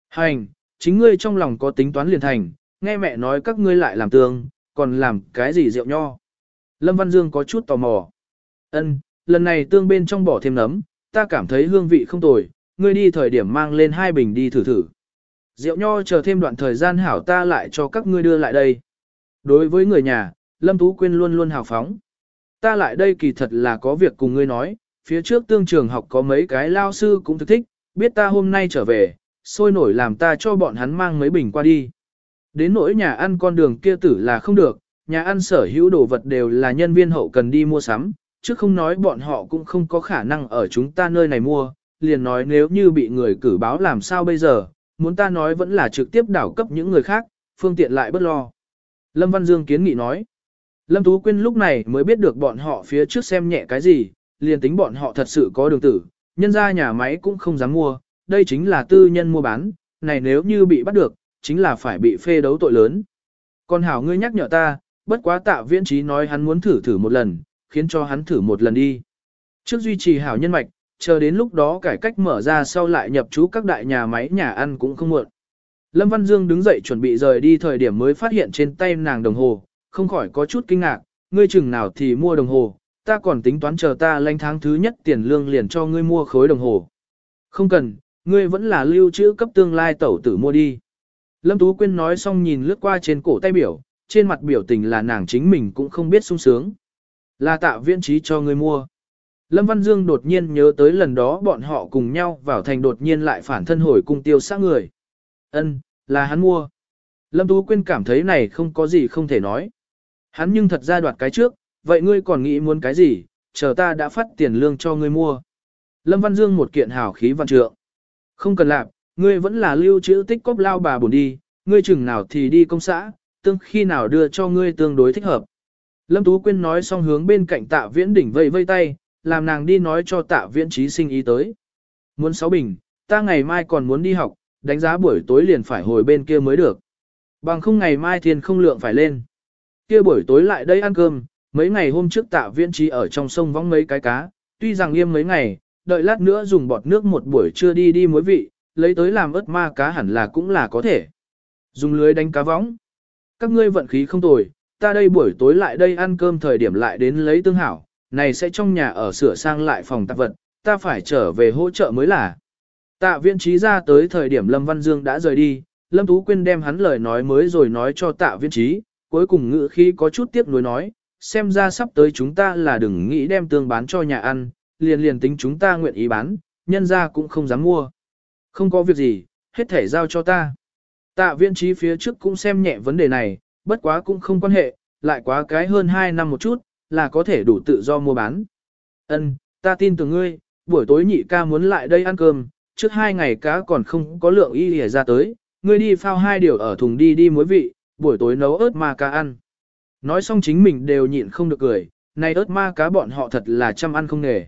Hành, chính ngươi trong lòng có tính toán liền thành, nghe mẹ nói các ngươi lại làm tương, còn làm cái gì rượu nho. Lâm Văn Dương có chút tò mò. Ân, lần này tương bên trong bỏ thêm nấm, ta cảm thấy hương vị không tồi, ngươi đi thời điểm mang lên hai bình đi thử thử. Rượu nho chờ thêm đoạn thời gian hảo ta lại cho các ngươi đưa lại đây. Đối với người nhà, Lâm Tú Quyên luôn luôn hào phóng. Ta lại đây kỳ thật là có việc cùng ngươi nói, phía trước tương trường học có mấy cái lao sư cũng thực thích, biết ta hôm nay trở về, sôi nổi làm ta cho bọn hắn mang mấy bình qua đi. Đến nỗi nhà ăn con đường kia tử là không được, nhà ăn sở hữu đồ vật đều là nhân viên hậu cần đi mua sắm, chứ không nói bọn họ cũng không có khả năng ở chúng ta nơi này mua, liền nói nếu như bị người cử báo làm sao bây giờ, muốn ta nói vẫn là trực tiếp đảo cấp những người khác, phương tiện lại bất lo. Lâm Văn Dương kiến nghị nói. Lâm Tú Quyên lúc này mới biết được bọn họ phía trước xem nhẹ cái gì, liền tính bọn họ thật sự có đường tử, nhân ra nhà máy cũng không dám mua, đây chính là tư nhân mua bán, này nếu như bị bắt được, chính là phải bị phê đấu tội lớn. Còn hảo ngươi nhắc nhở ta, bất quá tạ viễn trí nói hắn muốn thử thử một lần, khiến cho hắn thử một lần đi. Trước duy trì hảo nhân mạch, chờ đến lúc đó cải cách mở ra sau lại nhập trú các đại nhà máy nhà ăn cũng không muộn. Lâm Văn Dương đứng dậy chuẩn bị rời đi thời điểm mới phát hiện trên tay nàng đồng hồ, không khỏi có chút kinh ngạc, ngươi chừng nào thì mua đồng hồ, ta còn tính toán chờ ta lãnh tháng thứ nhất tiền lương liền cho ngươi mua khối đồng hồ. Không cần, ngươi vẫn là lưu trữ cấp tương lai tẩu tử mua đi. Lâm Tú Quyên nói xong nhìn lướt qua trên cổ tay biểu, trên mặt biểu tình là nàng chính mình cũng không biết sung sướng. Là tạ viên trí cho ngươi mua. Lâm Văn Dương đột nhiên nhớ tới lần đó bọn họ cùng nhau vào thành đột nhiên lại phản thân hồi cung tiêu xác người. Ân, là hắn mua. Lâm Tú Quyên cảm thấy này không có gì không thể nói. Hắn nhưng thật ra đoạt cái trước, vậy ngươi còn nghĩ muốn cái gì, chờ ta đã phát tiền lương cho ngươi mua. Lâm Văn Dương một kiện hào khí văn trượng. Không cần làm, ngươi vẫn là lưu trữ tích cóp lao bà buồn đi, ngươi chừng nào thì đi công xã, tương khi nào đưa cho ngươi tương đối thích hợp. Lâm Tú Quyên nói xong hướng bên cạnh tạ viễn đỉnh vây vây tay, làm nàng đi nói cho tạ viễn trí sinh ý tới. Muốn sáu bình, ta ngày mai còn muốn đi học, đánh giá buổi tối liền phải hồi bên kia mới được. Bằng không ngày mai thiên không lượng phải lên. Kia buổi tối lại đây ăn cơm, mấy ngày hôm trước tạ viễn trí ở trong sông vong mấy cái cá, tuy rằng nghiêm mấy ngày, đợi lát nữa dùng bọt nước một buổi trưa đi đi muối vị, lấy tới làm ớt ma cá hẳn là cũng là có thể. Dùng lưới đánh cá võng. Các ngươi vận khí không tồi, ta đây buổi tối lại đây ăn cơm thời điểm lại đến lấy tương hảo, này sẽ trong nhà ở sửa sang lại phòng tạp vật, ta phải trở về hỗ trợ mới là. Tạ viễn trí ra tới thời điểm Lâm Văn Dương đã rời đi, Lâm Tú Quyên đem hắn lời nói mới rồi nói cho tạ viễn trí, cuối cùng ngữ khí có chút tiếc nuối nói, xem ra sắp tới chúng ta là đừng nghĩ đem tương bán cho nhà ăn, liền liền tính chúng ta nguyện ý bán, nhân ra cũng không dám mua. Không có việc gì, hết thể giao cho ta. Tạ viễn trí phía trước cũng xem nhẹ vấn đề này, bất quá cũng không quan hệ, lại quá cái hơn 2 năm một chút, là có thể đủ tự do mua bán. Ân, ta tin tưởng ngươi, buổi tối nhị ca muốn lại đây ăn cơm, trước hai ngày cá còn không có lượng y lìa ra tới, ngươi đi phao hai điều ở thùng đi đi muối vị, buổi tối nấu ớt ma cá ăn. Nói xong chính mình đều nhịn không được cười, này ớt ma cá bọn họ thật là chăm ăn không nghề.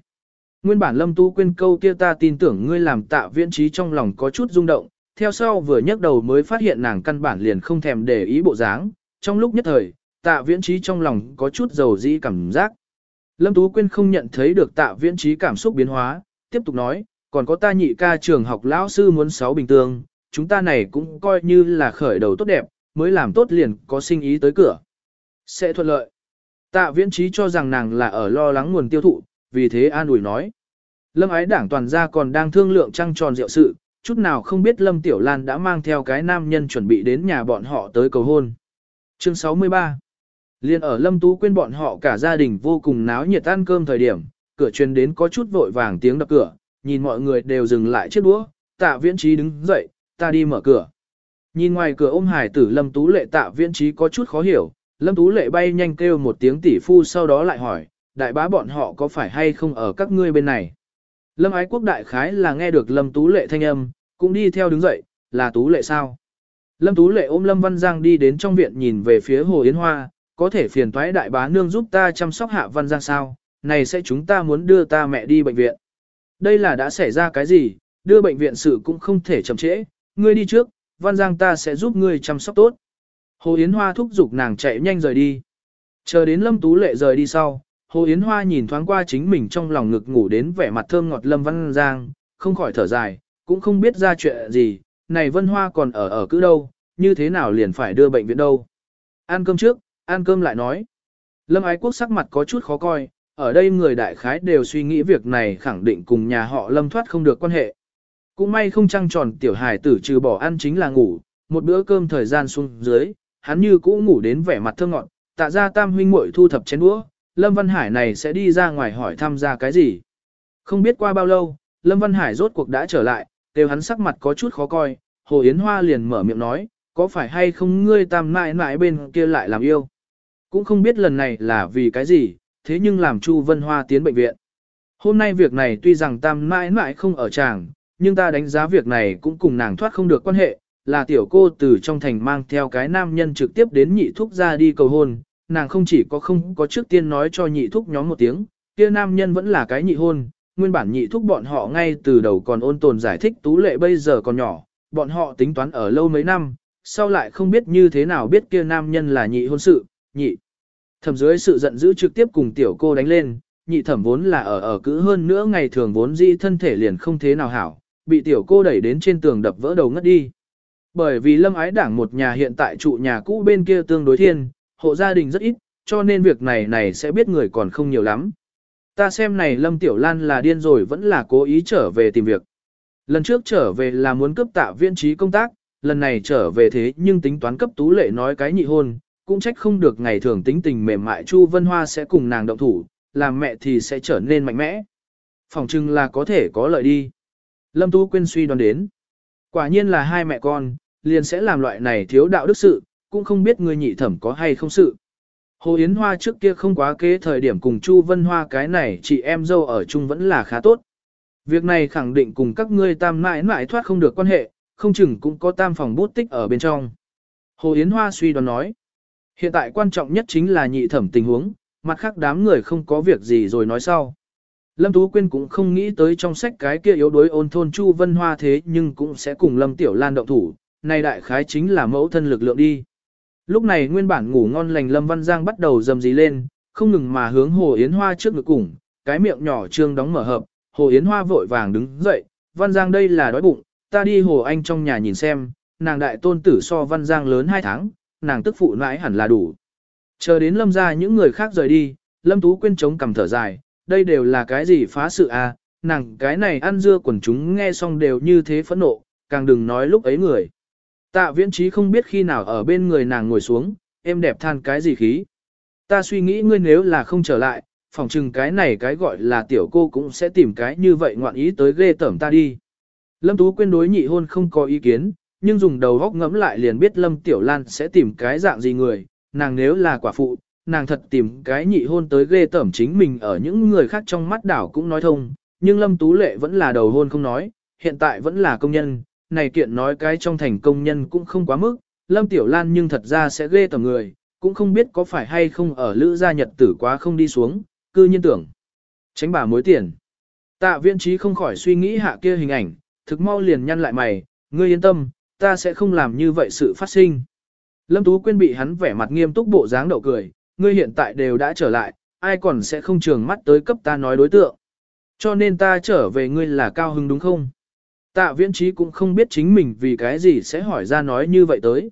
Nguyên bản lâm tu quên câu kia ta tin tưởng ngươi làm tạ viễn trí trong lòng có chút rung động, theo sau vừa nhấc đầu mới phát hiện nàng căn bản liền không thèm để ý bộ dáng, trong lúc nhất thời, tạ viễn trí trong lòng có chút dầu dĩ cảm giác. Lâm Tú Quyên không nhận thấy được tạ viễn trí cảm xúc biến hóa, tiếp tục nói, còn có ta nhị ca trường học lão sư muốn sáu bình tương, chúng ta này cũng coi như là khởi đầu tốt đẹp, mới làm tốt liền có sinh ý tới cửa. Sẽ thuận lợi. Tạ viễn trí cho rằng nàng là ở lo lắng nguồn tiêu thụ, vì thế an ủi nói. Lâm ái đảng toàn gia còn đang thương lượng trăng tròn rượu sự, chút nào không biết Lâm Tiểu Lan đã mang theo cái nam nhân chuẩn bị đến nhà bọn họ tới cầu hôn. Chương 63 Liên ở Lâm Tú quên bọn họ cả gia đình vô cùng náo nhiệt ăn cơm thời điểm, cửa truyền đến có chút vội vàng tiếng đập cửa, nhìn mọi người đều dừng lại chiếc đũa, tạ viễn trí đứng dậy, ta đi mở cửa. Nhìn ngoài cửa ôm hải tử Lâm Tú lệ tạ viễn trí có chút khó hiểu, Lâm Tú lệ bay nhanh kêu một tiếng tỷ phu sau đó lại hỏi, đại bá bọn họ có phải hay không ở các ngươi bên này. Lâm ái quốc đại khái là nghe được Lâm Tú lệ thanh âm, cũng đi theo đứng dậy, là Tú lệ sao? Lâm Tú Lệ ôm Lâm Văn Giang đi đến trong viện nhìn về phía Hồ Yến Hoa, có thể phiền toái đại bá nương giúp ta chăm sóc hạ Văn Giang sao, này sẽ chúng ta muốn đưa ta mẹ đi bệnh viện. Đây là đã xảy ra cái gì, đưa bệnh viện sự cũng không thể chậm trễ, ngươi đi trước, Văn Giang ta sẽ giúp ngươi chăm sóc tốt. Hồ Yến Hoa thúc giục nàng chạy nhanh rời đi. Chờ đến Lâm Tú Lệ rời đi sau, Hồ Yến Hoa nhìn thoáng qua chính mình trong lòng ngực ngủ đến vẻ mặt thơm ngọt Lâm Văn Giang, không khỏi thở dài, cũng không biết ra chuyện gì, này Vân Hoa còn ở ở cứ đâu, như thế nào liền phải đưa bệnh viện đâu. Ăn cơm trước, ăn cơm lại nói. Lâm Ái Quốc sắc mặt có chút khó coi, ở đây người đại khái đều suy nghĩ việc này khẳng định cùng nhà họ Lâm thoát không được quan hệ. Cũng may không trăng tròn tiểu hài tử trừ bỏ ăn chính là ngủ, một bữa cơm thời gian xuống dưới, hắn như cũ ngủ đến vẻ mặt thơ ngọn, tạ ra tam huynh muội thu thập chén đũa, Lâm Văn Hải này sẽ đi ra ngoài hỏi thăm ra cái gì. Không biết qua bao lâu, Lâm Văn Hải rốt cuộc đã trở lại, đều hắn sắc mặt có chút khó coi, Hồ Yến Hoa liền mở miệng nói, có phải hay không ngươi tam mãi mãi bên kia lại làm yêu. Cũng không biết lần này là vì cái gì, thế nhưng làm Chu Vân Hoa tiến bệnh viện. Hôm nay việc này tuy rằng tam mãi mãi không ở tràng, nhưng ta đánh giá việc này cũng cùng nàng thoát không được quan hệ, là tiểu cô từ trong thành mang theo cái nam nhân trực tiếp đến nhị thúc ra đi cầu hôn, nàng không chỉ có không có trước tiên nói cho nhị thúc nhóm một tiếng, kia nam nhân vẫn là cái nhị hôn, nguyên bản nhị thúc bọn họ ngay từ đầu còn ôn tồn giải thích tú lệ bây giờ còn nhỏ, bọn họ tính toán ở lâu mấy năm, sau lại không biết như thế nào biết kia nam nhân là nhị hôn sự, nhị. Thẩm dưới sự giận dữ trực tiếp cùng tiểu cô đánh lên, nhị thẩm vốn là ở ở cữ hơn nữa ngày thường vốn di thân thể liền không thế nào hảo, bị tiểu cô đẩy đến trên tường đập vỡ đầu ngất đi. Bởi vì lâm ái đảng một nhà hiện tại trụ nhà cũ bên kia tương đối thiên, hộ gia đình rất ít, cho nên việc này này sẽ biết người còn không nhiều lắm. Ta xem này lâm tiểu lan là điên rồi vẫn là cố ý trở về tìm việc. Lần trước trở về là muốn cấp tạ viên trí công tác, lần này trở về thế nhưng tính toán cấp tú lệ nói cái nhị hôn, cũng trách không được ngày thường tính tình mềm mại Chu Vân Hoa sẽ cùng nàng động thủ, làm mẹ thì sẽ trở nên mạnh mẽ. Phòng trưng là có thể có lợi đi. Lâm Tú Quyên suy đoán đến. Quả nhiên là hai mẹ con, liền sẽ làm loại này thiếu đạo đức sự, cũng không biết người nhị thẩm có hay không sự. Hồ Yến Hoa trước kia không quá kế thời điểm cùng Chu Vân Hoa cái này chị em dâu ở chung vẫn là khá tốt. Việc này khẳng định cùng các ngươi tam mãi mãi thoát không được quan hệ, không chừng cũng có tam phòng bút tích ở bên trong. Hồ Yến Hoa suy đoán nói. Hiện tại quan trọng nhất chính là nhị thẩm tình huống, mặt khác đám người không có việc gì rồi nói sau. Lâm Tú Quyên cũng không nghĩ tới trong sách cái kia yếu đuối ôn thôn Chu Vân Hoa thế nhưng cũng sẽ cùng Lâm Tiểu Lan động thủ, này đại khái chính là mẫu thân lực lượng đi. Lúc này nguyên bản ngủ ngon lành Lâm Văn Giang bắt đầu dầm dí lên, không ngừng mà hướng Hồ Yến Hoa trước ngực cùng, cái miệng nhỏ trương đóng mở hợp, Hồ Yến Hoa vội vàng đứng dậy, Văn Giang đây là đói bụng, ta đi Hồ Anh trong nhà nhìn xem, nàng đại tôn tử so Văn Giang lớn 2 tháng, nàng tức phụ nãi hẳn là đủ. Chờ đến Lâm ra những người khác rời đi, Lâm Tú Quyên chống cầm thở dài, đây đều là cái gì phá sự à, nàng cái này ăn dưa quần chúng nghe xong đều như thế phẫn nộ, càng đừng nói lúc ấy người. Tạ viễn trí không biết khi nào ở bên người nàng ngồi xuống, em đẹp than cái gì khí. Ta suy nghĩ ngươi nếu là không trở lại, phòng chừng cái này cái gọi là tiểu cô cũng sẽ tìm cái như vậy ngoạn ý tới ghê tởm ta đi. Lâm Tú Quyên đối nhị hôn không có ý kiến, nhưng dùng đầu góc ngẫm lại liền biết Lâm Tiểu Lan sẽ tìm cái dạng gì người, nàng nếu là quả phụ, nàng thật tìm cái nhị hôn tới ghê tởm chính mình ở những người khác trong mắt đảo cũng nói thông, nhưng Lâm Tú Lệ vẫn là đầu hôn không nói, hiện tại vẫn là công nhân, này kiện nói cái trong thành công nhân cũng không quá mức, Lâm Tiểu Lan nhưng thật ra sẽ ghê tởm người, cũng không biết có phải hay không ở lữ gia nhật tử quá không đi xuống, cư nhiên tưởng. Tránh bà mối tiền. Tạ viên trí không khỏi suy nghĩ hạ kia hình ảnh, thực mau liền nhăn lại mày, ngươi yên tâm, ta sẽ không làm như vậy sự phát sinh. Lâm Tú Quyên bị hắn vẻ mặt nghiêm túc bộ dáng đậu cười, ngươi hiện tại đều đã trở lại, ai còn sẽ không trường mắt tới cấp ta nói đối tượng. Cho nên ta trở về ngươi là cao hứng đúng không? Tạ viễn trí cũng không biết chính mình vì cái gì sẽ hỏi ra nói như vậy tới.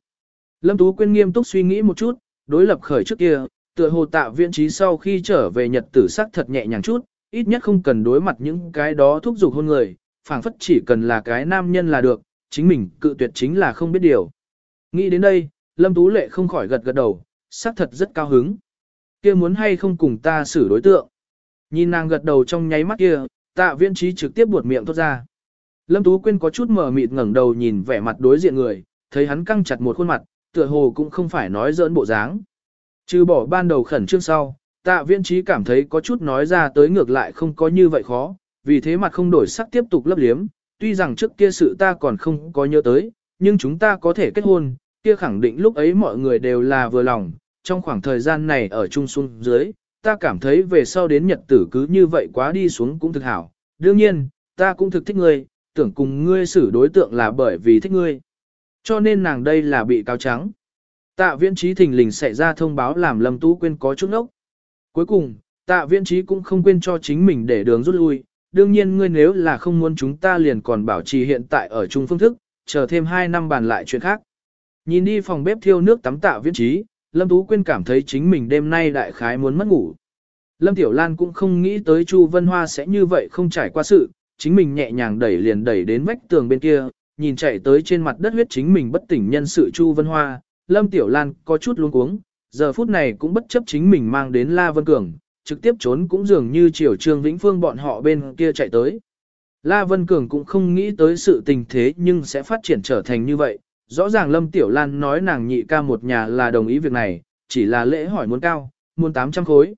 Lâm Tú Quyên nghiêm túc suy nghĩ một chút, đối lập khởi trước kia, tựa hồ tạ viễn trí sau khi trở về nhật tử sắc thật nhẹ nhàng chút, ít nhất không cần đối mặt những cái đó thúc giục hôn người, phảng phất chỉ cần là cái nam nhân là được, chính mình cự tuyệt chính là không biết điều. Nghĩ đến đây, Lâm Tú Lệ không khỏi gật gật đầu, sắc thật rất cao hứng. kia muốn hay không cùng ta xử đối tượng. Nhìn nàng gật đầu trong nháy mắt kia, tạ viên trí trực tiếp buột miệng thốt ra. Lâm Tú Quyên có chút mở mịt ngẩng đầu nhìn vẻ mặt đối diện người, thấy hắn căng chặt một khuôn mặt, tựa hồ cũng không phải nói giỡn bộ dáng. Trừ bỏ ban đầu khẩn trương sau, tạ viên trí cảm thấy có chút nói ra tới ngược lại không có như vậy khó, vì thế mặt không đổi sắc tiếp tục lấp liếm, tuy rằng trước kia sự ta còn không có nhớ tới, nhưng chúng ta có thể kết hôn, kia khẳng định lúc ấy mọi người đều là vừa lòng, trong khoảng thời gian này ở chung xuống dưới, ta cảm thấy về sau đến nhật tử cứ như vậy quá đi xuống cũng thực hảo. Đương nhiên, ta cũng thực thích ngươi, tưởng cùng ngươi xử đối tượng là bởi vì thích ngươi. Cho nên nàng đây là bị cáo trắng. Tạ viễn trí thình lình xảy ra thông báo làm Lâm Tú Quyên có chút ốc. Cuối cùng, tạ viễn trí cũng không quên cho chính mình để đường rút lui. Đương nhiên ngươi nếu là không muốn chúng ta liền còn bảo trì hiện tại ở chung phương thức, chờ thêm 2 năm bàn lại chuyện khác. Nhìn đi phòng bếp thiêu nước tắm tạ viễn trí, Lâm Tú Quyên cảm thấy chính mình đêm nay đại khái muốn mất ngủ. Lâm Tiểu Lan cũng không nghĩ tới Chu Vân Hoa sẽ như vậy không trải qua sự, chính mình nhẹ nhàng đẩy liền đẩy đến vách tường bên kia, nhìn chạy tới trên mặt đất huyết chính mình bất tỉnh nhân sự Chu Vân Hoa, Lâm Tiểu Lan có chút luống cuống, giờ phút này cũng bất chấp chính mình mang đến La Vân Cường, trực tiếp trốn cũng dường như chiều Trương Vĩnh Phương bọn họ bên kia chạy tới. La Vân Cường cũng không nghĩ tới sự tình thế nhưng sẽ phát triển trở thành như vậy, rõ ràng Lâm Tiểu Lan nói nàng nhị ca một nhà là đồng ý việc này, chỉ là lễ hỏi muốn cao, muốn 800 khối.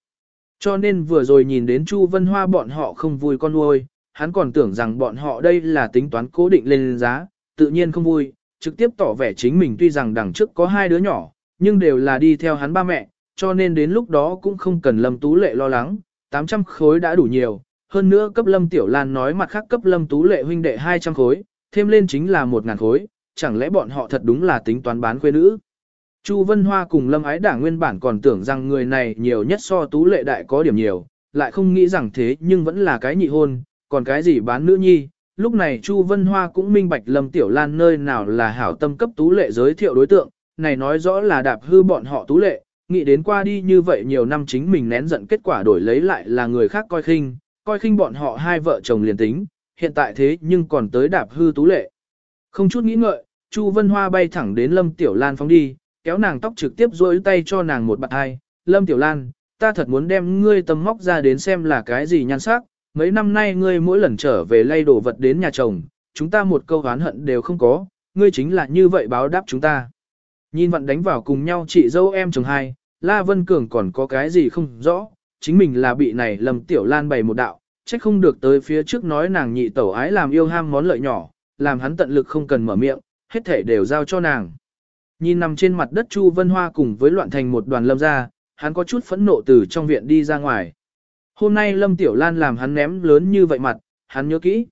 Cho nên vừa rồi nhìn đến Chu Vân Hoa bọn họ không vui con nuôi, hắn còn tưởng rằng bọn họ đây là tính toán cố định lên giá, tự nhiên không vui, trực tiếp tỏ vẻ chính mình tuy rằng đằng trước có hai đứa nhỏ, nhưng đều là đi theo hắn ba mẹ, cho nên đến lúc đó cũng không cần Lâm Tú Lệ lo lắng, 800 khối đã đủ nhiều, hơn nữa cấp Lâm Tiểu Lan nói mặt khác cấp Lâm Tú Lệ huynh đệ 200 khối, thêm lên chính là 1000 khối, chẳng lẽ bọn họ thật đúng là tính toán bán khuê nữ. Chu Vân Hoa cùng Lâm Ái Đảng nguyên bản còn tưởng rằng người này nhiều nhất so Tú Lệ đại có điểm nhiều, lại không nghĩ rằng thế nhưng vẫn là cái nhị hôn, còn cái gì bán nữ nhi. Lúc này Chu Vân Hoa cũng minh bạch Lâm Tiểu Lan nơi nào là hảo tâm cấp Tú Lệ giới thiệu đối tượng, này nói rõ là đạp hư bọn họ Tú Lệ, nghĩ đến qua đi như vậy nhiều năm chính mình nén giận kết quả đổi lấy lại là người khác coi khinh, coi khinh bọn họ hai vợ chồng liền tính, hiện tại thế nhưng còn tới đạp hư Tú Lệ. Không chút nghĩ ngợi, Chu Vân Hoa bay thẳng đến Lâm Tiểu Lan phóng đi, kéo nàng tóc trực tiếp duỗi tay cho nàng một bạn hai. Lâm Tiểu Lan, ta thật muốn đem ngươi tầm móc ra đến xem là cái gì nhan sắc. Mấy năm nay ngươi mỗi lần trở về lay đồ vật đến nhà chồng, chúng ta một câu oán hận đều không có, ngươi chính là như vậy báo đáp chúng ta. Nhìn vận đánh vào cùng nhau chị dâu em chồng hai, La Vân Cường còn có cái gì không rõ, chính mình là bị này lầm Tiểu Lan bày một đạo, trách không được tới phía trước nói nàng nhị tẩu ái làm yêu ham món lợi nhỏ, làm hắn tận lực không cần mở miệng, hết thể đều giao cho nàng. Nhìn nằm trên mặt đất Chu Vân Hoa cùng với loạn thành một đoàn lâm ra, hắn có chút phẫn nộ từ trong viện đi ra ngoài. Hôm nay Lâm Tiểu Lan làm hắn ném lớn như vậy mặt, hắn nhớ kỹ.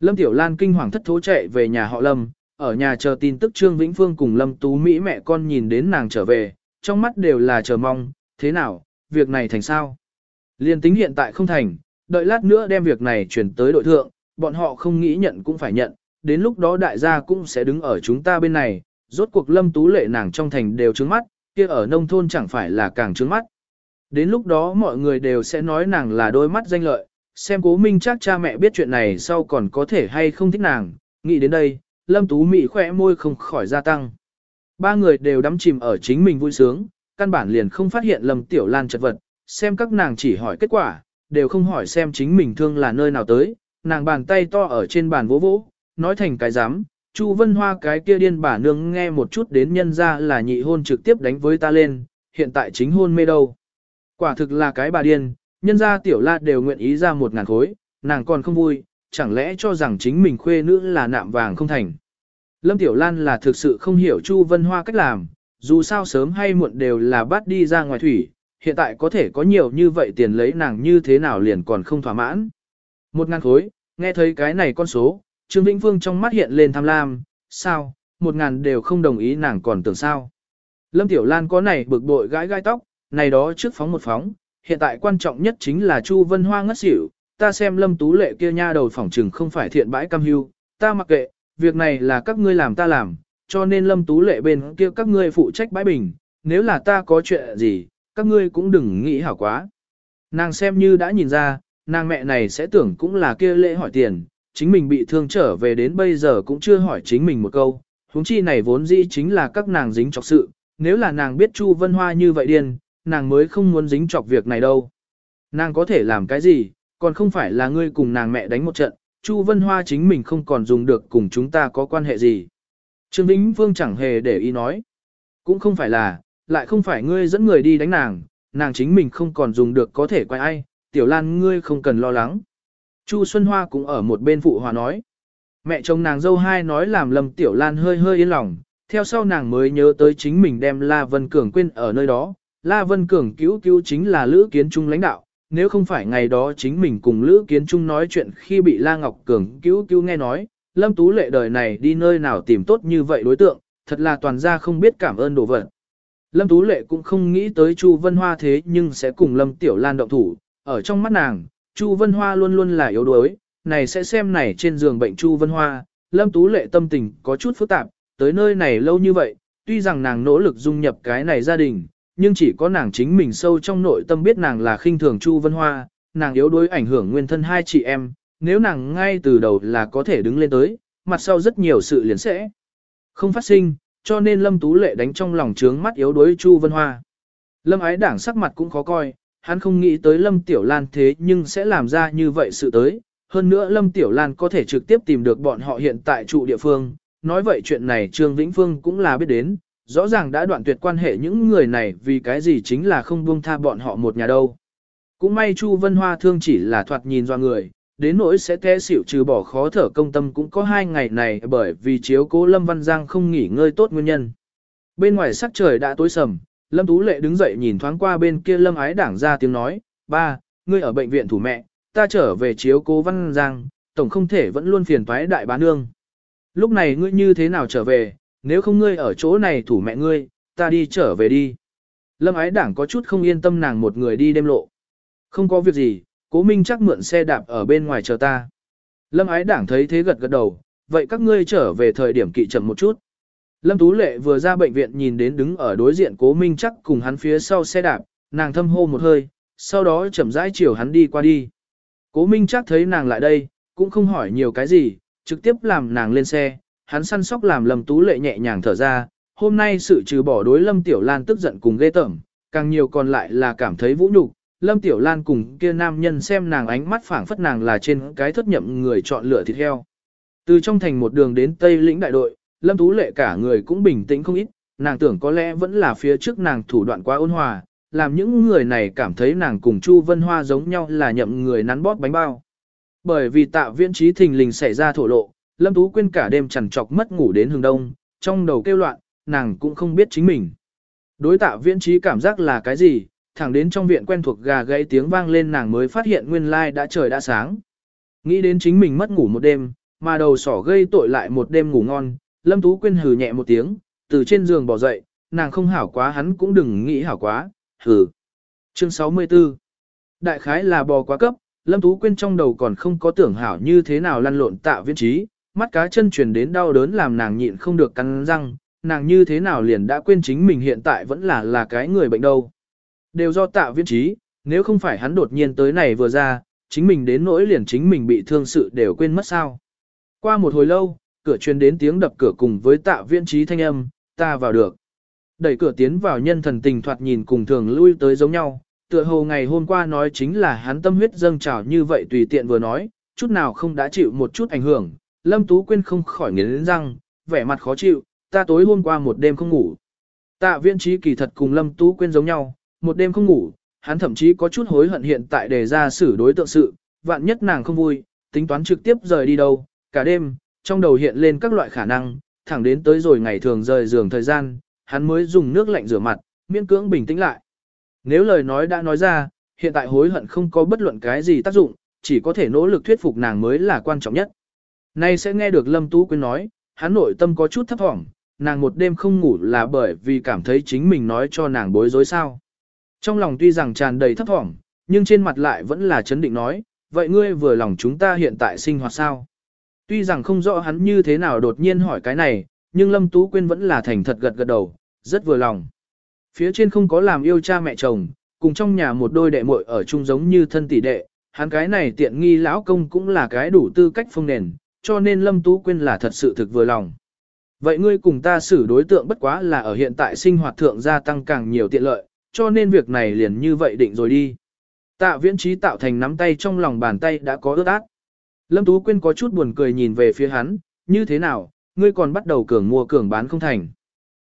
Lâm Tiểu Lan kinh hoàng thất thố chạy về nhà họ Lâm, ở nhà chờ tin tức Trương Vĩnh Phương cùng Lâm Tú Mỹ mẹ con nhìn đến nàng trở về, trong mắt đều là chờ mong, thế nào, việc này thành sao? Liên tính hiện tại không thành, đợi lát nữa đem việc này chuyển tới đội thượng, bọn họ không nghĩ nhận cũng phải nhận, đến lúc đó đại gia cũng sẽ đứng ở chúng ta bên này, rốt cuộc lâm tú lệ nàng trong thành đều trướng mắt, kia ở nông thôn chẳng phải là càng trướng mắt. Đến lúc đó mọi người đều sẽ nói nàng là đôi mắt danh lợi, xem cố minh chắc cha mẹ biết chuyện này sau còn có thể hay không thích nàng, nghĩ đến đây, lâm tú mị khỏe môi không khỏi gia tăng. Ba người đều đắm chìm ở chính mình vui sướng, căn bản liền không phát hiện lâm tiểu lan chật vật, xem các nàng chỉ hỏi kết quả, đều không hỏi xem chính mình thương là nơi nào tới, nàng bàn tay to ở trên bàn vỗ vỗ, nói thành cái dám, Chu Vân Hoa cái kia điên bà nương nghe một chút đến nhân ra là nhị hôn trực tiếp đánh với ta lên, hiện tại chính hôn mê đâu. Quả thực là cái bà điên, nhân ra tiểu la đều nguyện ý ra một ngàn khối, nàng còn không vui, chẳng lẽ cho rằng chính mình khuê nữ là nạm vàng không thành. Lâm Tiểu Lan là thực sự không hiểu Chu Vân Hoa cách làm, dù sao sớm hay muộn đều là bắt đi ra ngoài thủy, hiện tại có thể có nhiều như vậy tiền lấy nàng như thế nào liền còn không thỏa mãn. Một ngàn khối, nghe thấy cái này con số, Trương Vĩnh Phương trong mắt hiện lên tham lam, sao, một ngàn đều không đồng ý nàng còn tưởng sao. Lâm Tiểu Lan có này bực bội gãi gai tóc, này đó trước phóng một phóng, hiện tại quan trọng nhất chính là Chu Vân Hoa ngất xỉu, ta xem Lâm Tú Lệ kia nha đầu phỏng trừng không phải thiện bãi cam hưu, ta mặc kệ, việc này là các ngươi làm ta làm, cho nên Lâm Tú Lệ bên kia các ngươi phụ trách bãi bình, nếu là ta có chuyện gì, các ngươi cũng đừng nghĩ hảo quá. Nàng xem như đã nhìn ra, nàng mẹ này sẽ tưởng cũng là kia lễ hỏi tiền, chính mình bị thương trở về đến bây giờ cũng chưa hỏi chính mình một câu, huống chi này vốn dĩ chính là các nàng dính chọc sự, nếu là nàng biết Chu Vân Hoa như vậy điên, nàng mới không muốn dính chọc việc này đâu. Nàng có thể làm cái gì, còn không phải là ngươi cùng nàng mẹ đánh một trận, Chu Vân Hoa chính mình không còn dùng được cùng chúng ta có quan hệ gì. Trương Vĩnh Vương chẳng hề để ý nói. Cũng không phải là, lại không phải ngươi dẫn người đi đánh nàng, nàng chính mình không còn dùng được có thể quay ai, Tiểu Lan ngươi không cần lo lắng. Chu Xuân Hoa cũng ở một bên phụ hòa nói. Mẹ chồng nàng dâu hai nói làm lầm Tiểu Lan hơi hơi yên lòng, theo sau nàng mới nhớ tới chính mình đem La Vân Cường quên ở nơi đó. La Vân Cường cứu cứu chính là Lữ Kiến Trung lãnh đạo, nếu không phải ngày đó chính mình cùng Lữ Kiến Trung nói chuyện khi bị La Ngọc Cường cứu cứu nghe nói, Lâm Tú Lệ đời này đi nơi nào tìm tốt như vậy đối tượng, thật là toàn ra không biết cảm ơn đồ vật. Lâm Tú Lệ cũng không nghĩ tới Chu Vân Hoa thế nhưng sẽ cùng Lâm Tiểu Lan động thủ, ở trong mắt nàng, Chu Vân Hoa luôn luôn là yếu đuối, này sẽ xem này trên giường bệnh Chu Vân Hoa, Lâm Tú Lệ tâm tình có chút phức tạp, tới nơi này lâu như vậy, tuy rằng nàng nỗ lực dung nhập cái này gia đình, nhưng chỉ có nàng chính mình sâu trong nội tâm biết nàng là khinh thường Chu Vân Hoa, nàng yếu đuối ảnh hưởng nguyên thân hai chị em, nếu nàng ngay từ đầu là có thể đứng lên tới, mặt sau rất nhiều sự liền sẽ không phát sinh, cho nên Lâm Tú Lệ đánh trong lòng trướng mắt yếu đuối Chu Vân Hoa. Lâm ái đảng sắc mặt cũng khó coi, hắn không nghĩ tới Lâm Tiểu Lan thế nhưng sẽ làm ra như vậy sự tới. Hơn nữa Lâm Tiểu Lan có thể trực tiếp tìm được bọn họ hiện tại trụ địa phương. Nói vậy chuyện này Trương Vĩnh Phương cũng là biết đến, rõ ràng đã đoạn tuyệt quan hệ những người này vì cái gì chính là không buông tha bọn họ một nhà đâu. Cũng may Chu Vân Hoa thương chỉ là thoạt nhìn do người, đến nỗi sẽ té xỉu trừ bỏ khó thở công tâm cũng có hai ngày này bởi vì chiếu cố Lâm Văn Giang không nghỉ ngơi tốt nguyên nhân. Bên ngoài sắc trời đã tối sầm, Lâm Tú Lệ đứng dậy nhìn thoáng qua bên kia Lâm Ái Đảng ra tiếng nói, ba, ngươi ở bệnh viện thủ mẹ, ta trở về chiếu cố Văn Giang, tổng không thể vẫn luôn phiền toái đại bá nương. Lúc này ngươi như thế nào trở về, nếu không ngươi ở chỗ này thủ mẹ ngươi, ta đi trở về đi. Lâm Ái Đảng có chút không yên tâm nàng một người đi đêm lộ. Không có việc gì, cố minh chắc mượn xe đạp ở bên ngoài chờ ta. Lâm ái đảng thấy thế gật gật đầu, vậy các ngươi trở về thời điểm kỵ chậm một chút. Lâm Tú Lệ vừa ra bệnh viện nhìn đến đứng ở đối diện cố minh chắc cùng hắn phía sau xe đạp, nàng thâm hô một hơi, sau đó chậm rãi chiều hắn đi qua đi. Cố minh chắc thấy nàng lại đây, cũng không hỏi nhiều cái gì, trực tiếp làm nàng lên xe, hắn săn sóc làm Lâm Tú Lệ nhẹ nhàng thở ra, hôm nay sự trừ bỏ đối Lâm Tiểu Lan tức giận cùng ghê tởm, càng nhiều còn lại là cảm thấy vũ nhục, Lâm Tiểu Lan cùng kia nam nhân xem nàng ánh mắt phảng phất nàng là trên cái thất nhậm người chọn lựa thịt heo. Từ trong thành một đường đến Tây lĩnh đại đội, Lâm Tú Lệ cả người cũng bình tĩnh không ít, nàng tưởng có lẽ vẫn là phía trước nàng thủ đoạn quá ôn hòa, làm những người này cảm thấy nàng cùng Chu Vân Hoa giống nhau là nhậm người nắn bóp bánh bao. Bởi vì tạ viễn trí thình lình xảy ra thổ lộ, Lâm Tú quyên cả đêm chằn trọc mất ngủ đến hừng đông, trong đầu kêu loạn, nàng cũng không biết chính mình. Đối tạ viễn trí cảm giác là cái gì, thẳng đến trong viện quen thuộc gà gãy tiếng vang lên nàng mới phát hiện nguyên lai đã trời đã sáng. Nghĩ đến chính mình mất ngủ một đêm, mà đầu sỏ gây tội lại một đêm ngủ ngon, Lâm Tú Quyên hừ nhẹ một tiếng, từ trên giường bỏ dậy, nàng không hảo quá hắn cũng đừng nghĩ hảo quá, hừ. Chương 64 Đại khái là bò quá cấp, Lâm Tú Quyên trong đầu còn không có tưởng hảo như thế nào lăn lộn tạ viên trí, mắt cá chân truyền đến đau đớn làm nàng nhịn không được cắn răng, nàng như thế nào liền đã quên chính mình hiện tại vẫn là là cái người bệnh đâu. Đều do tạ viên trí, nếu không phải hắn đột nhiên tới này vừa ra, chính mình đến nỗi liền chính mình bị thương sự đều quên mất sao. Qua một hồi lâu, cửa truyền đến tiếng đập cửa cùng với tạ viên trí thanh âm, ta vào được. Đẩy cửa tiến vào nhân thần tình thoạt nhìn cùng thường lui tới giống nhau, tựa hồ ngày hôm qua nói chính là hắn tâm huyết dâng trào như vậy tùy tiện vừa nói, chút nào không đã chịu một chút ảnh hưởng, Lâm Tú Quyên không khỏi nghiến răng, vẻ mặt khó chịu, ta tối hôm qua một đêm không ngủ. Tạ viên trí kỳ thật cùng Lâm Tú Quyên giống nhau, một đêm không ngủ, hắn thậm chí có chút hối hận hiện tại để ra xử đối tượng sự, vạn nhất nàng không vui, tính toán trực tiếp rời đi đâu, cả đêm, trong đầu hiện lên các loại khả năng, thẳng đến tới rồi ngày thường rời giường thời gian, hắn mới dùng nước lạnh rửa mặt, miễn cưỡng bình tĩnh lại. Nếu lời nói đã nói ra, hiện tại hối hận không có bất luận cái gì tác dụng, chỉ có thể nỗ lực thuyết phục nàng mới là quan trọng nhất. Nay sẽ nghe được Lâm Tú Quyên nói, hắn nội tâm có chút thấp thỏm, nàng một đêm không ngủ là bởi vì cảm thấy chính mình nói cho nàng bối rối sao. Trong lòng tuy rằng tràn đầy thấp thỏm, nhưng trên mặt lại vẫn là chấn định nói, vậy ngươi vừa lòng chúng ta hiện tại sinh hoạt sao? Tuy rằng không rõ hắn như thế nào đột nhiên hỏi cái này, nhưng Lâm Tú Quyên vẫn là thành thật gật gật đầu, rất vừa lòng. Phía trên không có làm yêu cha mẹ chồng, cùng trong nhà một đôi đệ muội ở chung giống như thân tỷ đệ, hắn cái này tiện nghi lão công cũng là cái đủ tư cách phong nền, cho nên Lâm Tú Quyên là thật sự thực vừa lòng. Vậy ngươi cùng ta xử đối tượng bất quá là ở hiện tại sinh hoạt thượng gia tăng càng nhiều tiện lợi, cho nên việc này liền như vậy định rồi đi. Tạ viễn trí tạo thành nắm tay trong lòng bàn tay đã có ướt át. Lâm Tú Quyên có chút buồn cười nhìn về phía hắn, như thế nào, ngươi còn bắt đầu cường mua cường bán không thành.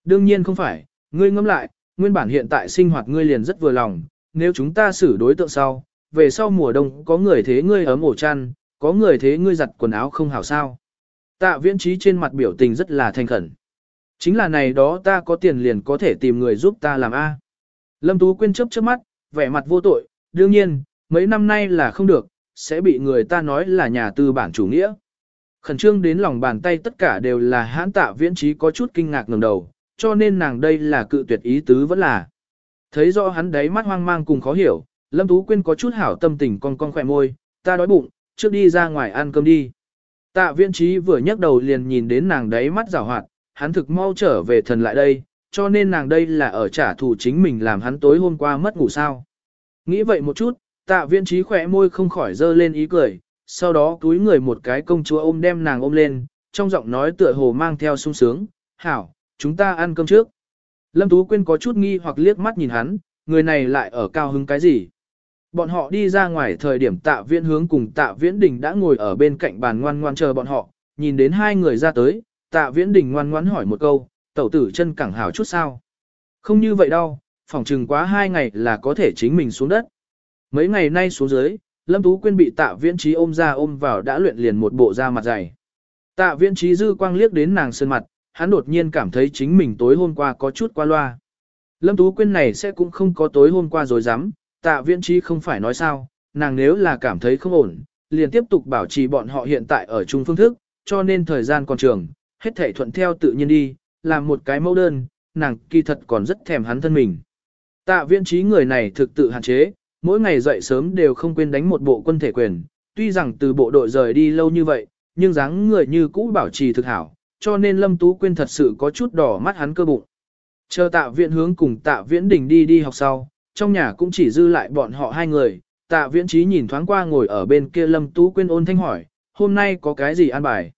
Đương nhiên không phải, ngươi ngẫm lại, nguyên bản hiện tại sinh hoạt ngươi liền rất vừa lòng, nếu chúng ta xử đối tượng sau, về sau mùa đông có người thế ngươi ấm ổ chăn, có người thế ngươi giặt quần áo không hảo sao. Tạ viễn trí trên mặt biểu tình rất là thành khẩn. Chính là này đó ta có tiền liền có thể tìm người giúp ta làm A. Lâm Tú Quyên chớp chớp mắt, vẻ mặt vô tội, đương nhiên, mấy năm nay là không được, sẽ bị người ta nói là nhà tư bản chủ nghĩa. Khẩn trương đến lòng bàn tay tất cả đều là hãn tạ viễn trí có chút kinh ngạc ngầm đầu, cho nên nàng đây là cự tuyệt ý tứ vẫn là. Thấy rõ hắn đấy mắt hoang mang cùng khó hiểu, Lâm Tú Quyên có chút hảo tâm tình con con khỏe môi, ta đói bụng, trước đi ra ngoài ăn cơm đi. Tạ viễn trí vừa nhấc đầu liền nhìn đến nàng đấy mắt rào hoạt, hắn thực mau trở về thần lại đây, cho nên nàng đây là ở trả thù chính mình làm hắn tối hôm qua mất ngủ sao. Nghĩ vậy một chút, tạ viễn trí khỏe môi không khỏi dơ lên ý cười, sau đó túi người một cái công chúa ôm đem nàng ôm lên, trong giọng nói tựa hồ mang theo sung sướng, hảo, chúng ta ăn cơm trước. Lâm Tú Quyên có chút nghi hoặc liếc mắt nhìn hắn, người này lại ở cao hứng cái gì. Bọn họ đi ra ngoài thời điểm tạ viễn hướng cùng tạ viễn đình đã ngồi ở bên cạnh bàn ngoan ngoan chờ bọn họ, nhìn đến hai người ra tới, tạ viễn đình ngoan ngoãn hỏi một câu, tẩu tử chân cẳng hào chút sao. Không như vậy đâu, phỏng chừng quá hai ngày là có thể chính mình xuống đất. Mấy ngày nay xuống dưới, Lâm Tú Quyên bị tạ viễn trí ôm ra ôm vào đã luyện liền một bộ da mặt dày. Tạ viễn trí dư quang liếc đến nàng sơn mặt, hắn đột nhiên cảm thấy chính mình tối hôm qua có chút qua loa. Lâm Tú Quyên này sẽ cũng không có tối hôm qua rồi dám, tạ viễn trí không phải nói sao, nàng nếu là cảm thấy không ổn, liền tiếp tục bảo trì bọn họ hiện tại ở chung phương thức, cho nên thời gian còn trường, hết thể thuận theo tự nhiên đi, làm một cái mẫu đơn, nàng kỳ thật còn rất thèm hắn thân mình. Tạ viễn trí người này thực tự hạn chế, mỗi ngày dậy sớm đều không quên đánh một bộ quân thể quyền, tuy rằng từ bộ đội rời đi lâu như vậy, nhưng dáng người như cũ bảo trì thực hảo, cho nên Lâm Tú Quyên thật sự có chút đỏ mắt hắn cơ bụng. Chờ tạ viện hướng cùng tạ viễn đình đi đi học sau, trong nhà cũng chỉ dư lại bọn họ hai người, tạ viễn trí nhìn thoáng qua ngồi ở bên kia Lâm Tú Quyên ôn thanh hỏi, hôm nay có cái gì ăn bài?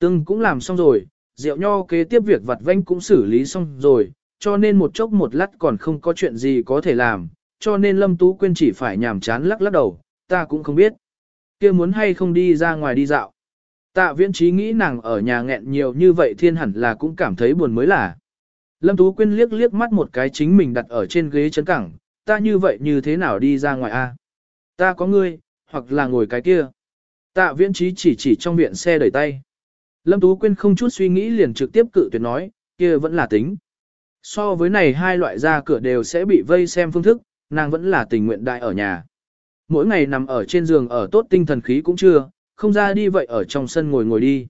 Từng cũng làm xong rồi, rượu nho kế tiếp việc vặt vanh cũng xử lý xong rồi, cho nên một chốc một lát còn không có chuyện gì có thể làm, cho nên Lâm Tú Quyên chỉ phải nhàm chán lắc lắc đầu, ta cũng không biết. kia muốn hay không đi ra ngoài đi dạo. Tạ viễn trí nghĩ nàng ở nhà nghẹn nhiều như vậy thiên hẳn là cũng cảm thấy buồn mới là. Lâm Tú Quyên liếc liếc mắt một cái chính mình đặt ở trên ghế chấn cẳng, ta như vậy như thế nào đi ra ngoài a? À? Ta có ngươi, hoặc là ngồi cái kia. Tạ viễn trí chỉ chỉ trong viện xe đẩy tay. Lâm Tú Quyên không chút suy nghĩ liền trực tiếp cự tuyệt nói, kia vẫn là tính. So với này hai loại ra cửa đều sẽ bị vây xem phương thức, nàng vẫn là tình nguyện đại ở nhà. Mỗi ngày nằm ở trên giường ở tốt tinh thần khí cũng chưa, không ra đi vậy ở trong sân ngồi ngồi đi.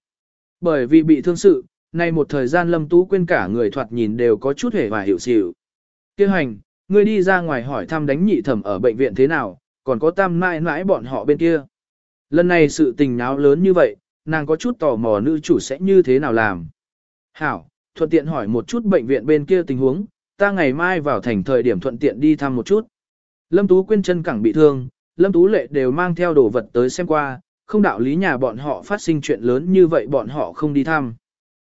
Bởi vì bị thương sự, nay một thời gian Lâm Tú quyên cả người thoạt nhìn đều có chút hề và hiểu xỉu. Kêu hành, ngươi đi ra ngoài hỏi thăm đánh nhị thẩm ở bệnh viện thế nào, còn có tam mãi mãi bọn họ bên kia. Lần này sự tình náo lớn như vậy, nàng có chút tò mò nữ chủ sẽ như thế nào làm. Hảo, thuận tiện hỏi một chút bệnh viện bên kia tình huống, ta ngày mai vào thành thời điểm thuận tiện đi thăm một chút. Lâm Tú quên chân cẳng bị thương, Lâm Tú lệ đều mang theo đồ vật tới xem qua, không đạo lý nhà bọn họ phát sinh chuyện lớn như vậy bọn họ không đi thăm.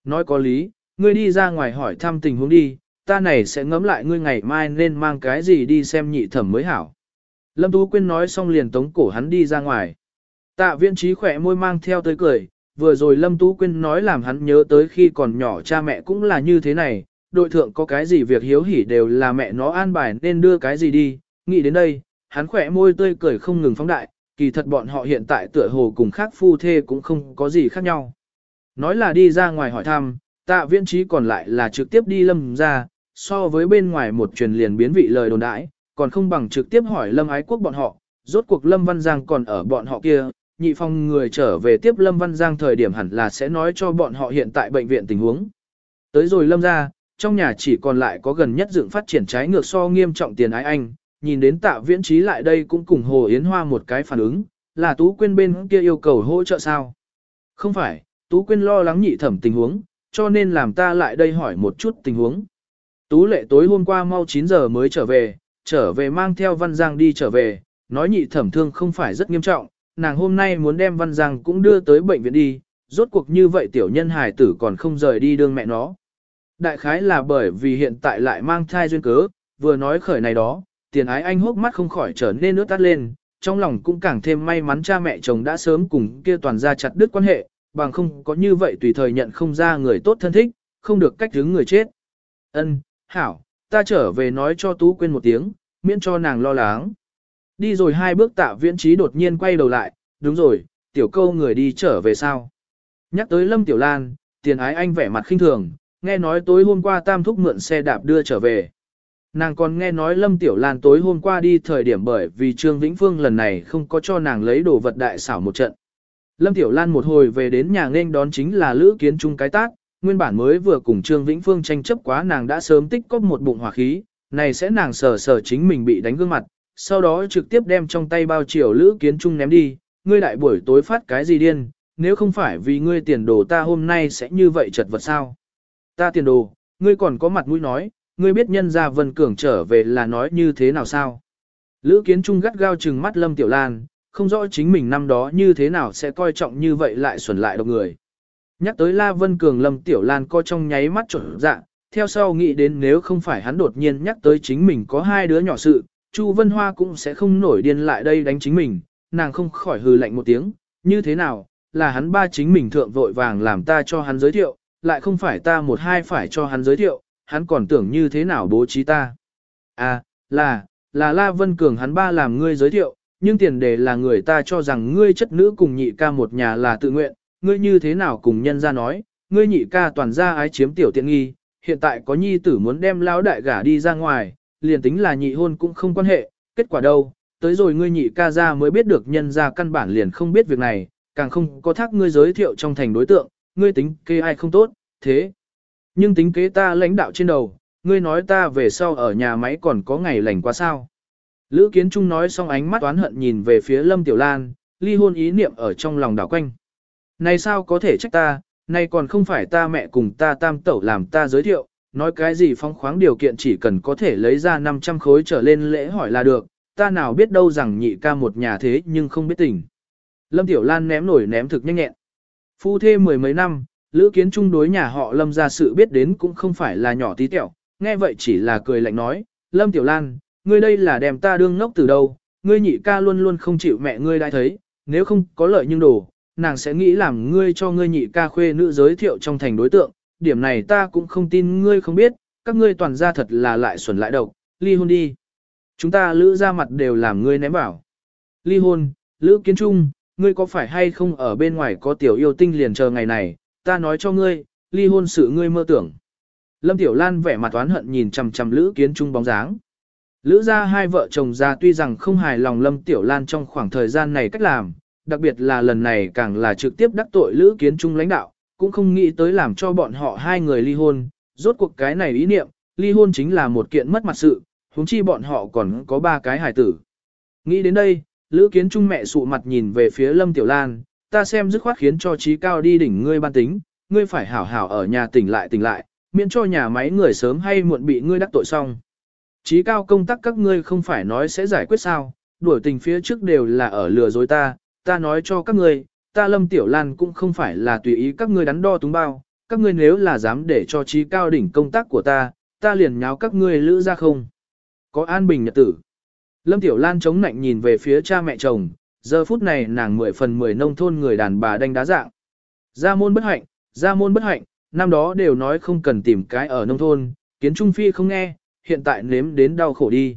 Nói có lý, ngươi đi ra ngoài hỏi thăm tình huống đi, ta này sẽ ngẫm lại ngươi ngày mai nên mang cái gì đi xem nhị thẩm mới hảo. Lâm Tú Quyên nói xong liền tống cổ hắn đi ra ngoài. Tạ viên trí khỏe môi mang theo tới cười, vừa rồi Lâm Tú Quyên nói làm hắn nhớ tới khi còn nhỏ cha mẹ cũng là như thế này, đội thượng có cái gì việc hiếu hỉ đều là mẹ nó an bài nên đưa cái gì đi, nghĩ đến đây, hắn khỏe môi tươi cười không ngừng phóng đại, kỳ thật bọn họ hiện tại tựa hồ cùng khác phu thê cũng không có gì khác nhau. Nói là đi ra ngoài hỏi thăm, tạ viễn trí còn lại là trực tiếp đi lâm ra, so với bên ngoài một truyền liền biến vị lời đồn đãi, còn không bằng trực tiếp hỏi lâm ái quốc bọn họ, rốt cuộc lâm văn giang còn ở bọn họ kia, nhị phong người trở về tiếp lâm văn giang thời điểm hẳn là sẽ nói cho bọn họ hiện tại bệnh viện tình huống. Tới rồi lâm ra, trong nhà chỉ còn lại có gần nhất dựng phát triển trái ngược so nghiêm trọng tiền ái anh, nhìn đến tạ viễn trí lại đây cũng cùng Hồ Yến Hoa một cái phản ứng, là Tú Quyên bên kia yêu cầu hỗ trợ sao? Không phải, Tú Quyên lo lắng nhị thẩm tình huống, cho nên làm ta lại đây hỏi một chút tình huống. Tú lệ tối hôm qua mau 9 giờ mới trở về, trở về mang theo Văn Giang đi trở về, nói nhị thẩm thương không phải rất nghiêm trọng, nàng hôm nay muốn đem Văn Giang cũng đưa tới bệnh viện đi, rốt cuộc như vậy tiểu nhân hài tử còn không rời đi đương mẹ nó. Đại khái là bởi vì hiện tại lại mang thai duyên cớ, vừa nói khởi này đó, tiền ái anh hốc mắt không khỏi trở nên nước tắt lên, trong lòng cũng càng thêm may mắn cha mẹ chồng đã sớm cùng kia toàn ra chặt đứt quan hệ, bằng không có như vậy tùy thời nhận không ra người tốt thân thích, không được cách hướng người chết. Ân, hảo, ta trở về nói cho Tú quên một tiếng, miễn cho nàng lo lắng. Đi rồi hai bước tạ viễn trí đột nhiên quay đầu lại, đúng rồi, tiểu câu người đi trở về sao. Nhắc tới Lâm Tiểu Lan, tiền ái anh vẻ mặt khinh thường, nghe nói tối hôm qua tam thúc mượn xe đạp đưa trở về. Nàng còn nghe nói Lâm Tiểu Lan tối hôm qua đi thời điểm bởi vì Trương Vĩnh Phương lần này không có cho nàng lấy đồ vật đại xảo một trận. Lâm Tiểu Lan một hồi về đến nhà nên đón chính là Lữ Kiến Trung cái tác, nguyên bản mới vừa cùng Trương Vĩnh Phương tranh chấp quá nàng đã sớm tích cóp một bụng hỏa khí, này sẽ nàng sờ sờ chính mình bị đánh gương mặt, sau đó trực tiếp đem trong tay bao chiều Lữ Kiến Trung ném đi, ngươi đại buổi tối phát cái gì điên, nếu không phải vì ngươi tiền đồ ta hôm nay sẽ như vậy chật vật sao. Ta tiền đồ, ngươi còn có mặt mũi nói, ngươi biết nhân gia Vân Cường trở về là nói như thế nào sao? Lữ Kiến Trung gắt gao trừng mắt Lâm Tiểu Lan, không rõ chính mình năm đó như thế nào sẽ coi trọng như vậy lại xuẩn lại độc người. Nhắc tới La Vân Cường Lâm Tiểu Lan co trong nháy mắt trộn dạ, theo sau nghĩ đến nếu không phải hắn đột nhiên nhắc tới chính mình có hai đứa nhỏ sự, Chu Vân Hoa cũng sẽ không nổi điên lại đây đánh chính mình, nàng không khỏi hừ lạnh một tiếng, như thế nào, là hắn ba chính mình thượng vội vàng làm ta cho hắn giới thiệu, lại không phải ta một hai phải cho hắn giới thiệu, hắn còn tưởng như thế nào bố trí ta. À, là, là La Vân Cường hắn ba làm ngươi giới thiệu, nhưng tiền đề là người ta cho rằng ngươi chất nữ cùng nhị ca một nhà là tự nguyện, ngươi như thế nào cùng nhân ra nói, ngươi nhị ca toàn ra ái chiếm tiểu tiện nghi, hiện tại có nhi tử muốn đem lão đại gả đi ra ngoài, liền tính là nhị hôn cũng không quan hệ, kết quả đâu, tới rồi ngươi nhị ca ra mới biết được nhân ra căn bản liền không biết việc này, càng không có thác ngươi giới thiệu trong thành đối tượng, ngươi tính kê ai không tốt, thế. Nhưng tính kế ta lãnh đạo trên đầu, ngươi nói ta về sau ở nhà máy còn có ngày lành quá sao. Lữ Kiến Trung nói xong ánh mắt oán hận nhìn về phía Lâm Tiểu Lan, ly hôn ý niệm ở trong lòng đảo quanh. Này sao có thể trách ta, này còn không phải ta mẹ cùng ta tam tẩu làm ta giới thiệu, nói cái gì phong khoáng điều kiện chỉ cần có thể lấy ra 500 khối trở lên lễ hỏi là được, ta nào biết đâu rằng nhị ca một nhà thế nhưng không biết tình. Lâm Tiểu Lan ném nổi ném thực nhanh nhẹn. Phu thê mười mấy năm, Lữ Kiến Trung đối nhà họ Lâm ra sự biết đến cũng không phải là nhỏ tí tẹo, nghe vậy chỉ là cười lạnh nói, Lâm Tiểu Lan, ngươi đây là đem ta đương ngốc từ đâu, ngươi nhị ca luôn luôn không chịu mẹ ngươi đã thấy, nếu không có lợi nhưng đồ, nàng sẽ nghĩ làm ngươi cho ngươi nhị ca khuê nữ giới thiệu trong thành đối tượng, điểm này ta cũng không tin ngươi không biết, các ngươi toàn ra thật là lại xuẩn lại độc, ly hôn đi. Chúng ta lữ ra mặt đều làm ngươi ném bảo. Ly hôn, lữ kiến trung, ngươi có phải hay không ở bên ngoài có tiểu yêu tinh liền chờ ngày này, ta nói cho ngươi, ly hôn sự ngươi mơ tưởng. Lâm Tiểu Lan vẻ mặt oán hận nhìn chằm chằm Lữ Kiến Trung bóng dáng. Lữ ra hai vợ chồng ra tuy rằng không hài lòng Lâm Tiểu Lan trong khoảng thời gian này cách làm, đặc biệt là lần này càng là trực tiếp đắc tội Lữ Kiến Trung lãnh đạo, cũng không nghĩ tới làm cho bọn họ hai người ly hôn. Rốt cuộc cái này ý niệm, ly hôn chính là một kiện mất mặt sự, huống chi bọn họ còn có ba cái hài tử. Nghĩ đến đây, Lữ Kiến Trung mẹ sụ mặt nhìn về phía Lâm Tiểu Lan, ta xem dứt khoát khiến cho trí cao đi đỉnh ngươi ban tính, ngươi phải hảo hảo ở nhà tỉnh lại tỉnh lại, miễn cho nhà máy người sớm hay muộn bị ngươi đắc tội xong. Trí cao công tác các ngươi không phải nói sẽ giải quyết sao, đuổi tình phía trước đều là ở lừa dối ta, ta nói cho các ngươi, ta Lâm Tiểu Lan cũng không phải là tùy ý các ngươi đắn đo túng bao, các ngươi nếu là dám để cho trí cao đỉnh công tác của ta, ta liền nháo các ngươi lữ ra không. Có an bình nhật tử. Lâm Tiểu Lan chống nạnh nhìn về phía cha mẹ chồng, giờ phút này nàng mười phần mười nông thôn người đàn bà đánh đá dạng. Gia môn bất hạnh, gia môn bất hạnh, năm đó đều nói không cần tìm cái ở nông thôn, kiến trung phi không nghe, hiện tại nếm đến đau khổ đi.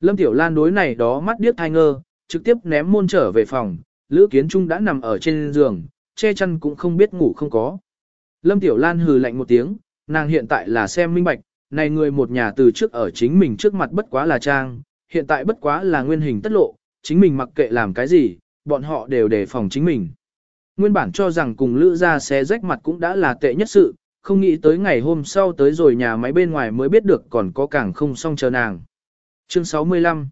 Lâm Tiểu Lan đối này đó mắt điếc thai ngơ, trực tiếp ném môn trở về phòng, Lữ Kiến Trung đã nằm ở trên giường, che chăn cũng không biết ngủ không có. Lâm Tiểu Lan hừ lạnh một tiếng, nàng hiện tại là xem minh bạch, này người một nhà từ trước ở chính mình trước mặt bất quá là trang, hiện tại bất quá là nguyên hình tất lộ, chính mình mặc kệ làm cái gì, bọn họ đều đề phòng chính mình. Nguyên bản cho rằng cùng Lữ ra xé rách mặt cũng đã là tệ nhất sự, không nghĩ tới ngày hôm sau tới rồi nhà máy bên ngoài mới biết được còn có càng không xong chờ nàng. Chương 65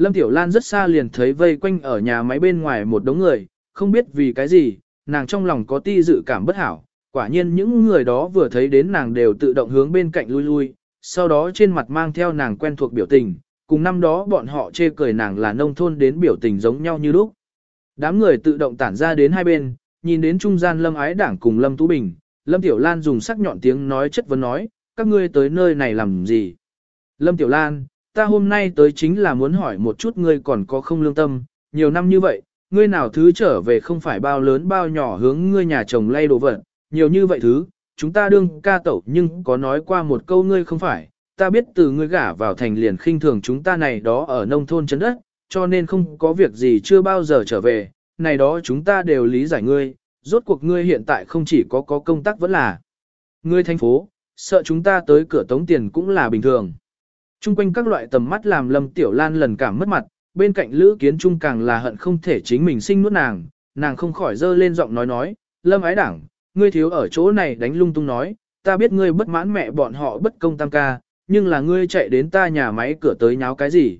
Lâm Tiểu Lan rất xa liền thấy vây quanh ở nhà máy bên ngoài một đống người, không biết vì cái gì, nàng trong lòng có ti dự cảm bất hảo, quả nhiên những người đó vừa thấy đến nàng đều tự động hướng bên cạnh lui lui, sau đó trên mặt mang theo nàng quen thuộc biểu tình, cùng năm đó bọn họ chê cười nàng là nông thôn đến biểu tình giống nhau như lúc. Đám người tự động tản ra đến hai bên, nhìn đến trung gian Lâm Ái Đảng cùng Lâm Tú Bình, Lâm Tiểu Lan dùng sắc nhọn tiếng nói chất vấn nói, các ngươi tới nơi này làm gì? Lâm Tiểu Lan, ta hôm nay tới chính là muốn hỏi một chút ngươi còn có không lương tâm, nhiều năm như vậy, ngươi nào thứ trở về không phải bao lớn bao nhỏ hướng ngươi nhà chồng lay đồ vật, nhiều như vậy thứ, chúng ta đương ca tẩu nhưng có nói qua một câu ngươi không phải, ta biết từ ngươi gả vào thành liền khinh thường chúng ta này đó ở nông thôn chấn đất, cho nên không có việc gì chưa bao giờ trở về, này đó chúng ta đều lý giải ngươi, rốt cuộc ngươi hiện tại không chỉ có có công tác vẫn là ngươi thành phố, sợ chúng ta tới cửa tống tiền cũng là bình thường. Trung quanh các loại tầm mắt làm Lâm Tiểu Lan lần cảm mất mặt, bên cạnh Lữ Kiến Trung càng là hận không thể chính mình sinh nuốt nàng, nàng không khỏi dơ lên giọng nói nói, Lâm ái đảng, ngươi thiếu ở chỗ này đánh lung tung nói, ta biết ngươi bất mãn mẹ bọn họ bất công tam ca, nhưng là ngươi chạy đến ta nhà máy cửa tới nháo cái gì.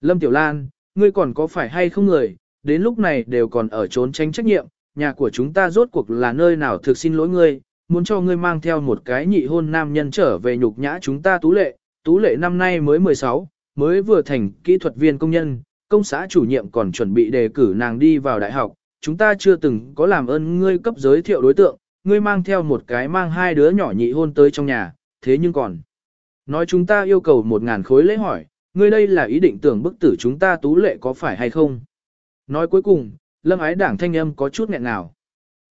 Lâm Tiểu Lan, ngươi còn có phải hay không người, đến lúc này đều còn ở trốn tránh trách nhiệm, nhà của chúng ta rốt cuộc là nơi nào thực xin lỗi ngươi, muốn cho ngươi mang theo một cái nhị hôn nam nhân trở về nhục nhã chúng ta tú lệ, tú lệ năm nay mới 16, mới vừa thành kỹ thuật viên công nhân, công xã chủ nhiệm còn chuẩn bị đề cử nàng đi vào đại học, chúng ta chưa từng có làm ơn ngươi cấp giới thiệu đối tượng, ngươi mang theo một cái mang hai đứa nhỏ nhị hôn tới trong nhà, thế nhưng còn nói chúng ta yêu cầu một ngàn khối lễ hỏi, ngươi đây là ý định tưởng bức tử chúng ta tú lệ có phải hay không? Nói cuối cùng, lâm ái đảng thanh âm có chút nghẹn nào.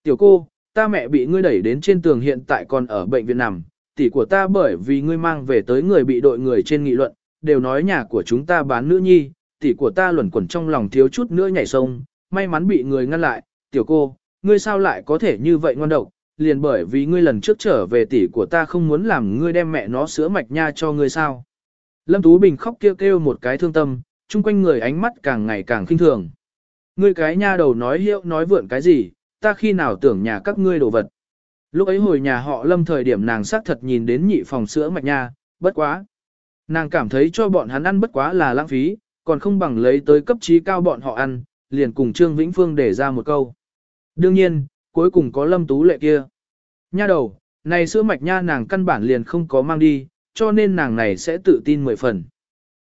Tiểu cô, ta mẹ bị ngươi đẩy đến trên tường hiện tại còn ở bệnh viện nằm, tỷ của ta bởi vì ngươi mang về tới người bị đội người trên nghị luận, đều nói nhà của chúng ta bán nữ nhi, tỷ của ta luẩn quẩn trong lòng thiếu chút nữa nhảy sông, may mắn bị người ngăn lại, tiểu cô, ngươi sao lại có thể như vậy ngoan độc, liền bởi vì ngươi lần trước trở về tỷ của ta không muốn làm ngươi đem mẹ nó sữa mạch nha cho ngươi sao. Lâm Tú Bình khóc kêu kêu một cái thương tâm, chung quanh người ánh mắt càng ngày càng khinh thường. Ngươi cái nha đầu nói hiệu nói vượn cái gì, ta khi nào tưởng nhà các ngươi đồ vật. Lúc ấy hồi nhà họ lâm thời điểm nàng xác thật nhìn đến nhị phòng sữa mạch nha, bất quá. Nàng cảm thấy cho bọn hắn ăn bất quá là lãng phí, còn không bằng lấy tới cấp trí cao bọn họ ăn, liền cùng Trương Vĩnh Phương để ra một câu. Đương nhiên, cuối cùng có lâm tú lệ kia. Nha đầu, này sữa mạch nha nàng căn bản liền không có mang đi, cho nên nàng này sẽ tự tin mười phần.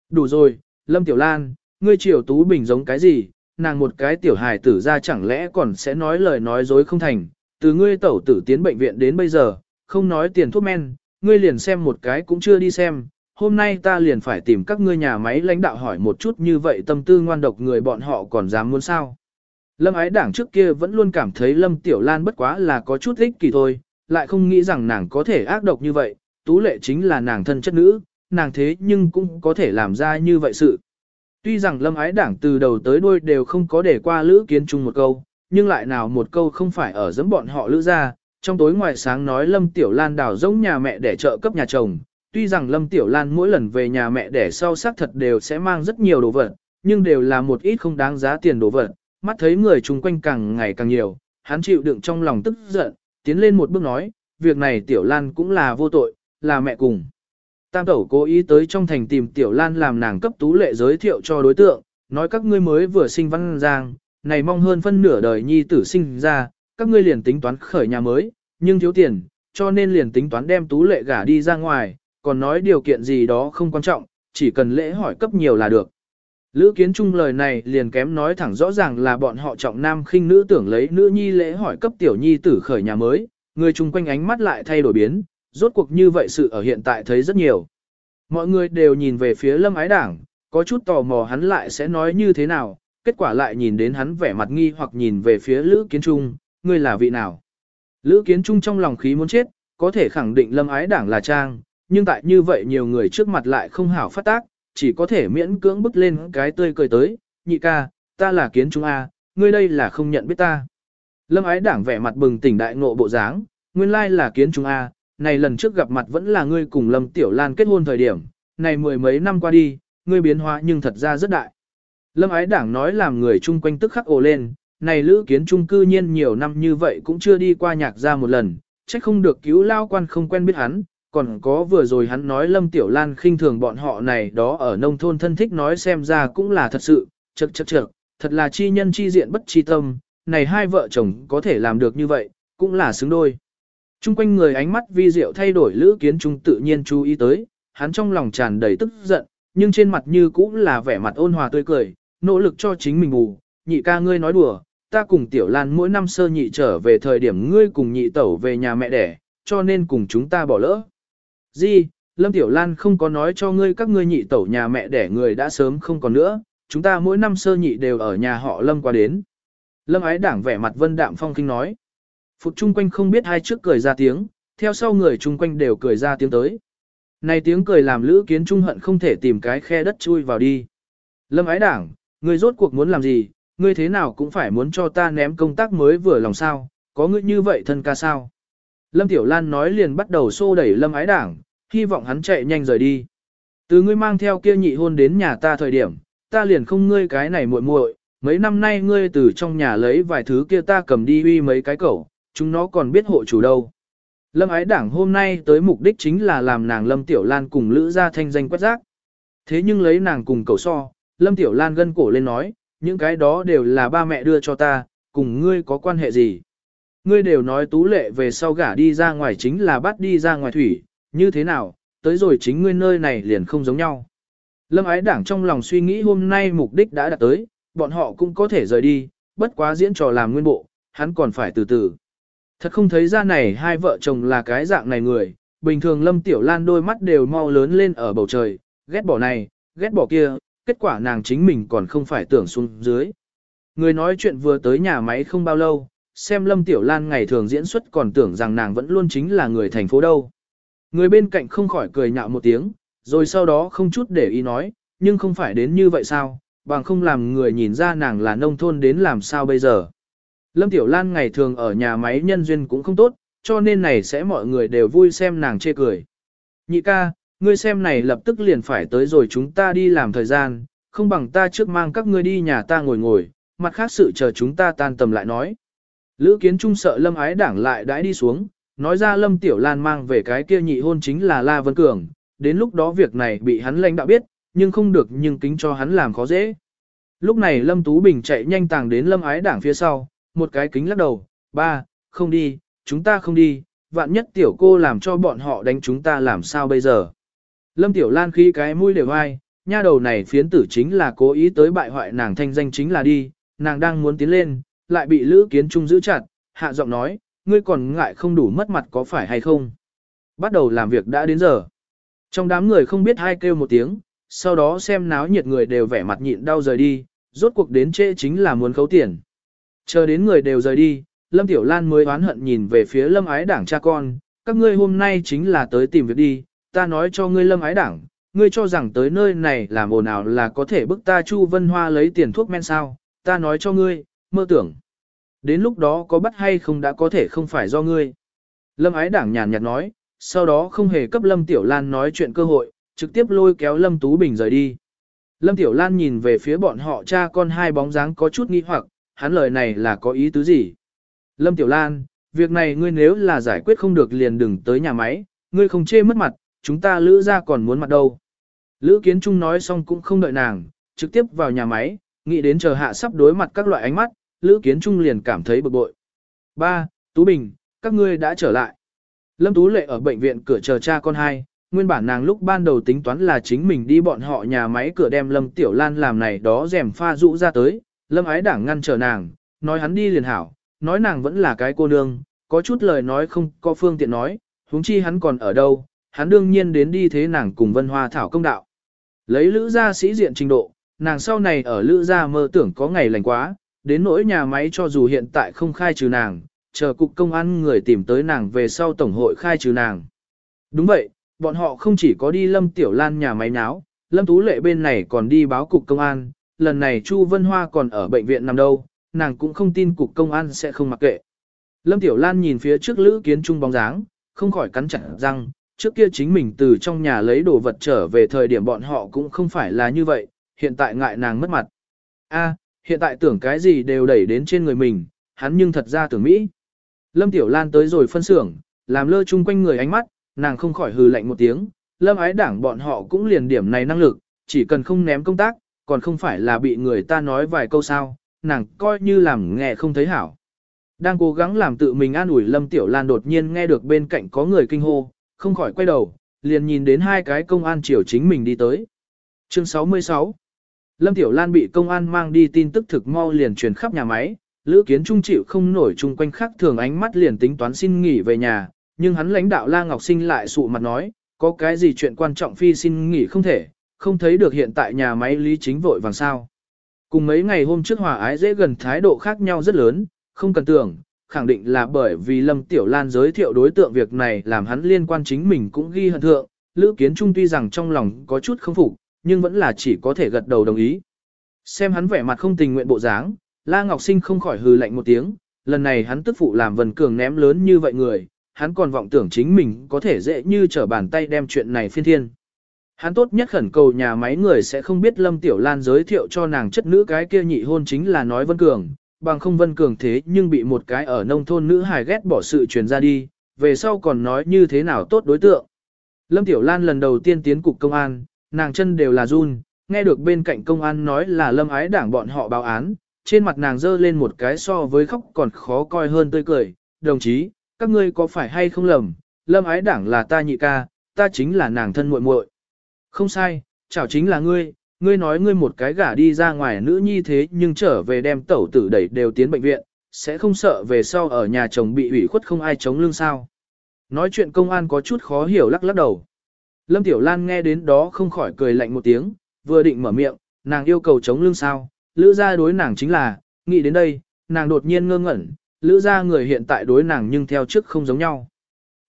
Đủ rồi, Lâm Tiểu Lan, ngươi triều Tú Bình giống cái gì, nàng một cái tiểu hài tử ra chẳng lẽ còn sẽ nói lời nói dối không thành, từ ngươi tẩu tử tiến bệnh viện đến bây giờ, không nói tiền thuốc men, ngươi liền xem một cái cũng chưa đi xem, hôm nay ta liền phải tìm các ngươi nhà máy lãnh đạo hỏi một chút như vậy tâm tư ngoan độc người bọn họ còn dám muốn sao. Lâm ái đảng trước kia vẫn luôn cảm thấy Lâm Tiểu Lan bất quá là có chút ích kỳ thôi, lại không nghĩ rằng nàng có thể ác độc như vậy, tú lệ chính là nàng thân chất nữ, nàng thế nhưng cũng có thể làm ra như vậy sự. Tuy rằng lâm ái đảng từ đầu tới đuôi đều không có để qua lữ kiến chung một câu, nhưng lại nào một câu không phải ở giấm bọn họ lữ ra, trong tối ngoài sáng nói lâm tiểu lan đào giống nhà mẹ để trợ cấp nhà chồng. Tuy rằng lâm tiểu lan mỗi lần về nhà mẹ để sau xác thật đều sẽ mang rất nhiều đồ vật, nhưng đều là một ít không đáng giá tiền đồ vật, mắt thấy người chung quanh càng ngày càng nhiều, hắn chịu đựng trong lòng tức giận, tiến lên một bước nói, việc này tiểu lan cũng là vô tội, là mẹ cùng. Tam tẩu cố ý tới trong thành tìm Tiểu Lan làm nàng cấp tú lệ giới thiệu cho đối tượng, nói các ngươi mới vừa sinh văn giang, này mong hơn phân nửa đời nhi tử sinh ra, các ngươi liền tính toán khởi nhà mới, nhưng thiếu tiền, cho nên liền tính toán đem tú lệ gả đi ra ngoài, còn nói điều kiện gì đó không quan trọng, chỉ cần lễ hỏi cấp nhiều là được. Lữ kiến trung lời này liền kém nói thẳng rõ ràng là bọn họ trọng nam khinh nữ tưởng lấy nữ nhi lễ hỏi cấp tiểu nhi tử khởi nhà mới, người chung quanh ánh mắt lại thay đổi biến, rốt cuộc như vậy sự ở hiện tại thấy rất nhiều. Mọi người đều nhìn về phía lâm ái đảng, có chút tò mò hắn lại sẽ nói như thế nào, kết quả lại nhìn đến hắn vẻ mặt nghi hoặc nhìn về phía Lữ Kiến Trung, ngươi là vị nào. Lữ Kiến Trung trong lòng khí muốn chết, có thể khẳng định lâm ái đảng là trang, nhưng tại như vậy nhiều người trước mặt lại không hảo phát tác, chỉ có thể miễn cưỡng bức lên cái tươi cười tới, nhị ca, ta là Kiến Trung A, ngươi đây là không nhận biết ta. Lâm ái đảng vẻ mặt bừng tỉnh đại ngộ bộ dáng, nguyên lai là Kiến Trung A, này lần trước gặp mặt vẫn là ngươi cùng Lâm Tiểu Lan kết hôn thời điểm, này mười mấy năm qua đi, ngươi biến hóa nhưng thật ra rất đại. Lâm ái đảng nói làm người chung quanh tức khắc ồ lên, này lữ kiến trung cư nhiên nhiều năm như vậy cũng chưa đi qua nhạc ra một lần, trách không được cứu lao quan không quen biết hắn, còn có vừa rồi hắn nói Lâm Tiểu Lan khinh thường bọn họ này đó ở nông thôn thân thích nói xem ra cũng là thật sự, chật chật chật, thật là chi nhân chi diện bất chi tâm, này hai vợ chồng có thể làm được như vậy, cũng là xứng đôi. Trung quanh người ánh mắt vi diệu thay đổi Lữ Kiến Trung tự nhiên chú ý tới, hắn trong lòng tràn đầy tức giận, nhưng trên mặt như cũng là vẻ mặt ôn hòa tươi cười, nỗ lực cho chính mình ngủ. Nhị ca ngươi nói đùa, ta cùng Tiểu Lan mỗi năm sơ nhị trở về thời điểm ngươi cùng nhị tẩu về nhà mẹ đẻ, cho nên cùng chúng ta bỏ lỡ. Di, Lâm Tiểu Lan không có nói cho ngươi các ngươi nhị tẩu nhà mẹ đẻ người đã sớm không còn nữa, chúng ta mỗi năm sơ nhị đều ở nhà họ Lâm qua đến. Lâm ái đảng vẻ mặt vân đạm phong kinh nói. Phục chung quanh không biết hai trước cười ra tiếng, theo sau người chung quanh đều cười ra tiếng tới. Này tiếng cười làm Lữ Kiến Trung hận không thể tìm cái khe đất chui vào đi. Lâm ái đảng, ngươi rốt cuộc muốn làm gì, ngươi thế nào cũng phải muốn cho ta ném công tác mới vừa lòng sao, có ngươi như vậy thân ca sao? Lâm Tiểu Lan nói liền bắt đầu xô đẩy Lâm ái đảng, hy vọng hắn chạy nhanh rời đi. Từ ngươi mang theo kia nhị hôn đến nhà ta thời điểm, ta liền không ngươi cái này muội muội, mấy năm nay ngươi từ trong nhà lấy vài thứ kia ta cầm đi uy mấy cái cẩu, chúng nó còn biết hộ chủ đâu. Lâm ái đảng hôm nay tới mục đích chính là làm nàng Lâm Tiểu Lan cùng Lữ gia thanh danh quét rác. Thế nhưng lấy nàng cùng cậu so, Lâm Tiểu Lan gân cổ lên nói, những cái đó đều là ba mẹ đưa cho ta, cùng ngươi có quan hệ gì. Ngươi đều nói tú lệ về sau gả đi ra ngoài chính là bắt đi ra ngoài thủy, như thế nào, tới rồi chính ngươi nơi này liền không giống nhau. Lâm ái đảng trong lòng suy nghĩ hôm nay mục đích đã đạt tới, bọn họ cũng có thể rời đi, bất quá diễn trò làm nguyên bộ, hắn còn phải từ từ. Thật không thấy ra này hai vợ chồng là cái dạng này người, bình thường Lâm Tiểu Lan đôi mắt đều mau lớn lên ở bầu trời, ghét bỏ này, ghét bỏ kia, kết quả nàng chính mình còn không phải tưởng xuống dưới. Người nói chuyện vừa tới nhà máy không bao lâu, xem Lâm Tiểu Lan ngày thường diễn xuất còn tưởng rằng nàng vẫn luôn chính là người thành phố đâu. Người bên cạnh không khỏi cười nhạo một tiếng, rồi sau đó không chút để ý nói, nhưng không phải đến như vậy sao, bằng không làm người nhìn ra nàng là nông thôn đến làm sao bây giờ. Lâm Tiểu Lan ngày thường ở nhà máy nhân duyên cũng không tốt, cho nên này sẽ mọi người đều vui xem nàng chê cười. Nhị ca, ngươi xem này lập tức liền phải tới rồi chúng ta đi làm thời gian, không bằng ta trước mang các ngươi đi nhà ta ngồi ngồi, mặt khác sự chờ chúng ta tan tầm lại nói. Lữ kiến trung sợ lâm ái đảng lại đãi đi xuống, nói ra lâm tiểu lan mang về cái kia nhị hôn chính là La Vân Cường, đến lúc đó việc này bị hắn lãnh đạo biết, nhưng không được nhưng kính cho hắn làm khó dễ. Lúc này Lâm Tú Bình chạy nhanh tàng đến Lâm Ái Đảng phía sau, một cái kính lắc đầu, ba, không đi, chúng ta không đi, vạn nhất tiểu cô làm cho bọn họ đánh chúng ta làm sao bây giờ. Lâm Tiểu Lan khí cái mũi đều ai, nha đầu này phiến tử chính là cố ý tới bại hoại nàng thanh danh chính là đi, nàng đang muốn tiến lên, lại bị Lữ Kiến Trung giữ chặt, hạ giọng nói, ngươi còn ngại không đủ mất mặt có phải hay không. Bắt đầu làm việc đã đến giờ. Trong đám người không biết hai kêu một tiếng, sau đó xem náo nhiệt người đều vẻ mặt nhịn đau rời đi, rốt cuộc đến trễ chính là muốn khấu tiền. Chờ đến người đều rời đi, Lâm Tiểu Lan mới oán hận nhìn về phía Lâm Ái Đảng cha con, các ngươi hôm nay chính là tới tìm việc đi, ta nói cho ngươi Lâm Ái Đảng, ngươi cho rằng tới nơi này làm ồn ào là có thể bức ta Chu Vân Hoa lấy tiền thuốc men sao, ta nói cho ngươi, mơ tưởng. Đến lúc đó có bắt hay không đã có thể không phải do ngươi. Lâm Ái Đảng nhàn nhạt nói, sau đó không hề cấp Lâm Tiểu Lan nói chuyện cơ hội, trực tiếp lôi kéo Lâm Tú Bình rời đi. Lâm Tiểu Lan nhìn về phía bọn họ cha con hai bóng dáng có chút nghi hoặc, hắn lời này là có ý tứ gì? Lâm Tiểu Lan, việc này ngươi nếu là giải quyết không được liền đừng tới nhà máy, ngươi không chê mất mặt, chúng ta lữ ra còn muốn mặt đâu. Lữ Kiến Trung nói xong cũng không đợi nàng, trực tiếp vào nhà máy, nghĩ đến chờ hạ sắp đối mặt các loại ánh mắt, Lữ Kiến Trung liền cảm thấy bực bội. Ba, Tú Bình, các ngươi đã trở lại. Lâm Tú Lệ ở bệnh viện cửa chờ cha con hai, nguyên bản nàng lúc ban đầu tính toán là chính mình đi bọn họ nhà máy cửa đem Lâm Tiểu Lan làm này đó rèm pha rũ ra tới, Lâm ái đảng ngăn trở nàng, nói hắn đi liền hảo, nói nàng vẫn là cái cô nương, có chút lời nói không có phương tiện nói, huống chi hắn còn ở đâu, hắn đương nhiên đến đi thế nàng cùng Vân Hoa thảo công đạo. Lấy lữ gia sĩ diện trình độ, nàng sau này ở lữ gia mơ tưởng có ngày lành quá, đến nỗi nhà máy cho dù hiện tại không khai trừ nàng, chờ cục công an người tìm tới nàng về sau tổng hội khai trừ nàng. Đúng vậy, bọn họ không chỉ có đi Lâm Tiểu Lan nhà máy náo, Lâm Tú Lệ bên này còn đi báo cục công an, lần này Chu Vân Hoa còn ở bệnh viện nằm đâu, nàng cũng không tin cục công an sẽ không mặc kệ. Lâm Tiểu Lan nhìn phía trước Lữ Kiến Trung bóng dáng, không khỏi cắn chặt răng, trước kia chính mình từ trong nhà lấy đồ vật trở về thời điểm bọn họ cũng không phải là như vậy, hiện tại ngại nàng mất mặt. A, hiện tại tưởng cái gì đều đẩy đến trên người mình, hắn nhưng thật ra tưởng Mỹ. Lâm Tiểu Lan tới rồi phân xưởng, làm lơ chung quanh người ánh mắt, nàng không khỏi hừ lạnh một tiếng, lâm ái đảng bọn họ cũng liền điểm này năng lực, chỉ cần không ném công tác, còn không phải là bị người ta nói vài câu sao, nàng coi như làm nghe không thấy hảo. Đang cố gắng làm tự mình an ủi Lâm Tiểu Lan đột nhiên nghe được bên cạnh có người kinh hô, không khỏi quay đầu, liền nhìn đến hai cái công an triều chính mình đi tới. Chương 66 Lâm Tiểu Lan bị công an mang đi tin tức thực mau liền truyền khắp nhà máy, Lữ Kiến Trung chịu không nổi chung quanh khác thường ánh mắt liền tính toán xin nghỉ về nhà, nhưng hắn lãnh đạo La Ngọc Sinh lại sụ mặt nói, có cái gì chuyện quan trọng phi xin nghỉ không thể, không thấy được hiện tại nhà máy lý chính vội vàng sao. Cùng mấy ngày hôm trước hòa ái dễ gần thái độ khác nhau rất lớn, không cần tưởng, khẳng định là bởi vì Lâm Tiểu Lan giới thiệu đối tượng việc này làm hắn liên quan chính mình cũng ghi hận thượng, Lữ Kiến Trung tuy rằng trong lòng có chút không phục, nhưng vẫn là chỉ có thể gật đầu đồng ý. Xem hắn vẻ mặt không tình nguyện bộ dáng, La Ngọc Sinh không khỏi hừ lạnh một tiếng, lần này hắn tức phụ làm Vân Cường ném lớn như vậy người, hắn còn vọng tưởng chính mình có thể dễ như trở bàn tay đem chuyện này phiên thiên. Hắn tốt nhất khẩn cầu nhà máy người sẽ không biết Lâm Tiểu Lan giới thiệu cho nàng chất nữ cái kia nhị hôn chính là nói Vân Cường, bằng không Vân Cường thế nhưng bị một cái ở nông thôn nữ hài ghét bỏ sự truyền ra đi, về sau còn nói như thế nào tốt đối tượng. Lâm Tiểu Lan lần đầu tiên tiến cục công an, nàng chân đều là run, nghe được bên cạnh công an nói là Lâm ái đảng bọn họ báo án, trên mặt nàng dơ lên một cái so với khóc còn khó coi hơn tươi cười, đồng chí, các ngươi có phải hay không lầm, Lâm ái đảng là ta nhị ca, ta chính là nàng thân muội muội. Không sai, chảo chính là ngươi, ngươi nói ngươi một cái gả đi ra ngoài nữ nhi thế nhưng trở về đem tẩu tử đẩy đều tiến bệnh viện, sẽ không sợ về sau ở nhà chồng bị ủy khuất không ai chống lưng sao. Nói chuyện công an có chút khó hiểu lắc lắc đầu. Lâm Tiểu Lan nghe đến đó không khỏi cười lạnh một tiếng, vừa định mở miệng, nàng yêu cầu chống lưng sao, lữ gia đối nàng chính là, nghĩ đến đây, nàng đột nhiên ngơ ngẩn, lữ gia người hiện tại đối nàng nhưng theo trước không giống nhau.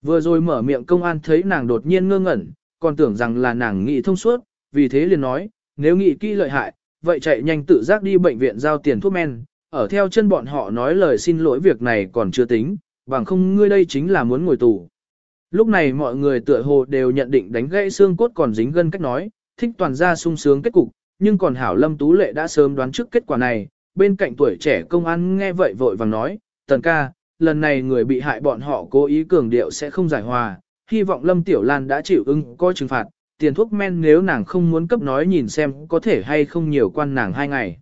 Vừa rồi mở miệng công an thấy nàng đột nhiên ngơ ngẩn, còn tưởng rằng là nàng nghĩ thông suốt, vì thế liền nói, nếu nghĩ kỹ lợi hại, vậy chạy nhanh tự giác đi bệnh viện giao tiền thuốc men, ở theo chân bọn họ nói lời xin lỗi việc này còn chưa tính, bằng không ngươi đây chính là muốn ngồi tù. Lúc này mọi người tựa hồ đều nhận định đánh gãy xương cốt còn dính gân cách nói, thích toàn ra sung sướng kết cục, nhưng còn Hảo Lâm Tú Lệ đã sớm đoán trước kết quả này, bên cạnh tuổi trẻ công an nghe vậy vội vàng nói, tần ca, lần này người bị hại bọn họ cố ý cường điệu sẽ không giải hòa, hy vọng Lâm Tiểu Lan đã chịu ưng coi trừng phạt, tiền thuốc men nếu nàng không muốn cấp nói nhìn xem có thể hay không nhiều quan nàng hai ngày.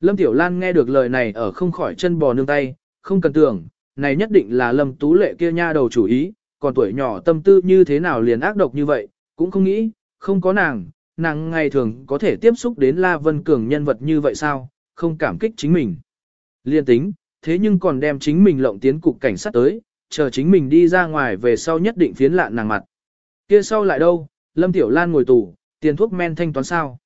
Lâm Tiểu Lan nghe được lời này ở không khỏi chân bò nương tay, không cần tưởng, này nhất định là Lâm Tú Lệ kia nha đầu chủ ý, còn tuổi nhỏ tâm tư như thế nào liền ác độc như vậy, cũng không nghĩ, không có nàng, nàng ngày thường có thể tiếp xúc đến La Vân Cường nhân vật như vậy sao, không cảm kích chính mình. Liên tính, thế nhưng còn đem chính mình lộng tiến cục cảnh sát tới, chờ chính mình đi ra ngoài về sau nhất định phiến lạn nàng mặt. Kia sau lại đâu, Lâm Tiểu Lan ngồi tù, tiền thuốc men thanh toán sao.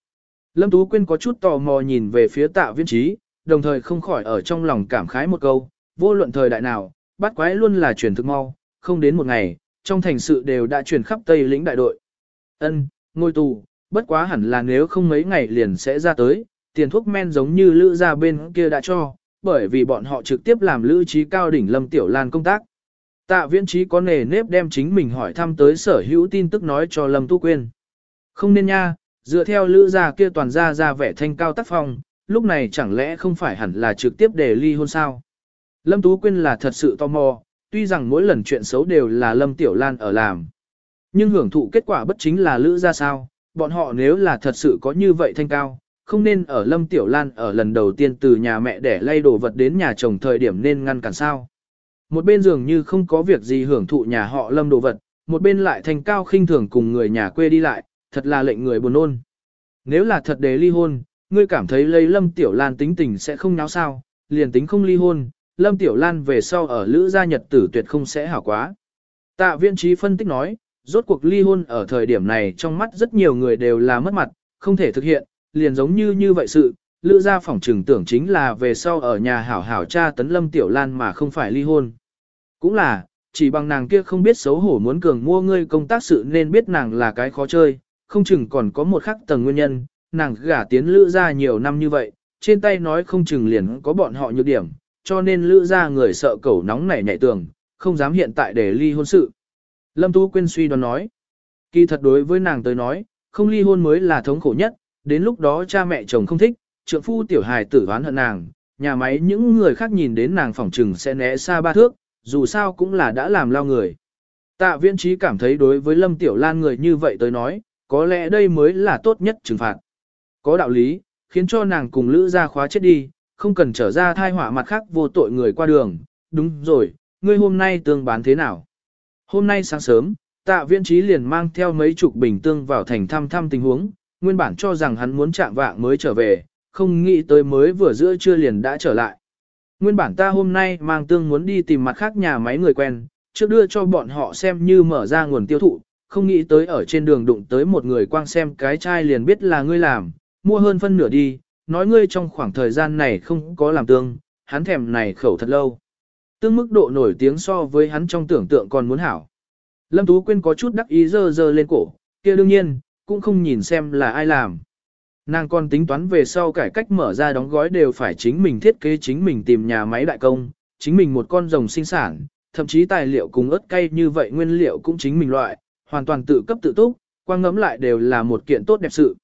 Lâm Tú Quyên có chút tò mò nhìn về phía tạ viên trí, đồng thời không khỏi ở trong lòng cảm khái một câu, vô luận thời đại nào, bắt quái luôn là chuyển thực mau, không đến một ngày, trong thành sự đều đã chuyển khắp Tây lĩnh đại đội. Ân, ngồi tù, bất quá hẳn là nếu không mấy ngày liền sẽ ra tới, tiền thuốc men giống như lữ ra bên kia đã cho, bởi vì bọn họ trực tiếp làm lữ trí cao đỉnh Lâm Tiểu Lan công tác. Tạ viễn trí có nề nếp đem chính mình hỏi thăm tới sở hữu tin tức nói cho Lâm Tu Quyên. Không nên nha, dựa theo lữ gia kia toàn ra ra vẻ thanh cao tác phong, lúc này chẳng lẽ không phải hẳn là trực tiếp để ly hôn sao? Lâm Tú Quyên là thật sự tò mò, tuy rằng mỗi lần chuyện xấu đều là Lâm Tiểu Lan ở làm. Nhưng hưởng thụ kết quả bất chính là lữ ra sao, bọn họ nếu là thật sự có như vậy thanh cao, không nên ở Lâm Tiểu Lan ở lần đầu tiên từ nhà mẹ để lay đồ vật đến nhà chồng thời điểm nên ngăn cản sao. Một bên dường như không có việc gì hưởng thụ nhà họ Lâm đồ vật, một bên lại thành cao khinh thường cùng người nhà quê đi lại, thật là lệnh người buồn nôn. Nếu là thật để ly hôn, ngươi cảm thấy lấy Lâm Tiểu Lan tính tình sẽ không náo sao, liền tính không ly hôn, Lâm Tiểu Lan về sau ở Lữ gia nhật tử tuyệt không sẽ hảo quá. Tạ viên trí phân tích nói, rốt cuộc ly hôn ở thời điểm này trong mắt rất nhiều người đều là mất mặt, không thể thực hiện, liền giống như như vậy sự, Lữ gia phỏng trừng tưởng chính là về sau ở nhà hảo hảo cha tấn Lâm Tiểu Lan mà không phải ly hôn. Cũng là, chỉ bằng nàng kia không biết xấu hổ muốn cường mua ngươi công tác sự nên biết nàng là cái khó chơi, không chừng còn có một khắc tầng nguyên nhân, nàng gả tiến lữ gia nhiều năm như vậy, trên tay nói không chừng liền có bọn họ nhược điểm, cho nên lữ gia người sợ cẩu nóng nảy nhảy tường, không dám hiện tại để ly hôn sự. Lâm Tú Quyên suy đoán nói, kỳ thật đối với nàng tới nói, không ly hôn mới là thống khổ nhất, đến lúc đó cha mẹ chồng không thích, trượng phu tiểu hài tử đoán hận nàng, nhà máy những người khác nhìn đến nàng phỏng trừng sẽ né xa ba thước, dù sao cũng là đã làm lao người. Tạ viễn trí cảm thấy đối với Lâm Tiểu Lan người như vậy tới nói, có lẽ đây mới là tốt nhất trừng phạt. Có đạo lý, khiến cho nàng cùng lữ ra khóa chết đi, không cần trở ra thai họa mặt khác vô tội người qua đường. Đúng rồi, ngươi hôm nay tương bán thế nào? Hôm nay sáng sớm, tạ viễn trí liền mang theo mấy chục bình tương vào thành thăm thăm tình huống, nguyên bản cho rằng hắn muốn chạm vạng mới trở về, không nghĩ tới mới vừa giữa trưa liền đã trở lại. Nguyên bản ta hôm nay mang tương muốn đi tìm mặt khác nhà máy người quen, trước đưa cho bọn họ xem như mở ra nguồn tiêu thụ, không nghĩ tới ở trên đường đụng tới một người quang xem cái chai liền biết là ngươi làm, mua hơn phân nửa đi, nói ngươi trong khoảng thời gian này không có làm tương, hắn thèm này khẩu thật lâu. Tương mức độ nổi tiếng so với hắn trong tưởng tượng còn muốn hảo. Lâm Tú Quyên có chút đắc ý dơ dơ lên cổ, kia đương nhiên, cũng không nhìn xem là ai làm. Nàng còn tính toán về sau cải cách mở ra đóng gói đều phải chính mình thiết kế chính mình tìm nhà máy đại công, chính mình một con rồng sinh sản, thậm chí tài liệu cùng ớt cay như vậy nguyên liệu cũng chính mình loại, hoàn toàn tự cấp tự túc, quang ngẫm lại đều là một kiện tốt đẹp sự.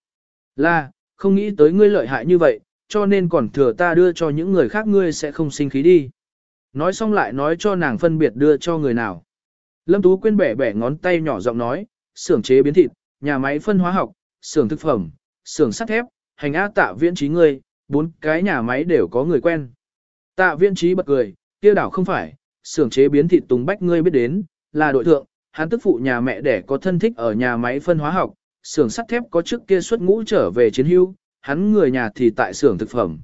Là, không nghĩ tới ngươi lợi hại như vậy, cho nên còn thừa ta đưa cho những người khác ngươi sẽ không sinh khí đi. Nói xong lại nói cho nàng phân biệt đưa cho người nào. Lâm Tú Quyên bẻ bẻ ngón tay nhỏ giọng nói, xưởng chế biến thịt, nhà máy phân hóa học, xưởng thực phẩm, xưởng sắt thép, hành á tạ viễn trí ngươi, bốn cái nhà máy đều có người quen. Tạ viễn trí bật cười, kia đảo không phải, xưởng chế biến thịt tùng bách ngươi biết đến, là đội thượng, hắn tức phụ nhà mẹ đẻ có thân thích ở nhà máy phân hóa học, xưởng sắt thép có trước kia xuất ngũ trở về chiến hưu, hắn người nhà thì tại xưởng thực phẩm.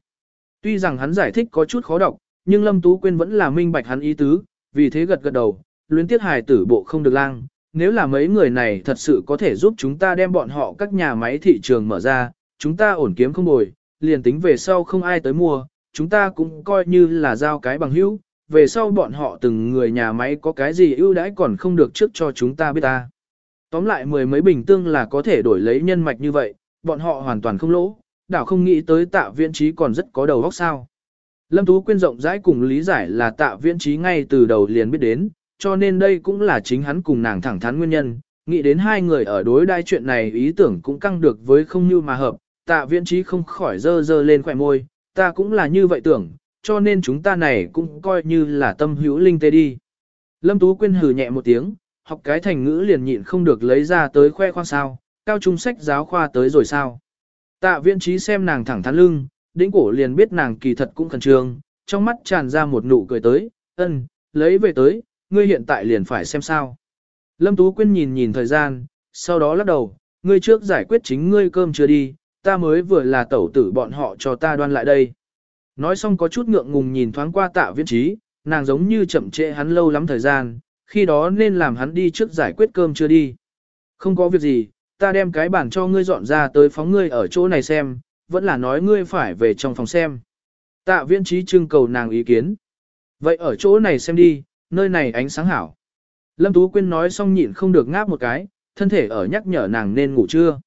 Tuy rằng hắn giải thích có chút khó đọc, nhưng Lâm Tú Quyên vẫn là minh bạch hắn ý tứ, vì thế gật gật đầu, luyến tiết hài tử bộ không được lang. Nếu là mấy người này thật sự có thể giúp chúng ta đem bọn họ các nhà máy thị trường mở ra, chúng ta ổn kiếm không bồi, liền tính về sau không ai tới mua, chúng ta cũng coi như là giao cái bằng hữu, về sau bọn họ từng người nhà máy có cái gì ưu đãi còn không được trước cho chúng ta biết ta. Tóm lại mười mấy bình tương là có thể đổi lấy nhân mạch như vậy, bọn họ hoàn toàn không lỗ, đảo không nghĩ tới tạ viễn trí còn rất có đầu óc sao. Lâm Tú Quyên rộng rãi cùng lý giải là tạ viễn trí ngay từ đầu liền biết đến, cho nên đây cũng là chính hắn cùng nàng thẳng thắn nguyên nhân, nghĩ đến hai người ở đối đai chuyện này ý tưởng cũng căng được với không như mà hợp, tạ viễn trí không khỏi dơ dơ lên khỏe môi, ta cũng là như vậy tưởng, cho nên chúng ta này cũng coi như là tâm hữu linh tê đi. Lâm Tú Quyên hừ nhẹ một tiếng, học cái thành ngữ liền nhịn không được lấy ra tới khoe khoang sao, cao trung sách giáo khoa tới rồi sao. Tạ viễn trí xem nàng thẳng thắn lưng, đĩnh cổ liền biết nàng kỳ thật cũng khẩn trương, trong mắt tràn ra một nụ cười tới, ân, lấy về tới, ngươi hiện tại liền phải xem sao. Lâm Tú Quyên nhìn nhìn thời gian, sau đó lắc đầu, ngươi trước giải quyết chính ngươi cơm chưa đi, ta mới vừa là tẩu tử bọn họ cho ta đoan lại đây. Nói xong có chút ngượng ngùng nhìn thoáng qua tạ viễn trí, nàng giống như chậm trễ hắn lâu lắm thời gian, khi đó nên làm hắn đi trước giải quyết cơm chưa đi. Không có việc gì, ta đem cái bản cho ngươi dọn ra tới phóng ngươi ở chỗ này xem, vẫn là nói ngươi phải về trong phòng xem. Tạ viễn trí trưng cầu nàng ý kiến. Vậy ở chỗ này xem đi, nơi này ánh sáng hảo. Lâm Tú Quyên nói xong nhịn không được ngáp một cái, thân thể ở nhắc nhở nàng nên ngủ trưa.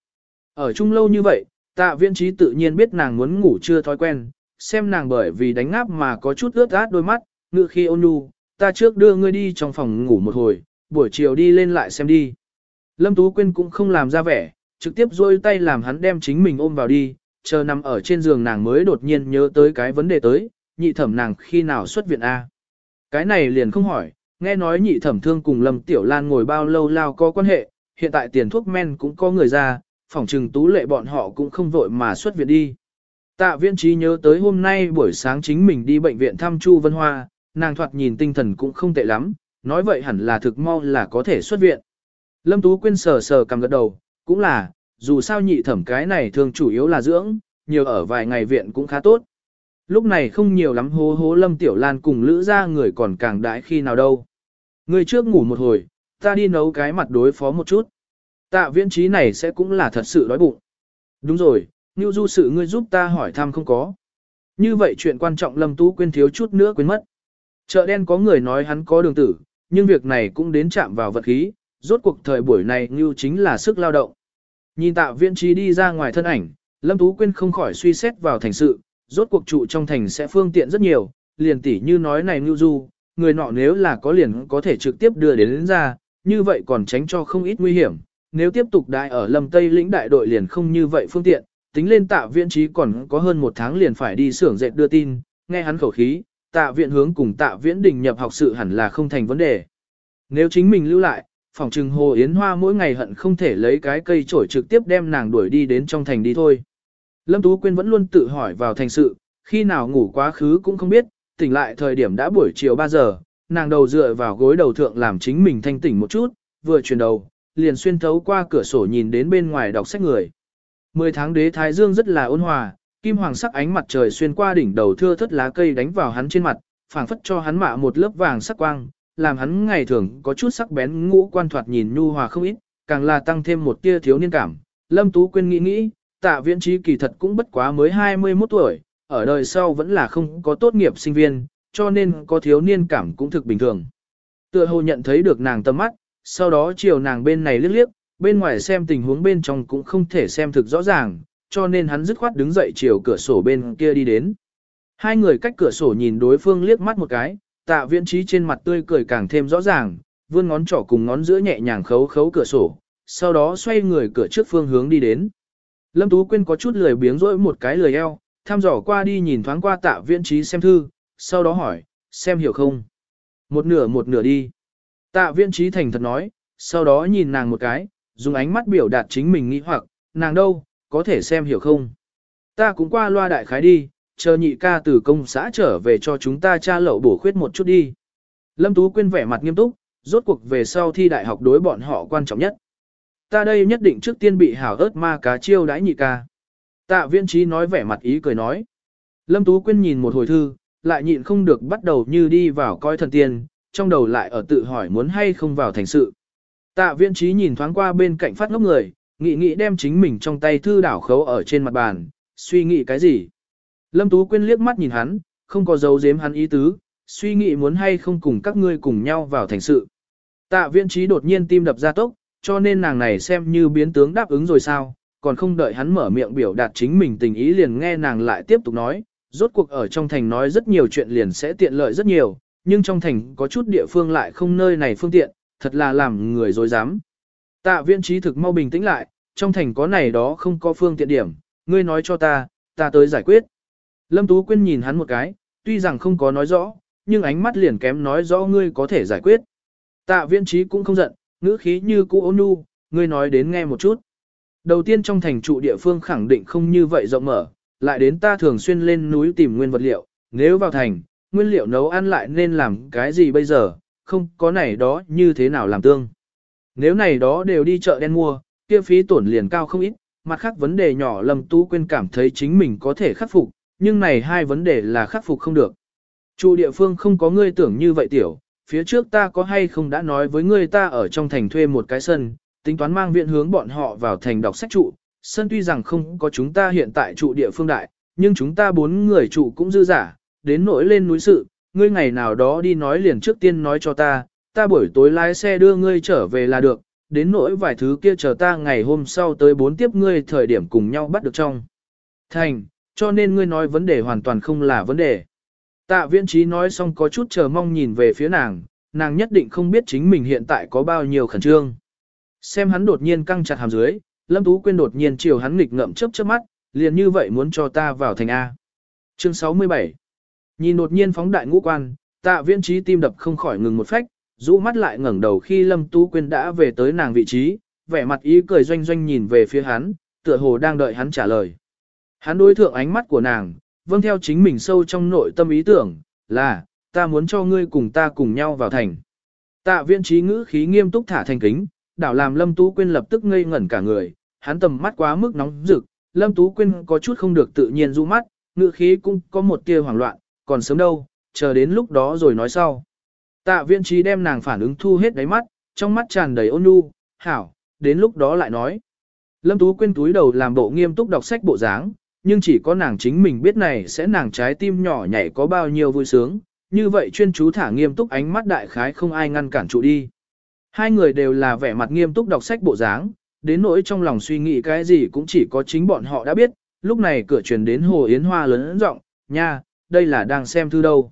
Ở chung lâu như vậy, tạ viễn trí tự nhiên biết nàng muốn ngủ trưa thói quen, xem nàng bởi vì đánh ngáp mà có chút ướt át đôi mắt, ngựa khi ôn nhu, ta trước đưa ngươi đi trong phòng ngủ một hồi, buổi chiều đi lên lại xem đi. Lâm Tú Quyên cũng không làm ra vẻ, trực tiếp rôi tay làm hắn đem chính mình ôm vào đi, chờ nằm ở trên giường nàng mới đột nhiên nhớ tới cái vấn đề tới, nhị thẩm nàng khi nào xuất viện A. Cái này liền không hỏi, nghe nói nhị thẩm thương cùng Lâm Tiểu Lan ngồi bao lâu lao có quan hệ, hiện tại tiền thuốc men cũng có người ra, phòng trừng tú lệ bọn họ cũng không vội mà xuất viện đi. Tạ viên trí nhớ tới hôm nay buổi sáng chính mình đi bệnh viện thăm Chu Vân Hoa, nàng thoạt nhìn tinh thần cũng không tệ lắm, nói vậy hẳn là thực mau là có thể xuất viện. Lâm Tú Quyên sờ sờ cầm gật đầu, cũng là, dù sao nhị thẩm cái này thường chủ yếu là dưỡng, nhiều ở vài ngày viện cũng khá tốt. Lúc này không nhiều lắm hố hố Lâm Tiểu Lan cùng lữ ra người còn càng đãi khi nào đâu. Người trước ngủ một hồi, ta đi nấu cái mặt đối phó một chút. Tạ viễn trí này sẽ cũng là thật sự đói bụng. Đúng rồi, Ngưu du sự ngươi giúp ta hỏi thăm không có. Như vậy chuyện quan trọng Lâm Tú quên thiếu chút nữa quên mất. Chợ đen có người nói hắn có đường tử, nhưng việc này cũng đến chạm vào vật khí, rốt cuộc thời buổi này Ngưu chính là sức lao động. Nhìn tạ viễn trí đi ra ngoài thân ảnh, Lâm Tú Quyên không khỏi suy xét vào thành sự, rốt cuộc trụ trong thành sẽ phương tiện rất nhiều, liền tỉ như nói này Ngưu Du, người nọ nếu là có liền có thể trực tiếp đưa đến, đến ra, như vậy còn tránh cho không ít nguy hiểm. Nếu tiếp tục đại ở Lâm Tây lĩnh đại đội liền không như vậy phương tiện, tính lên tạ viện trí còn có hơn một tháng liền phải đi xưởng dệt đưa tin, nghe hắn khẩu khí, tạ viện hướng cùng tạ viễn đình nhập học sự hẳn là không thành vấn đề. Nếu chính mình lưu lại, phòng trừng Hồ Yến Hoa mỗi ngày hận không thể lấy cái cây chổi trực tiếp đem nàng đuổi đi đến trong thành đi thôi. Lâm Tú Quyên vẫn luôn tự hỏi vào thành sự, khi nào ngủ quá khứ cũng không biết, tỉnh lại thời điểm đã buổi chiều 3 giờ, nàng đầu dựa vào gối đầu thượng làm chính mình thanh tỉnh một chút, vừa chuyển đầu, liền xuyên thấu qua cửa sổ nhìn đến bên ngoài đọc sách người. Mười tháng đế thái dương rất là ôn hòa, kim hoàng sắc ánh mặt trời xuyên qua đỉnh đầu thưa thất lá cây đánh vào hắn trên mặt, phảng phất cho hắn mạ một lớp vàng sắc quang, làm hắn ngày thường có chút sắc bén ngũ quan thoạt nhìn nhu hòa không ít, càng là tăng thêm một tia thiếu niên cảm. Lâm Tú Quyên nghĩ nghĩ, tạ viễn trí kỳ thật cũng bất quá mới 21 tuổi, ở đời sau vẫn là không có tốt nghiệp sinh viên, cho nên có thiếu niên cảm cũng thực bình thường. Tựa hồ nhận thấy được nàng tâm mắt, sau đó chiều nàng bên này liếc liếc, bên ngoài xem tình huống bên trong cũng không thể xem thực rõ ràng, cho nên hắn dứt khoát đứng dậy chiều cửa sổ bên kia đi đến. Hai người cách cửa sổ nhìn đối phương liếc mắt một cái, tạ viễn trí trên mặt tươi cười càng thêm rõ ràng, vươn ngón trỏ cùng ngón giữa nhẹ nhàng khấu khấu cửa sổ, sau đó xoay người cửa trước phương hướng đi đến. Lâm Tú Quyên có chút lười biếng rỗi một cái lười eo, thăm dò qua đi nhìn thoáng qua tạ viễn trí xem thư, sau đó hỏi, xem hiểu không? Một nửa một nửa đi. Tạ viễn trí thành thật nói, sau đó nhìn nàng một cái, dùng ánh mắt biểu đạt chính mình nghĩ hoặc, nàng đâu, có thể xem hiểu không? Ta cũng qua loa đại khái đi, chờ nhị ca từ công xã trở về cho chúng ta tra lậu bổ khuyết một chút đi. Lâm Tú Quyên vẻ mặt nghiêm túc, rốt cuộc về sau thi đại học đối bọn họ quan trọng nhất. Ta đây nhất định trước tiên bị hảo ớt ma cá chiêu đãi nhị ca. Tạ viên trí nói vẻ mặt ý cười nói. Lâm Tú Quyên nhìn một hồi thư, lại nhịn không được bắt đầu như đi vào coi thần tiên, trong đầu lại ở tự hỏi muốn hay không vào thành sự. Tạ viên trí nhìn thoáng qua bên cạnh phát ngốc người, nghĩ nghĩ đem chính mình trong tay thư đảo khấu ở trên mặt bàn, suy nghĩ cái gì. Lâm Tú Quyên liếc mắt nhìn hắn, không có dấu giếm hắn ý tứ, suy nghĩ muốn hay không cùng các ngươi cùng nhau vào thành sự. Tạ viên trí đột nhiên tim đập ra tốc, cho nên nàng này xem như biến tướng đáp ứng rồi sao, còn không đợi hắn mở miệng biểu đạt chính mình tình ý liền nghe nàng lại tiếp tục nói, rốt cuộc ở trong thành nói rất nhiều chuyện liền sẽ tiện lợi rất nhiều, nhưng trong thành có chút địa phương lại không nơi này phương tiện, thật là làm người dối dám. Tạ viên trí thực mau bình tĩnh lại, trong thành có này đó không có phương tiện điểm, ngươi nói cho ta, ta tới giải quyết. Lâm Tú Quyên nhìn hắn một cái, tuy rằng không có nói rõ, nhưng ánh mắt liền kém nói rõ ngươi có thể giải quyết. Tạ viên trí cũng không giận, ngữ khí như cũ ôn nhu, ngươi nói đến nghe một chút. Đầu tiên trong thành trụ địa phương khẳng định không như vậy rộng mở, lại đến ta thường xuyên lên núi tìm nguyên vật liệu, nếu vào thành, nguyên liệu nấu ăn lại nên làm cái gì bây giờ, không có này đó như thế nào làm tương. Nếu này đó đều đi chợ đen mua, kia phí tổn liền cao không ít, mặt khác vấn đề nhỏ Lâm Tú Quyên cảm thấy chính mình có thể khắc phục, nhưng này hai vấn đề là khắc phục không được. Trụ địa phương không có ngươi tưởng như vậy tiểu, phía trước ta có hay không đã nói với ngươi ta ở trong thành thuê một cái sân, tính toán mang viện hướng bọn họ vào thành đọc sách trụ, sân tuy rằng không có chúng ta hiện tại trụ địa phương đại, nhưng chúng ta bốn người trụ cũng dư giả, đến nỗi lên núi sự, ngươi ngày nào đó đi nói liền trước tiên nói cho ta, ta buổi tối lái xe đưa ngươi trở về là được, đến nỗi vài thứ kia chờ ta ngày hôm sau tới bốn tiếp ngươi thời điểm cùng nhau bắt được trong. Thành, cho nên ngươi nói vấn đề hoàn toàn không là vấn đề. Tạ viễn trí nói xong có chút chờ mong nhìn về phía nàng, nàng nhất định không biết chính mình hiện tại có bao nhiêu khẩn trương. Xem hắn đột nhiên căng chặt hàm dưới, Lâm Tú Quyên đột nhiên chiều hắn nghịch ngậm chớp chớp mắt, liền như vậy muốn cho ta vào thành A. Chương 67 Nhìn đột nhiên phóng đại ngũ quan, tạ viễn trí tim đập không khỏi ngừng một phách, rũ mắt lại ngẩng đầu khi Lâm Tú Quyên đã về tới nàng vị trí, vẻ mặt ý cười doanh doanh nhìn về phía hắn, tựa hồ đang đợi hắn trả lời. Hắn đối thượng ánh mắt của nàng, vâng theo chính mình sâu trong nội tâm ý tưởng, là, ta muốn cho ngươi cùng ta cùng nhau vào thành. Tạ viên trí ngữ khí nghiêm túc thả thành kính, đảo làm Lâm Tú Quyên lập tức ngây ngẩn cả người, hắn tầm mắt quá mức nóng rực, Lâm Tú Quyên có chút không được tự nhiên du mắt, ngữ khí cũng có một tia hoảng loạn, còn sớm đâu, chờ đến lúc đó rồi nói sau. Tạ viên trí đem nàng phản ứng thu hết đáy mắt, trong mắt tràn đầy ôn nhu, hảo, đến lúc đó lại nói. Lâm Tú Quyên túi đầu làm bộ nghiêm túc đọc sách bộ dáng, nhưng chỉ có nàng chính mình biết này sẽ nàng trái tim nhỏ nhảy có bao nhiêu vui sướng, như vậy chuyên chú thả nghiêm túc ánh mắt đại khái không ai ngăn cản trụ đi. Hai người đều là vẻ mặt nghiêm túc đọc sách bộ dáng, đến nỗi trong lòng suy nghĩ cái gì cũng chỉ có chính bọn họ đã biết, lúc này cửa truyền đến Hồ Yến Hoa lớn giọng, nha, đây là đang xem thư đâu.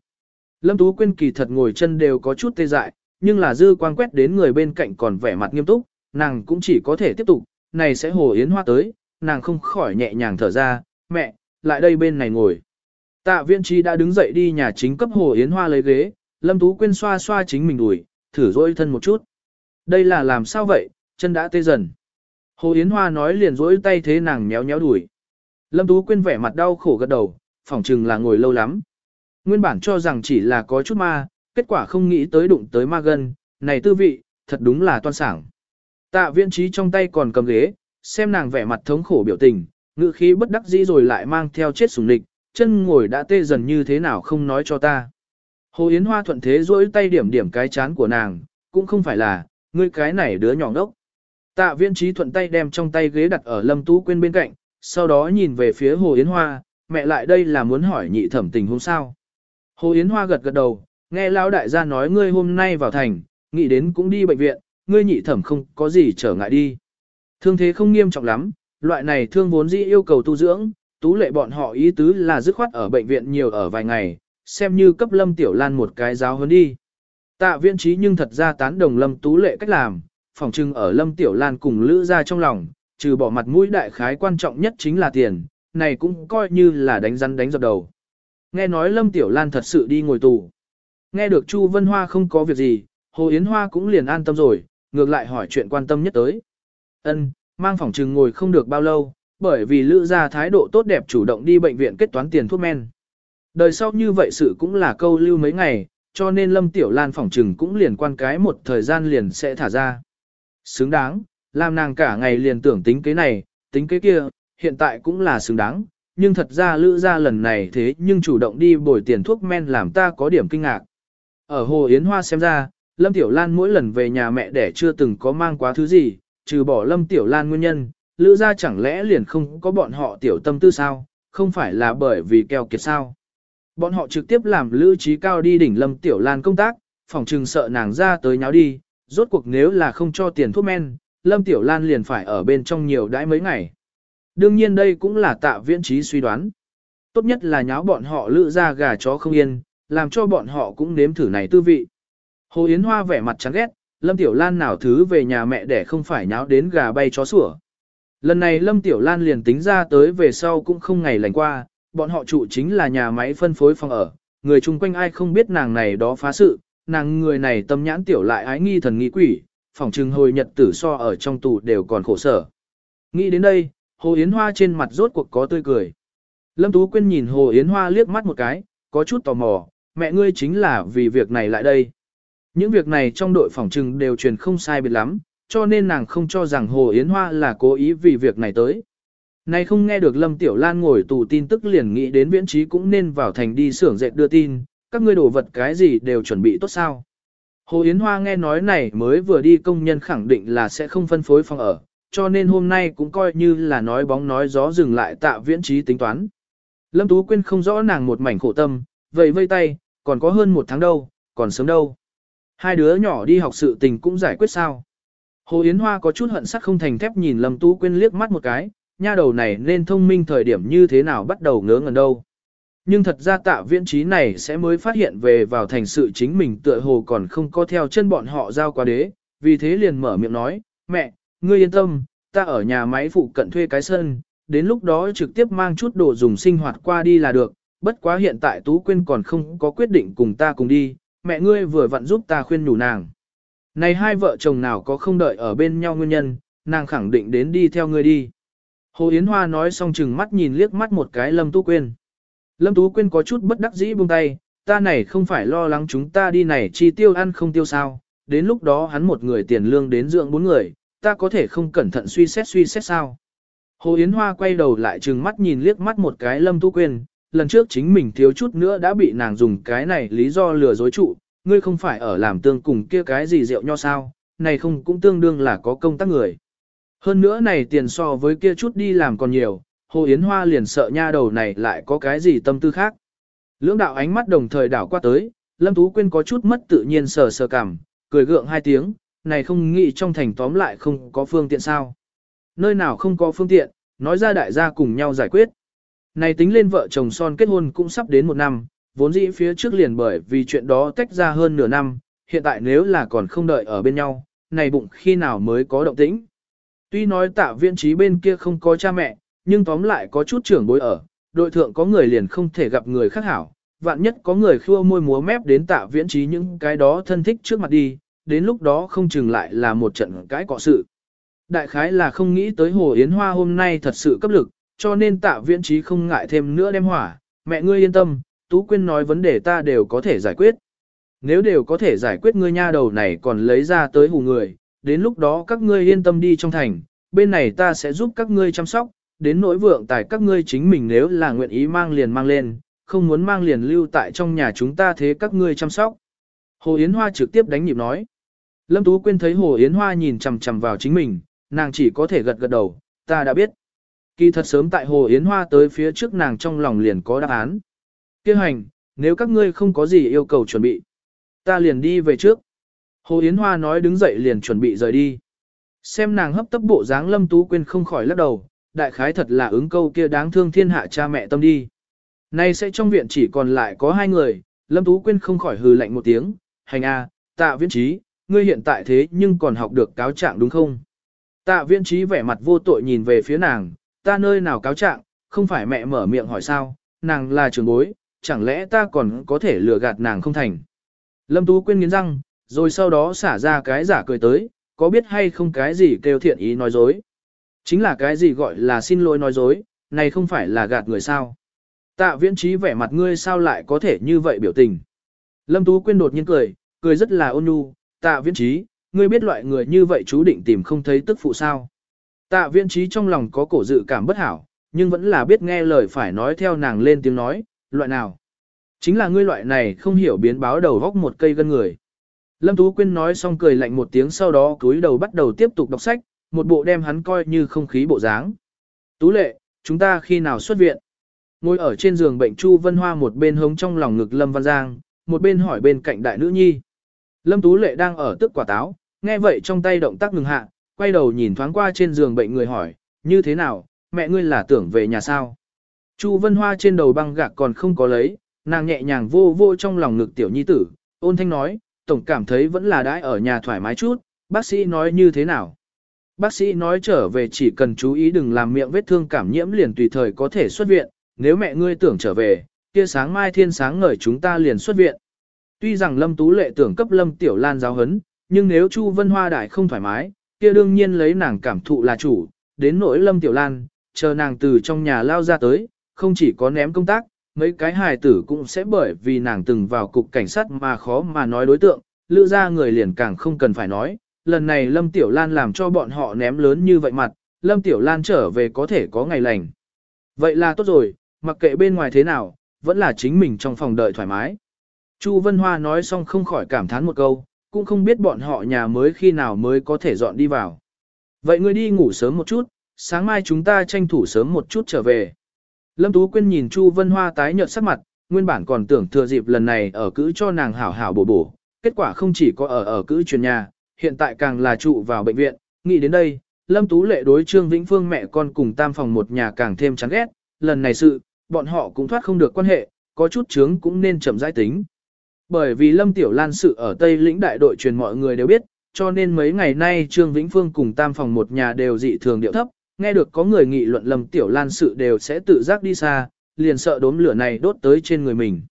Lâm Tú Quyên kỳ thật ngồi chân đều có chút tê dại, nhưng là dư quan quét đến người bên cạnh còn vẻ mặt nghiêm túc, nàng cũng chỉ có thể tiếp tục, này sẽ Hồ Yến Hoa tới, nàng không khỏi nhẹ nhàng thở ra, mẹ, lại đây bên này ngồi. Tạ viên trí đã đứng dậy đi nhà chính cấp Hồ Yến Hoa lấy ghế, Lâm Tú Quyên xoa xoa chính mình đùi, thử dỗi thân một chút. Đây là làm sao vậy, chân đã tê dần. Hồ Yến Hoa nói liền dỗi tay thế nàng méo méo đùi. Lâm Tú Quyên vẻ mặt đau khổ gật đầu, phỏng chừng là ngồi lâu lắm. Nguyên bản cho rằng chỉ là có chút ma, kết quả không nghĩ tới đụng tới ma gân, này tư vị, thật đúng là toan sảng. Tạ viên trí trong tay còn cầm ghế, xem nàng vẻ mặt thống khổ biểu tình, ngữ khí bất đắc dĩ rồi lại mang theo chết sủng địch, chân ngồi đã tê dần như thế nào không nói cho ta. Hồ Yến Hoa thuận thế duỗi tay điểm điểm cái chán của nàng, cũng không phải là, ngươi cái này đứa nhỏ ngốc. Tạ viên trí thuận tay đem trong tay ghế đặt ở Lâm Tú Quyên bên cạnh, sau đó nhìn về phía Hồ Yến Hoa, mẹ lại đây là muốn hỏi nhị thẩm tình hôm sao. Hồ Yến Hoa gật gật đầu, nghe lão đại gia nói ngươi hôm nay vào thành, nghĩ đến cũng đi bệnh viện, ngươi nhị thẩm không có gì trở ngại đi. Thương thế không nghiêm trọng lắm, loại này thương vốn dĩ yêu cầu tu dưỡng, tú lệ bọn họ ý tứ là dứt khoát ở bệnh viện nhiều ở vài ngày, xem như cấp Lâm Tiểu Lan một cái giáo huấn đi. Tạ viễn trí nhưng thật ra tán đồng Lâm Tú Lệ cách làm, phòng trưng ở Lâm Tiểu Lan cùng Lữ ra trong lòng, trừ bỏ mặt mũi đại khái quan trọng nhất chính là tiền, này cũng coi như là đánh rắn đánh dập đầu. Nghe nói Lâm Tiểu Lan thật sự đi ngồi tù. Nghe được Chu Vân Hoa không có việc gì, Hồ Yến Hoa cũng liền an tâm rồi, ngược lại hỏi chuyện quan tâm nhất tới. Ân, mang phòng trừng ngồi không được bao lâu, bởi vì lữ gia thái độ tốt đẹp chủ động đi bệnh viện kết toán tiền thuốc men. Đời sau như vậy sự cũng là câu lưu mấy ngày, cho nên Lâm Tiểu Lan phòng trừng cũng liền quan cái một thời gian liền sẽ thả ra. Xứng đáng, làm nàng cả ngày liền tưởng tính cái này, tính cái kia, hiện tại cũng là xứng đáng, nhưng thật ra lữ gia lần này thế nhưng chủ động đi bồi tiền thuốc men làm ta có điểm kinh ngạc. Ở Hồ Yến Hoa xem ra, Lâm Tiểu Lan mỗi lần về nhà mẹ đẻ chưa từng có mang quá thứ gì, trừ bỏ Lâm Tiểu Lan nguyên nhân, lữ gia chẳng lẽ liền không có bọn họ tiểu tâm tư sao, không phải là bởi vì keo kiệt sao. Bọn họ trực tiếp làm lữ trí cao đi đỉnh Lâm Tiểu Lan công tác, phòng trừng sợ nàng ra tới nháo đi, rốt cuộc nếu là không cho tiền thuốc men, Lâm Tiểu Lan liền phải ở bên trong nhiều đãi mấy ngày. Đương nhiên đây cũng là tạ viễn trí suy đoán. Tốt nhất là nháo bọn họ lữ ra gà chó không yên, làm cho bọn họ cũng nếm thử này tư vị. Hồ Yến Hoa vẻ mặt chán ghét, Lâm Tiểu Lan nào thứ về nhà mẹ để không phải nháo đến gà bay chó sủa. Lần này Lâm Tiểu Lan liền tính ra tới về sau cũng không ngày lành qua, bọn họ trụ chính là nhà máy phân phối phòng ở, người chung quanh ai không biết nàng này đó phá sự, nàng người này tâm nhãn tiểu lại ái nghi thần nghi quỷ, phòng trừng hồi nhật tử so ở trong tù đều còn khổ sở. Nghĩ đến đây, Hồ Yến Hoa trên mặt rốt cuộc có tươi cười. Lâm Tú Quyên nhìn Hồ Yến Hoa liếc mắt một cái, có chút tò mò, mẹ ngươi chính là vì việc này lại đây. Những việc này trong đội phòng trừng đều truyền không sai biệt lắm, cho nên nàng không cho rằng Hồ Yến Hoa là cố ý vì việc này tới. Nay không nghe được Lâm Tiểu Lan ngồi tù tin tức liền nghĩ đến viễn trí cũng nên vào thành đi xưởng dệt đưa tin, các ngươi đồ vật cái gì đều chuẩn bị tốt sao. Hồ Yến Hoa nghe nói này mới vừa đi công nhân khẳng định là sẽ không phân phối phòng ở, cho nên hôm nay cũng coi như là nói bóng nói gió dừng lại tạ viễn trí tính toán. Lâm Tú Quyên không rõ nàng một mảnh khổ tâm, vậy vây tay, còn có hơn một tháng đâu, còn sớm đâu. Hai đứa nhỏ đi học sự tình cũng giải quyết sao. Hồ Yến Hoa có chút hận sắc không thành thép nhìn Lâm Tú Quyên liếc mắt một cái, nha đầu này nên thông minh thời điểm như thế nào bắt đầu ngớ ngẩn đâu. Nhưng thật ra tạ viễn trí này sẽ mới phát hiện về vào thành sự chính mình tựa hồ còn không có theo chân bọn họ giao qua đế, vì thế liền mở miệng nói, mẹ, ngươi yên tâm, ta ở nhà máy phụ cận thuê cái sân, đến lúc đó trực tiếp mang chút đồ dùng sinh hoạt qua đi là được, bất quá hiện tại Tú Quyên còn không có quyết định cùng ta cùng đi, mẹ ngươi vừa vặn giúp ta khuyên nhủ nàng. Này hai vợ chồng nào có không đợi ở bên nhau nguyên nhân, nàng khẳng định đến đi theo ngươi đi. Hồ Yến Hoa nói xong chừng mắt nhìn liếc mắt một cái Lâm Tú Quyên. Lâm Tú Quyên có chút bất đắc dĩ buông tay, ta này không phải lo lắng chúng ta đi này chi tiêu ăn không tiêu sao, đến lúc đó hắn một người tiền lương đến dưỡng bốn người, ta có thể không cẩn thận suy xét suy xét sao. Hồ Yến Hoa quay đầu lại trừng mắt nhìn liếc mắt một cái Lâm Tú Quyên, lần trước chính mình thiếu chút nữa đã bị nàng dùng cái này lý do lừa dối trụ, ngươi không phải ở làm tương cùng kia cái gì rượu nho sao, này không cũng tương đương là có công tác người. Hơn nữa này tiền so với kia chút đi làm còn nhiều, Hồ Yến Hoa liền sợ nha đầu này lại có cái gì tâm tư khác. Lưỡng đạo ánh mắt đồng thời đảo qua tới, Lâm Tú Quyên có chút mất tự nhiên sờ sờ cảm, cười gượng hai tiếng, này không nghĩ trong thành tóm lại không có phương tiện sao. Nơi nào không có phương tiện, nói ra đại gia cùng nhau giải quyết. Này tính lên vợ chồng son kết hôn cũng sắp đến một năm, vốn dĩ phía trước liền bởi vì chuyện đó tách ra hơn nửa năm, hiện tại nếu là còn không đợi ở bên nhau, này bụng khi nào mới có động tĩnh. Tuy nói tạ viên trí bên kia không có cha mẹ, nhưng tóm lại có chút trưởng bối ở, đội thượng có người liền không thể gặp người khác hảo, vạn nhất có người khua môi múa mép đến tạ viễn trí những cái đó thân thích trước mặt đi, đến lúc đó không chừng lại là một trận cái cọ sự. Đại khái là không nghĩ tới Hồ Yến Hoa hôm nay thật sự cấp lực, cho nên tạ viễn trí không ngại thêm nữa đem hỏa, mẹ ngươi yên tâm, Tú Quyên nói vấn đề ta đều có thể giải quyết. Nếu đều có thể giải quyết ngươi nha đầu này còn lấy ra tới hù người, đến lúc đó các ngươi yên tâm đi trong thành, bên này ta sẽ giúp các ngươi chăm sóc, đến nỗi vượng tài các ngươi chính mình nếu là nguyện ý mang liền mang lên, không muốn mang liền lưu tại trong nhà chúng ta thế các ngươi chăm sóc. Hồ Yến Hoa trực tiếp đánh nhịp nói. Lâm Tú Quyên thấy Hồ Yến Hoa nhìn chằm chằm vào chính mình, nàng chỉ có thể gật gật đầu, ta đã biết. Kỳ thật sớm tại Hồ Yến Hoa tới phía trước nàng trong lòng liền có đáp án. Kêu hành, nếu các ngươi không có gì yêu cầu chuẩn bị, ta liền đi về trước. Hồ Yến Hoa nói đứng dậy liền chuẩn bị rời đi. Xem nàng hấp tấp bộ dáng Lâm Tú Quyên không khỏi lắc đầu, đại khái thật là ứng câu kia đáng thương thiên hạ cha mẹ tâm đi. Nay sẽ trong viện chỉ còn lại có hai người, Lâm Tú Quyên không khỏi hừ lạnh một tiếng, hành a, tạ viễn trí, ngươi hiện tại thế nhưng còn học được cáo trạng đúng không? Tạ viễn trí vẻ mặt vô tội nhìn về phía nàng, ta nơi nào cáo trạng, không phải mẹ mở miệng hỏi sao, nàng là trường bối, chẳng lẽ ta còn có thể lừa gạt nàng không thành. Lâm Tú Quyên nghiến răng, rồi sau đó xả ra cái giả cười tới, có biết hay không cái gì kêu thiện ý nói dối. Chính là cái gì gọi là xin lỗi nói dối, này không phải là gạt người sao. Tạ viễn trí vẻ mặt ngươi sao lại có thể như vậy biểu tình. Lâm Tú Quyên đột nhiên cười, cười rất là ôn nhu, tạ viễn trí, ngươi biết loại người như vậy chú định tìm không thấy tức phụ sao. Tạ Viên trí trong lòng có cổ dự cảm bất hảo, nhưng vẫn là biết nghe lời phải nói theo nàng lên tiếng nói, loại nào. Chính là ngươi loại này không hiểu biến báo đầu góc một cây gân người. Lâm Tú Quyên nói xong cười lạnh một tiếng sau đó cúi đầu bắt đầu tiếp tục đọc sách, một bộ đem hắn coi như không khí bộ dáng. Tú lệ, chúng ta khi nào xuất viện? Ngồi ở trên giường bệnh Chu Vân Hoa một bên hống trong lòng ngực Lâm Văn Giang, một bên hỏi bên cạnh đại nữ nhi. Lâm Tú Lệ đang ở tức quả táo, nghe vậy trong tay động tác ngừng hạ, quay đầu nhìn thoáng qua trên giường bệnh người hỏi, như thế nào, mẹ ngươi là tưởng về nhà sao? Chu Vân Hoa trên đầu băng gạc còn không có lấy, nàng nhẹ nhàng vô vô trong lòng ngực tiểu nhi tử, ôn thanh nói, tổng cảm thấy vẫn là đãi ở nhà thoải mái chút, bác sĩ nói như thế nào? Bác sĩ nói trở về chỉ cần chú ý đừng làm miệng vết thương cảm nhiễm liền tùy thời có thể xuất viện, nếu mẹ ngươi tưởng trở về, kia sáng mai thiên sáng ngời chúng ta liền xuất viện. Tuy rằng Lâm Tú Lệ tưởng cấp Lâm Tiểu Lan giáo hấn, nhưng nếu Chu Vân Hoa đại không thoải mái, kia đương nhiên lấy nàng cảm thụ là chủ, đến nỗi Lâm Tiểu Lan, chờ nàng từ trong nhà lao ra tới, không chỉ có ném công tác, mấy cái hài tử cũng sẽ bởi vì nàng từng vào cục cảnh sát mà khó mà nói đối tượng, lựa ra người liền càng không cần phải nói, lần này Lâm Tiểu Lan làm cho bọn họ ném lớn như vậy mặt, Lâm Tiểu Lan trở về có thể có ngày lành. Vậy là tốt rồi, mặc kệ bên ngoài thế nào, vẫn là chính mình trong phòng đợi thoải mái. Chu Vân Hoa nói xong không khỏi cảm thán một câu, cũng không biết bọn họ nhà mới khi nào mới có thể dọn đi vào. Vậy ngươi đi ngủ sớm một chút, sáng mai chúng ta tranh thủ sớm một chút trở về. Lâm Tú Quyên nhìn Chu Vân Hoa tái nhợt sắc mặt, nguyên bản còn tưởng thừa dịp lần này ở cữ cho nàng hảo hảo bổ bổ, kết quả không chỉ có ở ở cữ truyền nhà, hiện tại càng là trụ vào bệnh viện, nghĩ đến đây, Lâm Tú Lệ đối Trương Vĩnh Phương mẹ con cùng tam phòng một nhà càng thêm chán ghét, lần này sự, bọn họ cũng thoát không được quan hệ, có chút chướng cũng nên chậm rãi tính. Bởi vì Lâm Tiểu Lan sự ở Tây lĩnh đại đội truyền mọi người đều biết, cho nên mấy ngày nay Trương Vĩnh Phương cùng tam phòng một nhà đều dị thường điệu thấp, nghe được có người nghị luận Lâm Tiểu Lan sự đều sẽ tự giác đi xa, liền sợ đốm lửa này đốt tới trên người mình.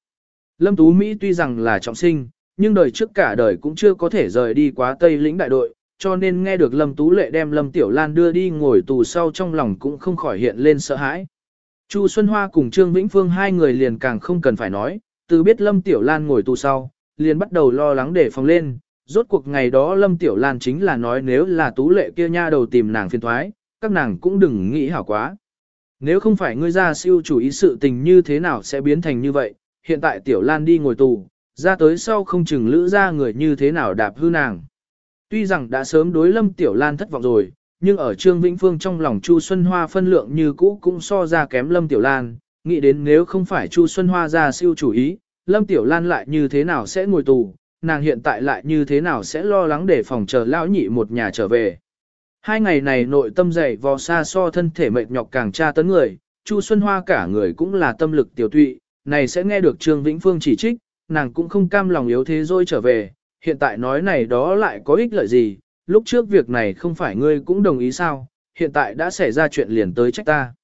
Lâm Tú Mỹ tuy rằng là trọng sinh, nhưng đời trước cả đời cũng chưa có thể rời đi quá Tây lĩnh đại đội, cho nên nghe được Lâm Tú Lệ đem Lâm Tiểu Lan đưa đi ngồi tù sau trong lòng cũng không khỏi hiện lên sợ hãi. Chu Xuân Hoa cùng Trương Vĩnh Phương hai người liền càng không cần phải nói, từ biết Lâm Tiểu Lan ngồi tù sau, liền bắt đầu lo lắng để phòng lên, rốt cuộc ngày đó Lâm Tiểu Lan chính là nói nếu là tú lệ kia nha đầu tìm nàng phiền thoái, các nàng cũng đừng nghĩ hảo quá. Nếu không phải ngươi ra siêu chủ ý sự tình như thế nào sẽ biến thành như vậy, hiện tại Tiểu Lan đi ngồi tù, ra tới sau không chừng lữ ra người như thế nào đạp hư nàng. Tuy rằng đã sớm đối Lâm Tiểu Lan thất vọng rồi, nhưng ở Trương Vĩnh Phương trong lòng Chu Xuân Hoa phân lượng như cũ cũng so ra kém Lâm Tiểu Lan, nghĩ đến nếu không phải Chu Xuân Hoa ra siêu chủ ý, Lâm Tiểu Lan lại như thế nào sẽ ngồi tù, nàng hiện tại lại như thế nào sẽ lo lắng để phòng chờ lão nhị một nhà trở về. Hai ngày này nội tâm dày vò xa so thân thể mệt nhọc càng tra tấn người, Chu Xuân Hoa cả người cũng là tâm lực tiểu tụy, này sẽ nghe được Trương Vĩnh Phương chỉ trích, nàng cũng không cam lòng yếu thế rồi trở về, hiện tại nói này đó lại có ích lợi gì, lúc trước việc này không phải ngươi cũng đồng ý sao, hiện tại đã xảy ra chuyện liền tới trách ta.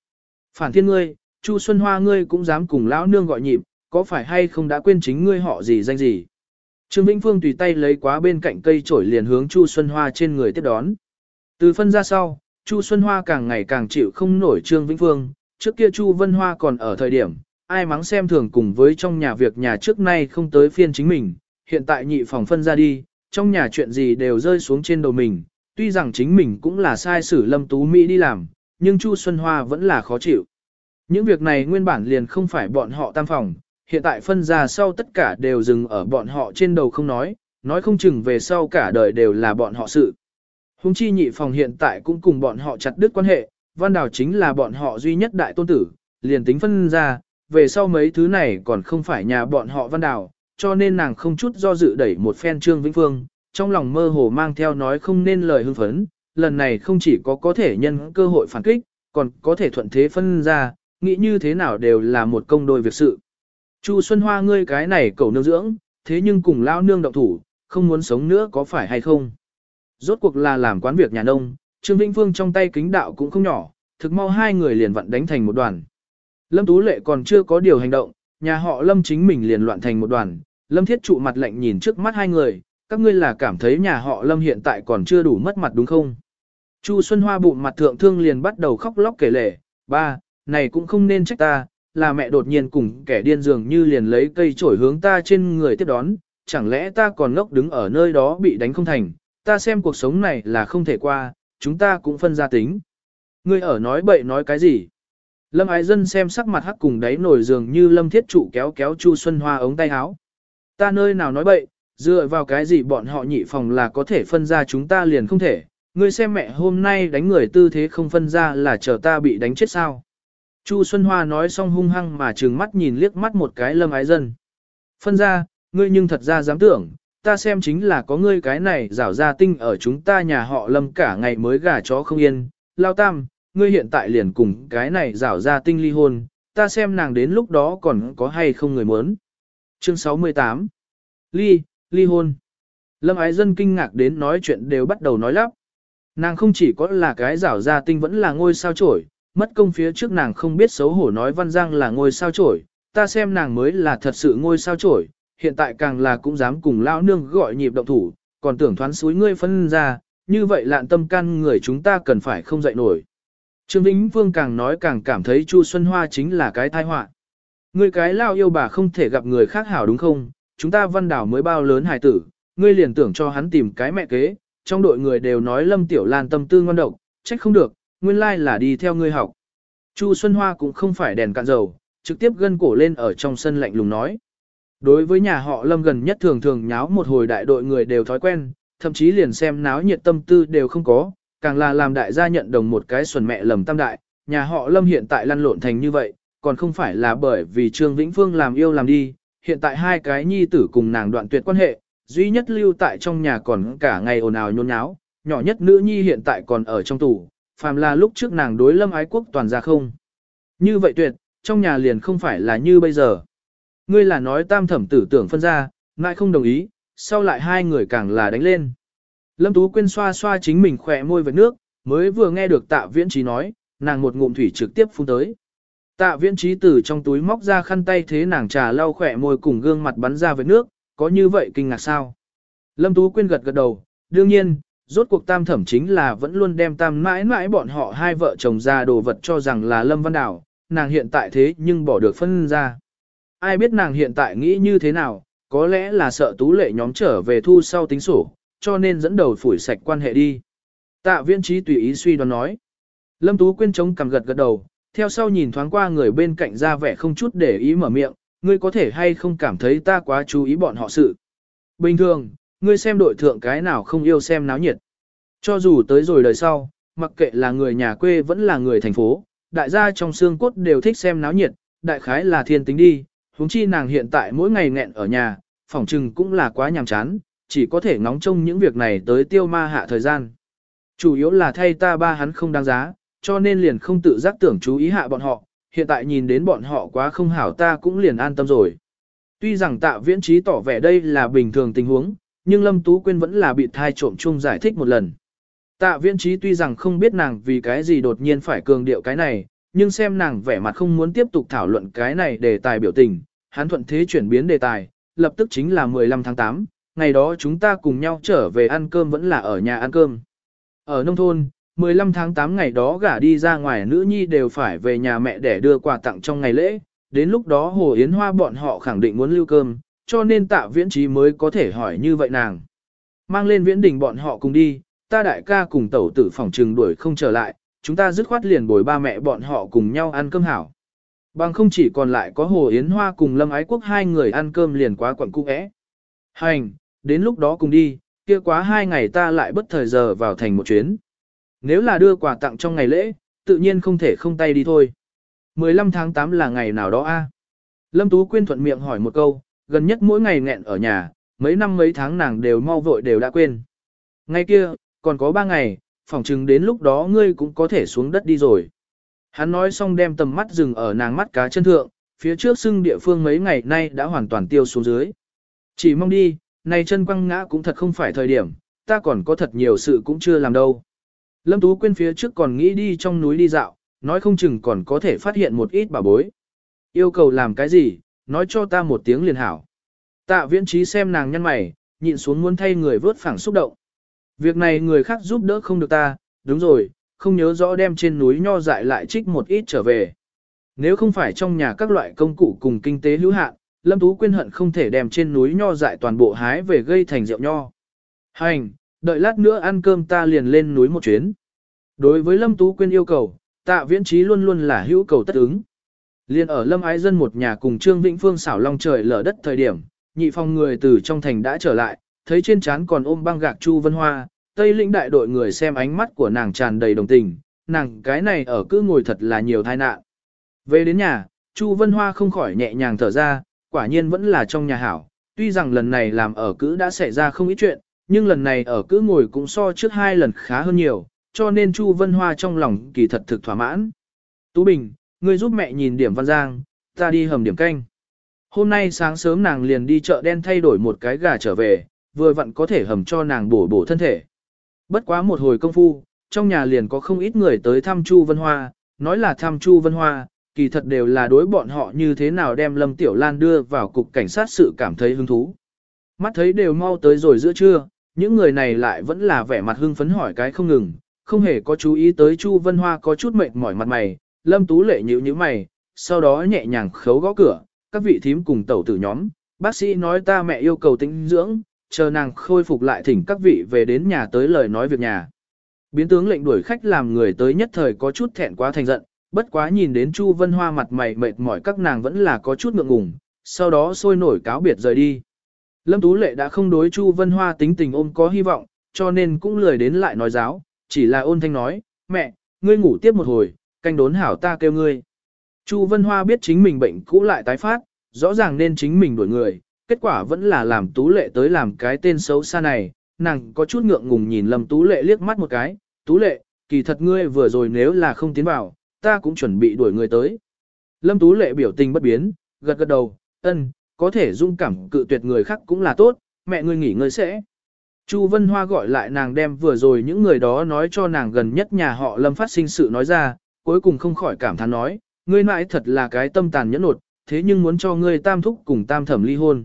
Phản thiên ngươi, Chu Xuân Hoa ngươi cũng dám cùng lão nương gọi nhịp, có phải hay không đã quên chính ngươi họ gì danh gì. Trương Vĩnh Phương tùy tay lấy quá bên cạnh cây chổi liền hướng Chu Xuân Hoa trên người tiếp đón. Từ phân ra sau, Chu Xuân Hoa càng ngày càng chịu không nổi Trương Vĩnh Phương, trước kia Chu Vân Hoa còn ở thời điểm, ai mắng xem thường cùng với trong nhà việc nhà trước nay không tới phiên chính mình, hiện tại nhị phòng phân ra đi, trong nhà chuyện gì đều rơi xuống trên đầu mình, tuy rằng chính mình cũng là sai sử Lâm Tú Mỹ đi làm, nhưng Chu Xuân Hoa vẫn là khó chịu. Những việc này nguyên bản liền không phải bọn họ tam phòng, hiện tại phân ra sau tất cả đều dừng ở bọn họ trên đầu không nói, nói không chừng về sau cả đời đều là bọn họ sự. Hùng chi nhị phòng hiện tại cũng cùng bọn họ chặt đứt quan hệ, văn đào chính là bọn họ duy nhất đại tôn tử, liền tính phân ra, về sau mấy thứ này còn không phải nhà bọn họ văn đào, cho nên nàng không chút do dự đẩy một phen Trương Vĩnh Phương, trong lòng mơ hồ mang theo nói không nên lời hưng phấn, lần này không chỉ có có thể nhân cơ hội phản kích, còn có thể thuận thế phân ra, nghĩ như thế nào đều là một công đôi việc sự. Chu Xuân Hoa ngươi cái này cầu nương dưỡng, thế nhưng cùng lao nương động thủ, không muốn sống nữa có phải hay không? Rốt cuộc là làm quán việc nhà nông, Trương Vĩnh Phương trong tay kính đạo cũng không nhỏ, thực mau hai người liền vặn đánh thành một đoàn. Lâm Tú Lệ còn chưa có điều hành động, nhà họ Lâm chính mình liền loạn thành một đoàn. Lâm Thiết trụ mặt lạnh nhìn trước mắt hai người, các ngươi là cảm thấy nhà họ Lâm hiện tại còn chưa đủ mất mặt đúng không? Chu Xuân Hoa bụng mặt thượng thương liền bắt đầu khóc lóc kể lể, ba, này cũng không nên trách ta, là mẹ đột nhiên cùng kẻ điên dường như liền lấy cây chổi hướng ta trên người tiếp đón, chẳng lẽ ta còn ngốc đứng ở nơi đó bị đánh không thành, ta xem cuộc sống này là không thể qua, chúng ta cũng phân ra tính. Ngươi ở nói bậy nói cái gì? Lâm ái dân xem sắc mặt hắc cùng đáy nổi dường như lâm thiết trụ kéo kéo Chu Xuân Hoa ống tay áo. Ta nơi nào nói bậy, dựa vào cái gì bọn họ nhị phòng là có thể phân ra chúng ta liền không thể. Ngươi xem mẹ hôm nay đánh người tư thế không phân ra là chờ ta bị đánh chết sao. Chu Xuân Hoa nói xong hung hăng mà trừng mắt nhìn liếc mắt một cái lâm ái dân. Phân ra, ngươi nhưng thật ra dám tưởng, ta xem chính là có ngươi cái này rảo ra tinh ở chúng ta nhà họ lâm cả ngày mới gà chó không yên. Lao tam, ngươi hiện tại liền cùng cái này rảo ra tinh ly hôn, ta xem nàng đến lúc đó còn có hay không người muốn. Chương 68 Ly, ly hôn. Lâm ái dân kinh ngạc đến nói chuyện đều bắt đầu nói lắp. Nàng không chỉ có là cái rảo ra tinh vẫn là ngôi sao trổi, mất công phía trước nàng không biết xấu hổ nói văn giang là ngôi sao trổi, ta xem nàng mới là thật sự ngôi sao trổi, hiện tại càng là cũng dám cùng lão nương gọi nhịp động thủ, còn tưởng thoán suối ngươi phân ra, như vậy lạn tâm can người chúng ta cần phải không dậy nổi. Trương Vĩnh Vương càng nói càng cảm thấy Chu Xuân Hoa chính là cái tai họa. Ngươi cái lao yêu bà không thể gặp người khác hảo đúng không? Chúng ta văn đảo mới bao lớn hài tử, ngươi liền tưởng cho hắn tìm cái mẹ kế, trong đội người đều nói Lâm Tiểu Lan tâm tư ngon độc, trách không được, nguyên lai là đi theo ngươi học. Chu Xuân Hoa cũng không phải đèn cạn dầu, trực tiếp gân cổ lên ở trong sân lạnh lùng nói. Đối với nhà họ Lâm gần nhất thường thường nháo một hồi đại đội người đều thói quen, thậm chí liền xem náo nhiệt tâm tư đều không có, càng là làm đại gia nhận đồng một cái xuẩn mẹ lầm tam đại, nhà họ Lâm hiện tại lăn lộn thành như vậy, còn không phải là bởi vì Trương Vĩnh Phương làm yêu làm đi, hiện tại hai cái nhi tử cùng nàng đoạn tuyệt quan hệ, duy nhất lưu tại trong nhà còn cả ngày ồn ào nhôn nháo, nhỏ nhất nữ nhi hiện tại còn ở trong tủ, phàm là lúc trước nàng đối Lâm ái quốc toàn ra không. Như vậy tuyệt, trong nhà liền không phải là như bây giờ. Ngươi là nói tam thẩm tử tưởng phân ra, ngại không đồng ý, sau lại hai người càng là đánh lên. Lâm Tú Quyên xoa xoa chính mình khỏe môi với nước, mới vừa nghe được tạ viễn trí nói, nàng một ngụm thủy trực tiếp phun tới. Tạ viễn trí từ trong túi móc ra khăn tay thế nàng trà lau khỏe môi cùng gương mặt bắn ra với nước, có như vậy kinh ngạc sao? Lâm Tú Quyên gật gật đầu, đương nhiên, rốt cuộc tam thẩm chính là vẫn luôn đem tam mãi mãi bọn họ hai vợ chồng ra đồ vật cho rằng là Lâm Văn Đảo, nàng hiện tại thế nhưng bỏ được phân ra. Ai biết nàng hiện tại nghĩ như thế nào, có lẽ là sợ tú lệ nhóm trở về thu sau tính sổ, cho nên dẫn đầu phủi sạch quan hệ đi. Tạ viên trí tùy ý suy đoán nói. Lâm Tú Quyên chống cằm gật gật đầu, theo sau nhìn thoáng qua người bên cạnh ra vẻ không chút để ý mở miệng, ngươi có thể hay không cảm thấy ta quá chú ý bọn họ sự. Bình thường, ngươi xem đội thượng cái nào không yêu xem náo nhiệt. Cho dù tới rồi đời sau, mặc kệ là người nhà quê vẫn là người thành phố, đại gia trong xương cốt đều thích xem náo nhiệt, đại khái là thiên tính đi, huống chi nàng hiện tại mỗi ngày nghẹn ở nhà, phòng trừng cũng là quá nhàm chán, chỉ có thể ngóng trông những việc này tới tiêu ma hạ thời gian. Chủ yếu là thay ta ba hắn không đáng giá, cho nên liền không tự giác tưởng chú ý hạ bọn họ, hiện tại nhìn đến bọn họ quá không hảo ta cũng liền an tâm rồi. Tuy rằng tạ viễn trí tỏ vẻ đây là bình thường tình huống, nhưng Lâm Tú Quyên vẫn là bị thai trộm chung giải thích một lần. Tạ viễn trí tuy rằng không biết nàng vì cái gì đột nhiên phải cường điệu cái này, nhưng xem nàng vẻ mặt không muốn tiếp tục thảo luận cái này đề tài biểu tình, hắn thuận thế chuyển biến đề tài, lập tức chính là 15 tháng 8, ngày đó chúng ta cùng nhau trở về ăn cơm vẫn là ở nhà ăn cơm. Ở nông thôn, 15 tháng 8 ngày đó gả đi ra ngoài nữ nhi đều phải về nhà mẹ để đưa quà tặng trong ngày lễ, đến lúc đó Hồ Yến Hoa bọn họ khẳng định muốn lưu cơm, cho nên tạ viễn trí mới có thể hỏi như vậy nàng. Mang lên viễn đình bọn họ cùng đi, ta đại ca cùng tẩu tử phòng trừng đuổi không trở lại, chúng ta dứt khoát liền bồi ba mẹ bọn họ cùng nhau ăn cơm hảo. Bằng không chỉ còn lại có Hồ Yến Hoa cùng Lâm Ái Quốc hai người ăn cơm liền quá quẩn cung ẽ. Hành, đến lúc đó cùng đi, kia quá hai ngày ta lại bất thời giờ vào thành một chuyến. Nếu là đưa quà tặng trong ngày lễ, tự nhiên không thể không tay đi thôi. 15 tháng 8 là ngày nào đó a? Lâm Tú Quyên thuận miệng hỏi một câu, gần nhất mỗi ngày nghẹn ở nhà, mấy năm mấy tháng nàng đều mau vội đều đã quên. Ngày kia, còn có ba ngày, phỏng chừng đến lúc đó ngươi cũng có thể xuống đất đi rồi. Hắn nói xong đem tầm mắt dừng ở nàng mắt cá chân thượng, phía trước xưng địa phương mấy ngày nay đã hoàn toàn tiêu xuống dưới. Chỉ mong đi, này chân quăng ngã cũng thật không phải thời điểm, ta còn có thật nhiều sự cũng chưa làm đâu. Lâm Tú quên phía trước còn nghĩ đi trong núi đi dạo, nói không chừng còn có thể phát hiện một ít bà bối. Yêu cầu làm cái gì, nói cho ta một tiếng liền hảo. Tạ viễn trí xem nàng nhăn mày, nhịn xuống muốn thay người vớt phẳng xúc động. Việc này người khác giúp đỡ không được ta, đúng rồi, không nhớ rõ đem trên núi nho dại lại trích một ít trở về. Nếu không phải trong nhà các loại công cụ cùng kinh tế hữu hạn, Lâm Tú Quyên hận không thể đem trên núi nho dại toàn bộ hái về gây thành rượu nho. Hành, đợi lát nữa ăn cơm ta liền lên núi một chuyến. Đối với Lâm Tú Quyên yêu cầu, tạ viễn trí luôn luôn là hữu cầu tất ứng. Liên ở Lâm Ái Dân một nhà cùng Trương Vĩnh Phương xảo long trời lở đất thời điểm, nhị phong người từ trong thành đã trở lại, thấy trên trán còn ôm băng gạc Chu Vân Hoa, Tây lĩnh đại đội người xem ánh mắt của nàng tràn đầy đồng tình, nàng cái này ở cứ ngồi thật là nhiều tai nạn. Về đến nhà, Chu Vân Hoa không khỏi nhẹ nhàng thở ra, quả nhiên vẫn là trong nhà hảo, tuy rằng lần này làm ở cữ đã xảy ra không ít chuyện, nhưng lần này ở cữ ngồi cũng so trước hai lần khá hơn nhiều, cho nên Chu Vân Hoa trong lòng kỳ thật thực thỏa mãn. Tú Bình, ngươi giúp mẹ nhìn điểm văn giang, ta đi hầm điểm canh. Hôm nay sáng sớm nàng liền đi chợ đen thay đổi một cái gà trở về, vừa vặn có thể hầm cho nàng bổ bổ thân thể. Bất quá một hồi công phu, trong nhà liền có không ít người tới thăm Chu Vân Hoa, nói là thăm Chu Vân Hoa, kỳ thật đều là đối bọn họ như thế nào đem Lâm Tiểu Lan đưa vào cục cảnh sát sự cảm thấy hứng thú. Mắt thấy đều mau tới rồi giữa trưa, những người này lại vẫn là vẻ mặt hưng phấn hỏi cái không ngừng, không hề có chú ý tới Chu Vân Hoa có chút mệt mỏi mặt mày, Lâm Tú Lệ nhíu nhíu mày, sau đó nhẹ nhàng khấu gõ cửa, các vị thím cùng tẩu tử nhóm, bác sĩ nói ta mẹ yêu cầu tĩnh dưỡng, chờ nàng khôi phục lại thỉnh các vị về đến nhà tới lời nói việc nhà. Biến tướng lệnh đuổi khách làm người tới nhất thời có chút thẹn quá thành giận, bất quá nhìn đến Chu Vân Hoa mặt mày mệt mỏi các nàng vẫn là có chút ngượng ngùng, sau đó sôi nổi cáo biệt rời đi. Lâm Tú Lệ đã không đối Chu Vân Hoa tính tình ôm có hy vọng, cho nên cũng lười đến lại nói giáo, chỉ là ôn thanh nói, mẹ, ngươi ngủ tiếp một hồi, canh đốn hảo ta kêu ngươi. Chu Vân Hoa biết chính mình bệnh cũ lại tái phát, rõ ràng nên chính mình đuổi người, kết quả vẫn là làm Tú Lệ tới làm cái tên xấu xa này, nàng có chút ngượng ngùng nhìn Lâm Tú Lệ liếc mắt một cái, Tú Lệ, kỳ thật ngươi vừa rồi nếu là không tiến vào, ta cũng chuẩn bị đuổi người tới. Lâm Tú Lệ biểu tình bất biến, gật gật đầu, ân, có thể dung cảm cự tuyệt người khác cũng là tốt, mẹ ngươi nghỉ ngơi sẽ. Chu Vân Hoa gọi lại nàng đem vừa rồi những người đó nói cho nàng gần nhất nhà họ Lâm phát sinh sự nói ra, cuối cùng không khỏi cảm thán nói, ngươi mãi thật là cái tâm tàn nhẫn nột, thế nhưng muốn cho ngươi tam thúc cùng tam thẩm ly hôn.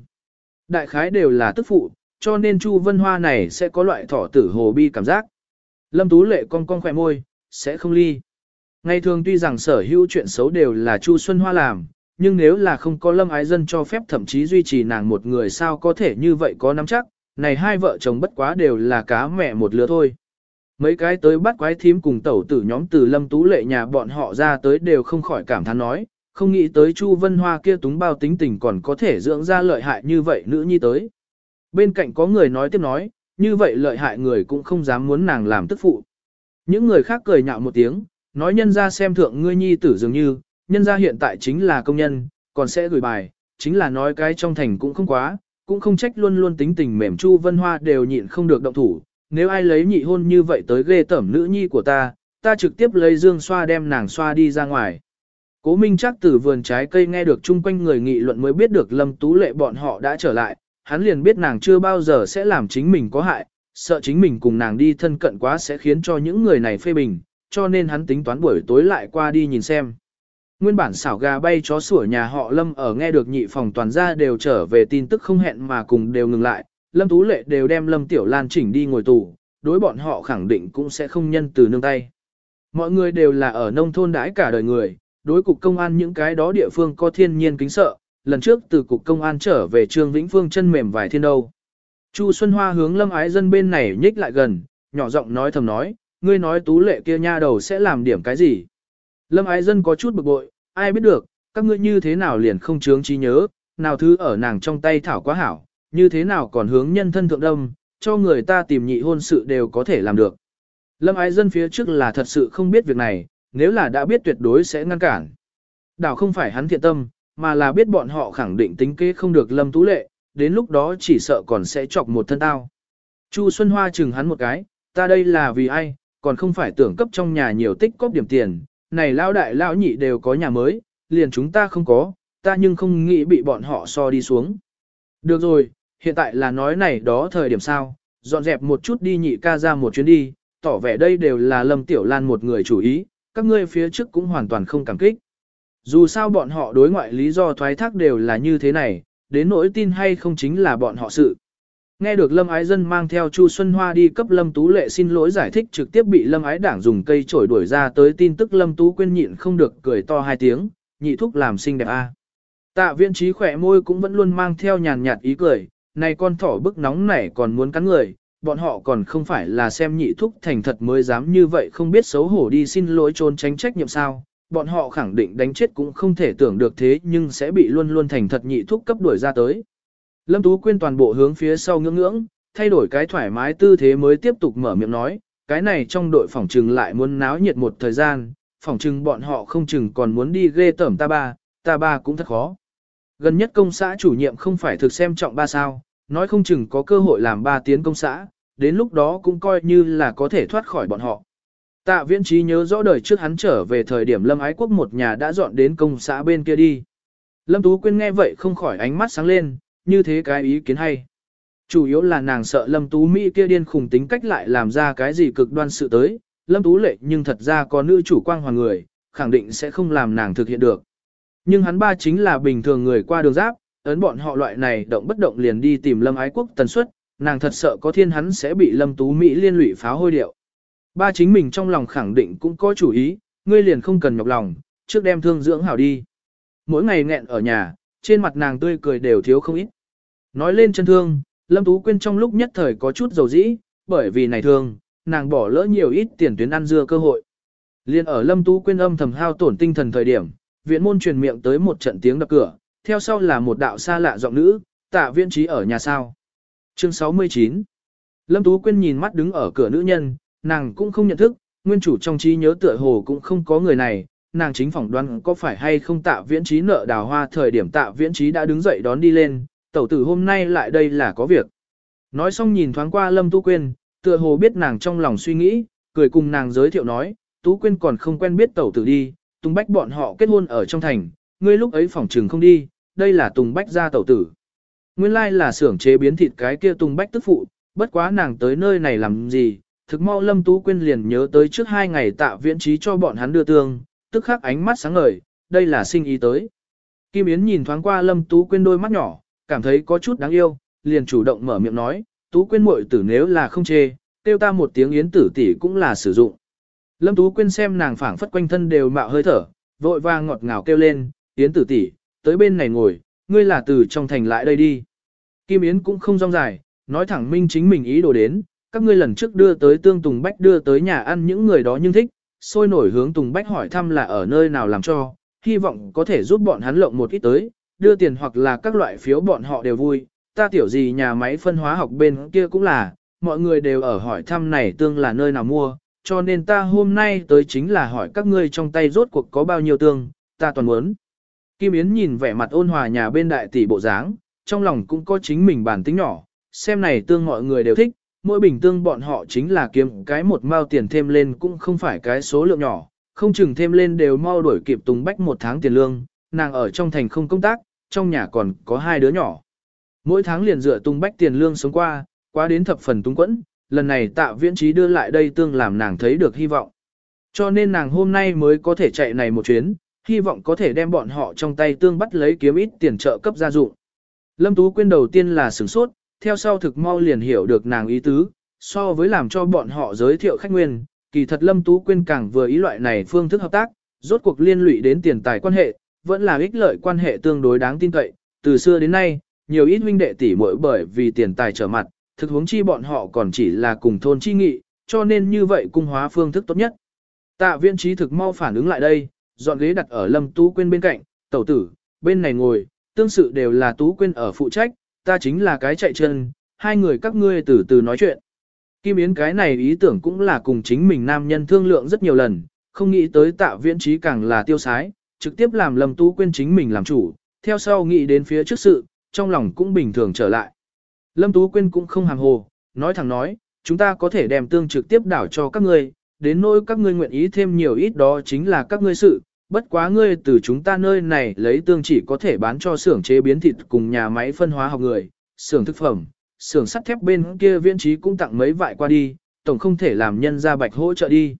Đại khái đều là tức phụ, cho nên Chu Vân Hoa này sẽ có loại thỏ tử hồ bi cảm giác. Lâm Tú Lệ cong cong khỏe môi, sẽ không ly. Ngày thường tuy rằng sở hữu chuyện xấu đều là Chu Xuân Hoa làm, nhưng nếu là không có Lâm Ái Dân cho phép thậm chí duy trì nàng một người sao có thể như vậy có nắm chắc, này hai vợ chồng bất quá đều là cá mẹ một lứa thôi. Mấy cái tới bắt quái thím cùng tẩu tử nhóm từ Lâm Tú Lệ nhà bọn họ ra tới đều không khỏi cảm thán nói, không nghĩ tới Chu Vân Hoa kia túng bao tính tình còn có thể dưỡng ra lợi hại như vậy nữ nhi tới. Bên cạnh có người nói tiếp nói, như vậy lợi hại người cũng không dám muốn nàng làm tức phụ. Những người khác cười nhạo một tiếng, nói nhân ra xem thượng ngươi nhi tử dường như, nhân ra hiện tại chính là công nhân, còn sẽ gửi bài, chính là nói cái trong thành cũng không quá, cũng không trách luôn luôn tính tình mềm Chu Vân Hoa đều nhịn không được động thủ, nếu ai lấy nhị hôn như vậy tới ghê tẩm nữ nhi của ta, ta trực tiếp lấy dương xoa đem nàng xoa đi ra ngoài. Cố Minh chắc từ vườn trái cây nghe được chung quanh người nghị luận mới biết được Lâm Tú Lệ bọn họ đã trở lại, hắn liền biết nàng chưa bao giờ sẽ làm chính mình có hại, sợ chính mình cùng nàng đi thân cận quá sẽ khiến cho những người này phê bình, cho nên hắn tính toán buổi tối lại qua đi nhìn xem. Nguyên bản xảo gà bay chó sủa nhà họ Lâm ở nghe được nhị phòng toàn gia đều trở về tin tức không hẹn mà cùng đều ngừng lại, Lâm Tú Lệ đều đem Lâm Tiểu Lan chỉnh đi ngồi tù, đối bọn họ khẳng định cũng sẽ không nhân từ nương tay. Mọi người đều là ở nông thôn đãi cả đời người, đối cục công an những cái đó địa phương có thiên nhiên kính sợ, lần trước từ cục công an trở về Trương Vĩnh Phương chân mềm vài thiên đâu. Chu Xuân Hoa hướng Lâm Ái Dân bên này nhích lại gần, nhỏ giọng nói thầm nói, ngươi nói tú lệ kia nha đầu sẽ làm điểm cái gì. Lâm Ái Dân có chút bực bội, ai biết được, các ngươi như thế nào liền không chướng trí nhớ, nào thứ ở nàng trong tay thảo quá hảo, như thế nào còn hướng nhân thân thượng đâm, cho người ta tìm nhị hôn sự đều có thể làm được. Lâm Ái Dân phía trước là thật sự không biết việc này, nếu là đã biết tuyệt đối sẽ ngăn cản. Đảo không phải hắn thiện tâm, mà là biết bọn họ khẳng định tính kế không được Lâm Tú Lệ, đến lúc đó chỉ sợ còn sẽ chọc một thân tao. Chu Xuân Hoa chừng hắn một cái, ta đây là vì ai, còn không phải tưởng cấp trong nhà nhiều tích cóp điểm tiền, này lao đại lao nhị đều có nhà mới, liền chúng ta không có, ta nhưng không nghĩ bị bọn họ so đi xuống. Được rồi, hiện tại là nói này đó thời điểm sao, dọn dẹp một chút đi nhị ca ra một chuyến đi, tỏ vẻ đây đều là Lâm Tiểu Lan một người chủ ý, các ngươi phía trước cũng hoàn toàn không cảm kích. Dù sao bọn họ đối ngoại lý do thoái thác đều là như thế này, đến nỗi tin hay không chính là bọn họ sự. Nghe được Lâm Ái Dân mang theo Chu Xuân Hoa đi cấp Lâm Tú Lệ xin lỗi giải thích trực tiếp bị Lâm Ái Đảng dùng cây chổi đuổi ra tới tin tức Lâm Tú quên nhịn không được cười to hai tiếng, nhị thúc làm xinh đẹp a. Tạ viên trí khỏe môi cũng vẫn luôn mang theo nhàn nhạt ý cười, này con thỏ bức nóng này còn muốn cắn người, bọn họ còn không phải là xem nhị thúc thành thật mới dám như vậy không biết xấu hổ đi xin lỗi trốn tránh trách nhiệm sao, bọn họ khẳng định đánh chết cũng không thể tưởng được thế nhưng sẽ bị luôn luôn thành thật nhị thúc cấp đuổi ra tới. Lâm Tú Quyên toàn bộ hướng phía sau ngưỡng ngưỡng, thay đổi cái thoải mái tư thế mới tiếp tục mở miệng nói, cái này trong đội phòng trừng lại muốn náo nhiệt một thời gian, phòng trừng bọn họ không chừng còn muốn đi ghê tẩm ta ba, ta ba cũng thật khó. Gần nhất công xã chủ nhiệm không phải thực xem trọng ba sao, nói không chừng có cơ hội làm ba tiến công xã, đến lúc đó cũng coi như là có thể thoát khỏi bọn họ. Tạ viễn trí nhớ rõ đời trước hắn trở về thời điểm Lâm Ái Quốc một nhà đã dọn đến công xã bên kia đi. Lâm Tú Quyên nghe vậy không khỏi ánh mắt sáng lên, như thế cái ý kiến hay. Chủ yếu là nàng sợ Lâm Tú Mỹ kia điên khùng tính cách lại làm ra cái gì cực đoan sự tới, Lâm Tú Lệ nhưng thật ra có nữ chủ quang hoàng người, khẳng định sẽ không làm nàng thực hiện được. Nhưng hắn ba chính là bình thường người qua đường giáp, ấn bọn họ loại này động bất động liền đi tìm Lâm Ái Quốc tần suất, nàng thật sợ có thiên hắn sẽ bị Lâm Tú Mỹ liên lụy phá hôi điệu. Ba chính mình trong lòng khẳng định cũng có chủ ý, ngươi liền không cần nhọc lòng, trước đem thương dưỡng hảo đi. Mỗi ngày nghẹn ở nhà, trên mặt nàng tươi cười đều thiếu không ít. Nói lên chân thương, Lâm Tú Quyên trong lúc nhất thời có chút dầu dĩ, bởi vì này thương, nàng bỏ lỡ nhiều ít tiền tuyến ăn dưa cơ hội. Liên ở Lâm Tú Quyên âm thầm hao tổn tinh thần thời điểm, viện môn truyền miệng tới một trận tiếng đập cửa, theo sau là một đạo xa lạ giọng nữ, tạ viên trí ở nhà sao. Chương 69 Lâm Tú Quyên nhìn mắt đứng ở cửa nữ nhân, nàng cũng không nhận thức, nguyên chủ trong trí nhớ tựa hồ cũng không có người này, nàng chính phỏng đoán có phải hay không tạ viễn trí nợ đào hoa thời điểm tạ viễn trí đã đứng dậy đón đi lên, tẩu tử hôm nay lại đây là có việc. Nói xong nhìn thoáng qua Lâm Tú Quyên, tựa hồ biết nàng trong lòng suy nghĩ, cười cùng nàng giới thiệu nói, Tú Quyên còn không quen biết tẩu tử đi, Tùng Bách bọn họ kết hôn ở trong thành, ngươi lúc ấy phòng trường không đi, đây là Tùng Bách gia tẩu tử. Nguyên lai là xưởng chế biến thịt cái kia Tùng Bách tức phụ, bất quá nàng tới nơi này làm gì, thực mau Lâm Tú Quyên liền nhớ tới trước hai ngày tạ viễn trí cho bọn hắn đưa tương, tức khắc ánh mắt sáng ngời, đây là sinh ý tới. Kim Yến nhìn thoáng qua Lâm Tú Quyên đôi mắt nhỏ, cảm thấy có chút đáng yêu, liền chủ động mở miệng nói, Tú Quyên muội tử nếu là không chê, tiêu ta một tiếng Yến tử tỷ cũng là sử dụng. Lâm Tú Quyên xem nàng phảng phất quanh thân đều mạo hơi thở, vội vàng ngọt ngào kêu lên, Yến tử tỷ, tới bên này ngồi, ngươi là từ trong thành lại đây đi. Kim Yến cũng không rong dài, nói thẳng minh chính mình ý đồ đến, các ngươi lần trước đưa tới tương Tùng Bách đưa tới nhà ăn những người đó nhưng thích, sôi nổi hướng Tùng Bách hỏi thăm là ở nơi nào làm cho, hy vọng có thể giúp bọn hắn lộng một ít tới, đưa tiền hoặc là các loại phiếu bọn họ đều vui, ta tiểu gì nhà máy phân hóa học bên kia cũng là, mọi người đều ở hỏi thăm này tương là nơi nào mua, cho nên ta hôm nay tới chính là hỏi các ngươi trong tay rốt cuộc có bao nhiêu tương, ta toàn muốn. Kim Yến nhìn vẻ mặt ôn hòa nhà bên đại tỷ bộ dáng, trong lòng cũng có chính mình bản tính nhỏ, xem này tương mọi người đều thích, mỗi bình tương bọn họ chính là kiếm cái một mao tiền thêm lên cũng không phải cái số lượng nhỏ, không chừng thêm lên đều mau đuổi kịp Tùng Bách một tháng tiền lương, nàng ở trong thành không công tác, trong nhà còn có hai đứa nhỏ. Mỗi tháng liền dựa Tùng Bách tiền lương sống qua, quá đến thập phần túng quẫn, lần này tạ viễn trí đưa lại đây tương làm nàng thấy được hy vọng. Cho nên nàng hôm nay mới có thể chạy này một chuyến, hy vọng có thể đem bọn họ trong tay tương bắt lấy kiếm ít tiền trợ cấp gia dụng. Lâm Tú Quyên đầu tiên là sửng sốt, theo sau thực mau liền hiểu được nàng ý tứ, so với làm cho bọn họ giới thiệu khách nguyên, kỳ thật Lâm Tú Quyên càng vừa ý loại này phương thức hợp tác, rốt cuộc liên lụy đến tiền tài quan hệ, vẫn là ích lợi quan hệ tương đối đáng tin cậy, từ xưa đến nay, nhiều ít huynh đệ tỷ muội bởi vì tiền tài trở mặt, thực huống chi bọn họ còn chỉ là cùng thôn chi nghị, cho nên như vậy cung hóa phương thức tốt nhất. Tạ viên trí thực mau phản ứng lại đây, dọn ghế đặt ở Lâm Tú Quyên bên cạnh, tẩu tử, bên này ngồi, tương sự đều là Tú Quyên ở phụ trách, ta chính là cái chạy chân, hai người các ngươi từ từ nói chuyện. Kim Yến cái này ý tưởng cũng là cùng chính mình nam nhân thương lượng rất nhiều lần, không nghĩ tới tạ viễn trí càng là tiêu sái, trực tiếp làm Lâm Tú Quyên chính mình làm chủ, theo sau nghĩ đến phía trước sự, trong lòng cũng bình thường trở lại. Lâm Tú Quyên cũng không hàng hồ, nói thẳng nói, chúng ta có thể đem tương trực tiếp đảo cho các ngươi, đến nỗi các ngươi nguyện ý thêm nhiều ít đó chính là các ngươi sự, bất quá ngươi từ chúng ta nơi này lấy tương chỉ có thể bán cho xưởng chế biến thịt cùng nhà máy phân hóa học người, xưởng thực phẩm, xưởng sắt thép bên kia viên trí cũng tặng mấy vại qua đi, tổng không thể làm nhân ra bạch hỗ trợ đi.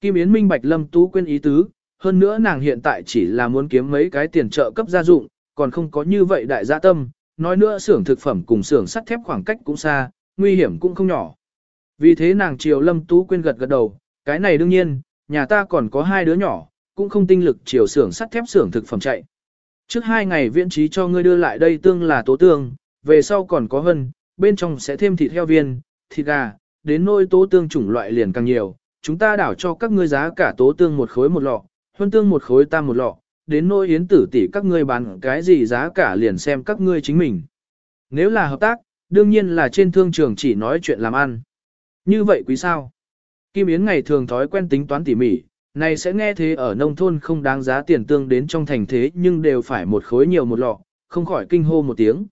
Kim Yến minh bạch Lâm Tú quên ý tứ, hơn nữa nàng hiện tại chỉ là muốn kiếm mấy cái tiền trợ cấp gia dụng, còn không có như vậy đại gia tâm, nói nữa xưởng thực phẩm cùng xưởng sắt thép khoảng cách cũng xa, nguy hiểm cũng không nhỏ. Vì thế nàng chiều Lâm Tú quên gật gật đầu, cái này đương nhiên, nhà ta còn có hai đứa nhỏ, cũng không tinh lực chiều xưởng sắt thép xưởng thực phẩm chạy. Trước hai ngày viễn trí cho ngươi đưa lại đây tương là tố tương, về sau còn có hơn, bên trong sẽ thêm thịt heo viên, thịt gà, đến nôi tố tương chủng loại liền càng nhiều, chúng ta đảo cho các ngươi giá cả tố tương một khối một lọ, huân tương một khối tam một lọ, đến nỗi yến tử tỷ các ngươi bán cái gì giá cả liền xem các ngươi chính mình. Nếu là hợp tác, đương nhiên là trên thương trường chỉ nói chuyện làm ăn. Như vậy quý sao? Kim Yến ngày thường thói quen tính toán tỉ mỉ, này sẽ nghe thế ở nông thôn không đáng giá tiền tương đến trong thành thế nhưng đều phải một khối nhiều một lọ, không khỏi kinh hô một tiếng.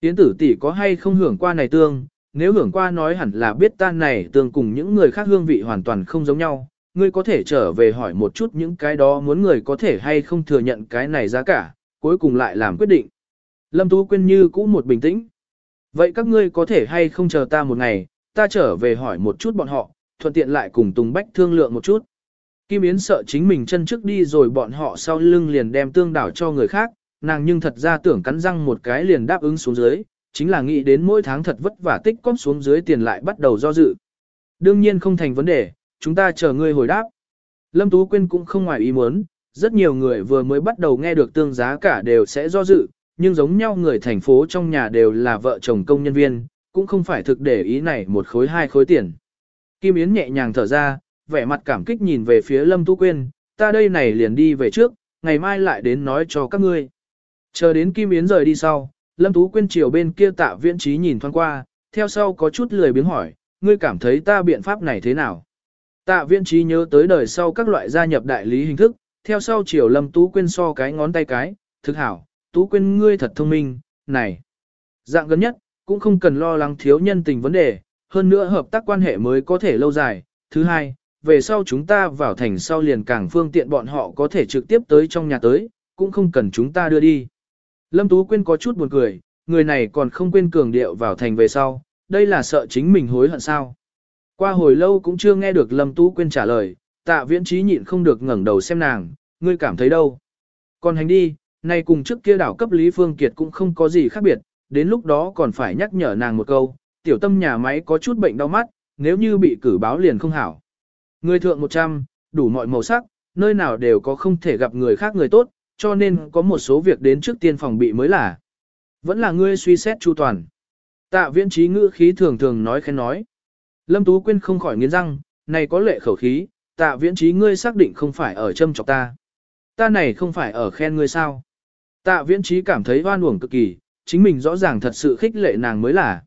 Yến tử tỷ có hay không hưởng qua này tương, nếu hưởng qua nói hẳn là biết tan này tương cùng những người khác hương vị hoàn toàn không giống nhau, ngươi có thể trở về hỏi một chút những cái đó muốn người có thể hay không thừa nhận cái này giá cả, cuối cùng lại làm quyết định. Lâm Tú Quyên như cũ một bình tĩnh. Vậy các ngươi có thể hay không chờ ta một ngày, ta trở về hỏi một chút bọn họ, thuận tiện lại cùng Tùng Bách thương lượng một chút. Kim Yến sợ chính mình chân trước đi rồi bọn họ sau lưng liền đem tương đảo cho người khác, nàng nhưng thật ra tưởng cắn răng một cái liền đáp ứng xuống dưới, chính là nghĩ đến mỗi tháng thật vất vả tích cóp xuống dưới tiền lại bắt đầu do dự. Đương nhiên không thành vấn đề, chúng ta chờ ngươi hồi đáp. Lâm Tú Quyên cũng không ngoài ý muốn, rất nhiều người vừa mới bắt đầu nghe được tương giá cả đều sẽ do dự, nhưng giống nhau người thành phố trong nhà đều là vợ chồng công nhân viên, cũng không phải thực để ý này một khối hai khối tiền. Kim Yến nhẹ nhàng thở ra, vẻ mặt cảm kích nhìn về phía Lâm Tú Quyên, ta đây này liền đi về trước, ngày mai lại đến nói cho các ngươi. Chờ đến Kim Yến rời đi sau, Lâm Tú Quyên chiều bên kia tạ viễn trí nhìn thoáng qua, theo sau có chút lười biếng hỏi, ngươi cảm thấy ta biện pháp này thế nào? Tạ Viên trí nhớ tới đời sau các loại gia nhập đại lý hình thức, theo sau chiều Lâm Tú Quyên so cái ngón tay cái, thực hảo, Tú Quyên ngươi thật thông minh, này. Dạng gần nhất, cũng không cần lo lắng thiếu nhân tình vấn đề, hơn nữa hợp tác quan hệ mới có thể lâu dài. Thứ hai, về sau chúng ta vào thành sau liền càng phương tiện bọn họ có thể trực tiếp tới trong nhà tới, cũng không cần chúng ta đưa đi. Lâm Tú Quyên có chút buồn cười, người này còn không quên cường điệu vào thành về sau, đây là sợ chính mình hối hận sao. Qua hồi lâu cũng chưa nghe được Lâm Tú Quyên trả lời, tạ viễn trí nhịn không được ngẩng đầu xem nàng, ngươi cảm thấy đâu. Còn hành đi, nay cùng trước kia đảo cấp Lý Phương Kiệt cũng không có gì khác biệt, đến lúc đó còn phải nhắc nhở nàng một câu, tiểu tâm nhà máy có chút bệnh đau mắt, nếu như bị cử báo liền không hảo. Người thượng 100, đủ mọi màu sắc, nơi nào đều có không thể gặp người khác người tốt, cho nên có một số việc đến trước tiên phòng bị mới là. Vẫn là ngươi suy xét chu toàn. Tạ viễn trí ngữ khí thường thường nói khen nói. Lâm Tú Quyên không khỏi nghiến răng, này có lệ khẩu khí, tạ viễn trí ngươi xác định không phải ở châm chọc ta. Ta này không phải ở khen ngươi sao. Tạ viễn trí cảm thấy hoan uổng cực kỳ, chính mình rõ ràng thật sự khích lệ nàng mới là.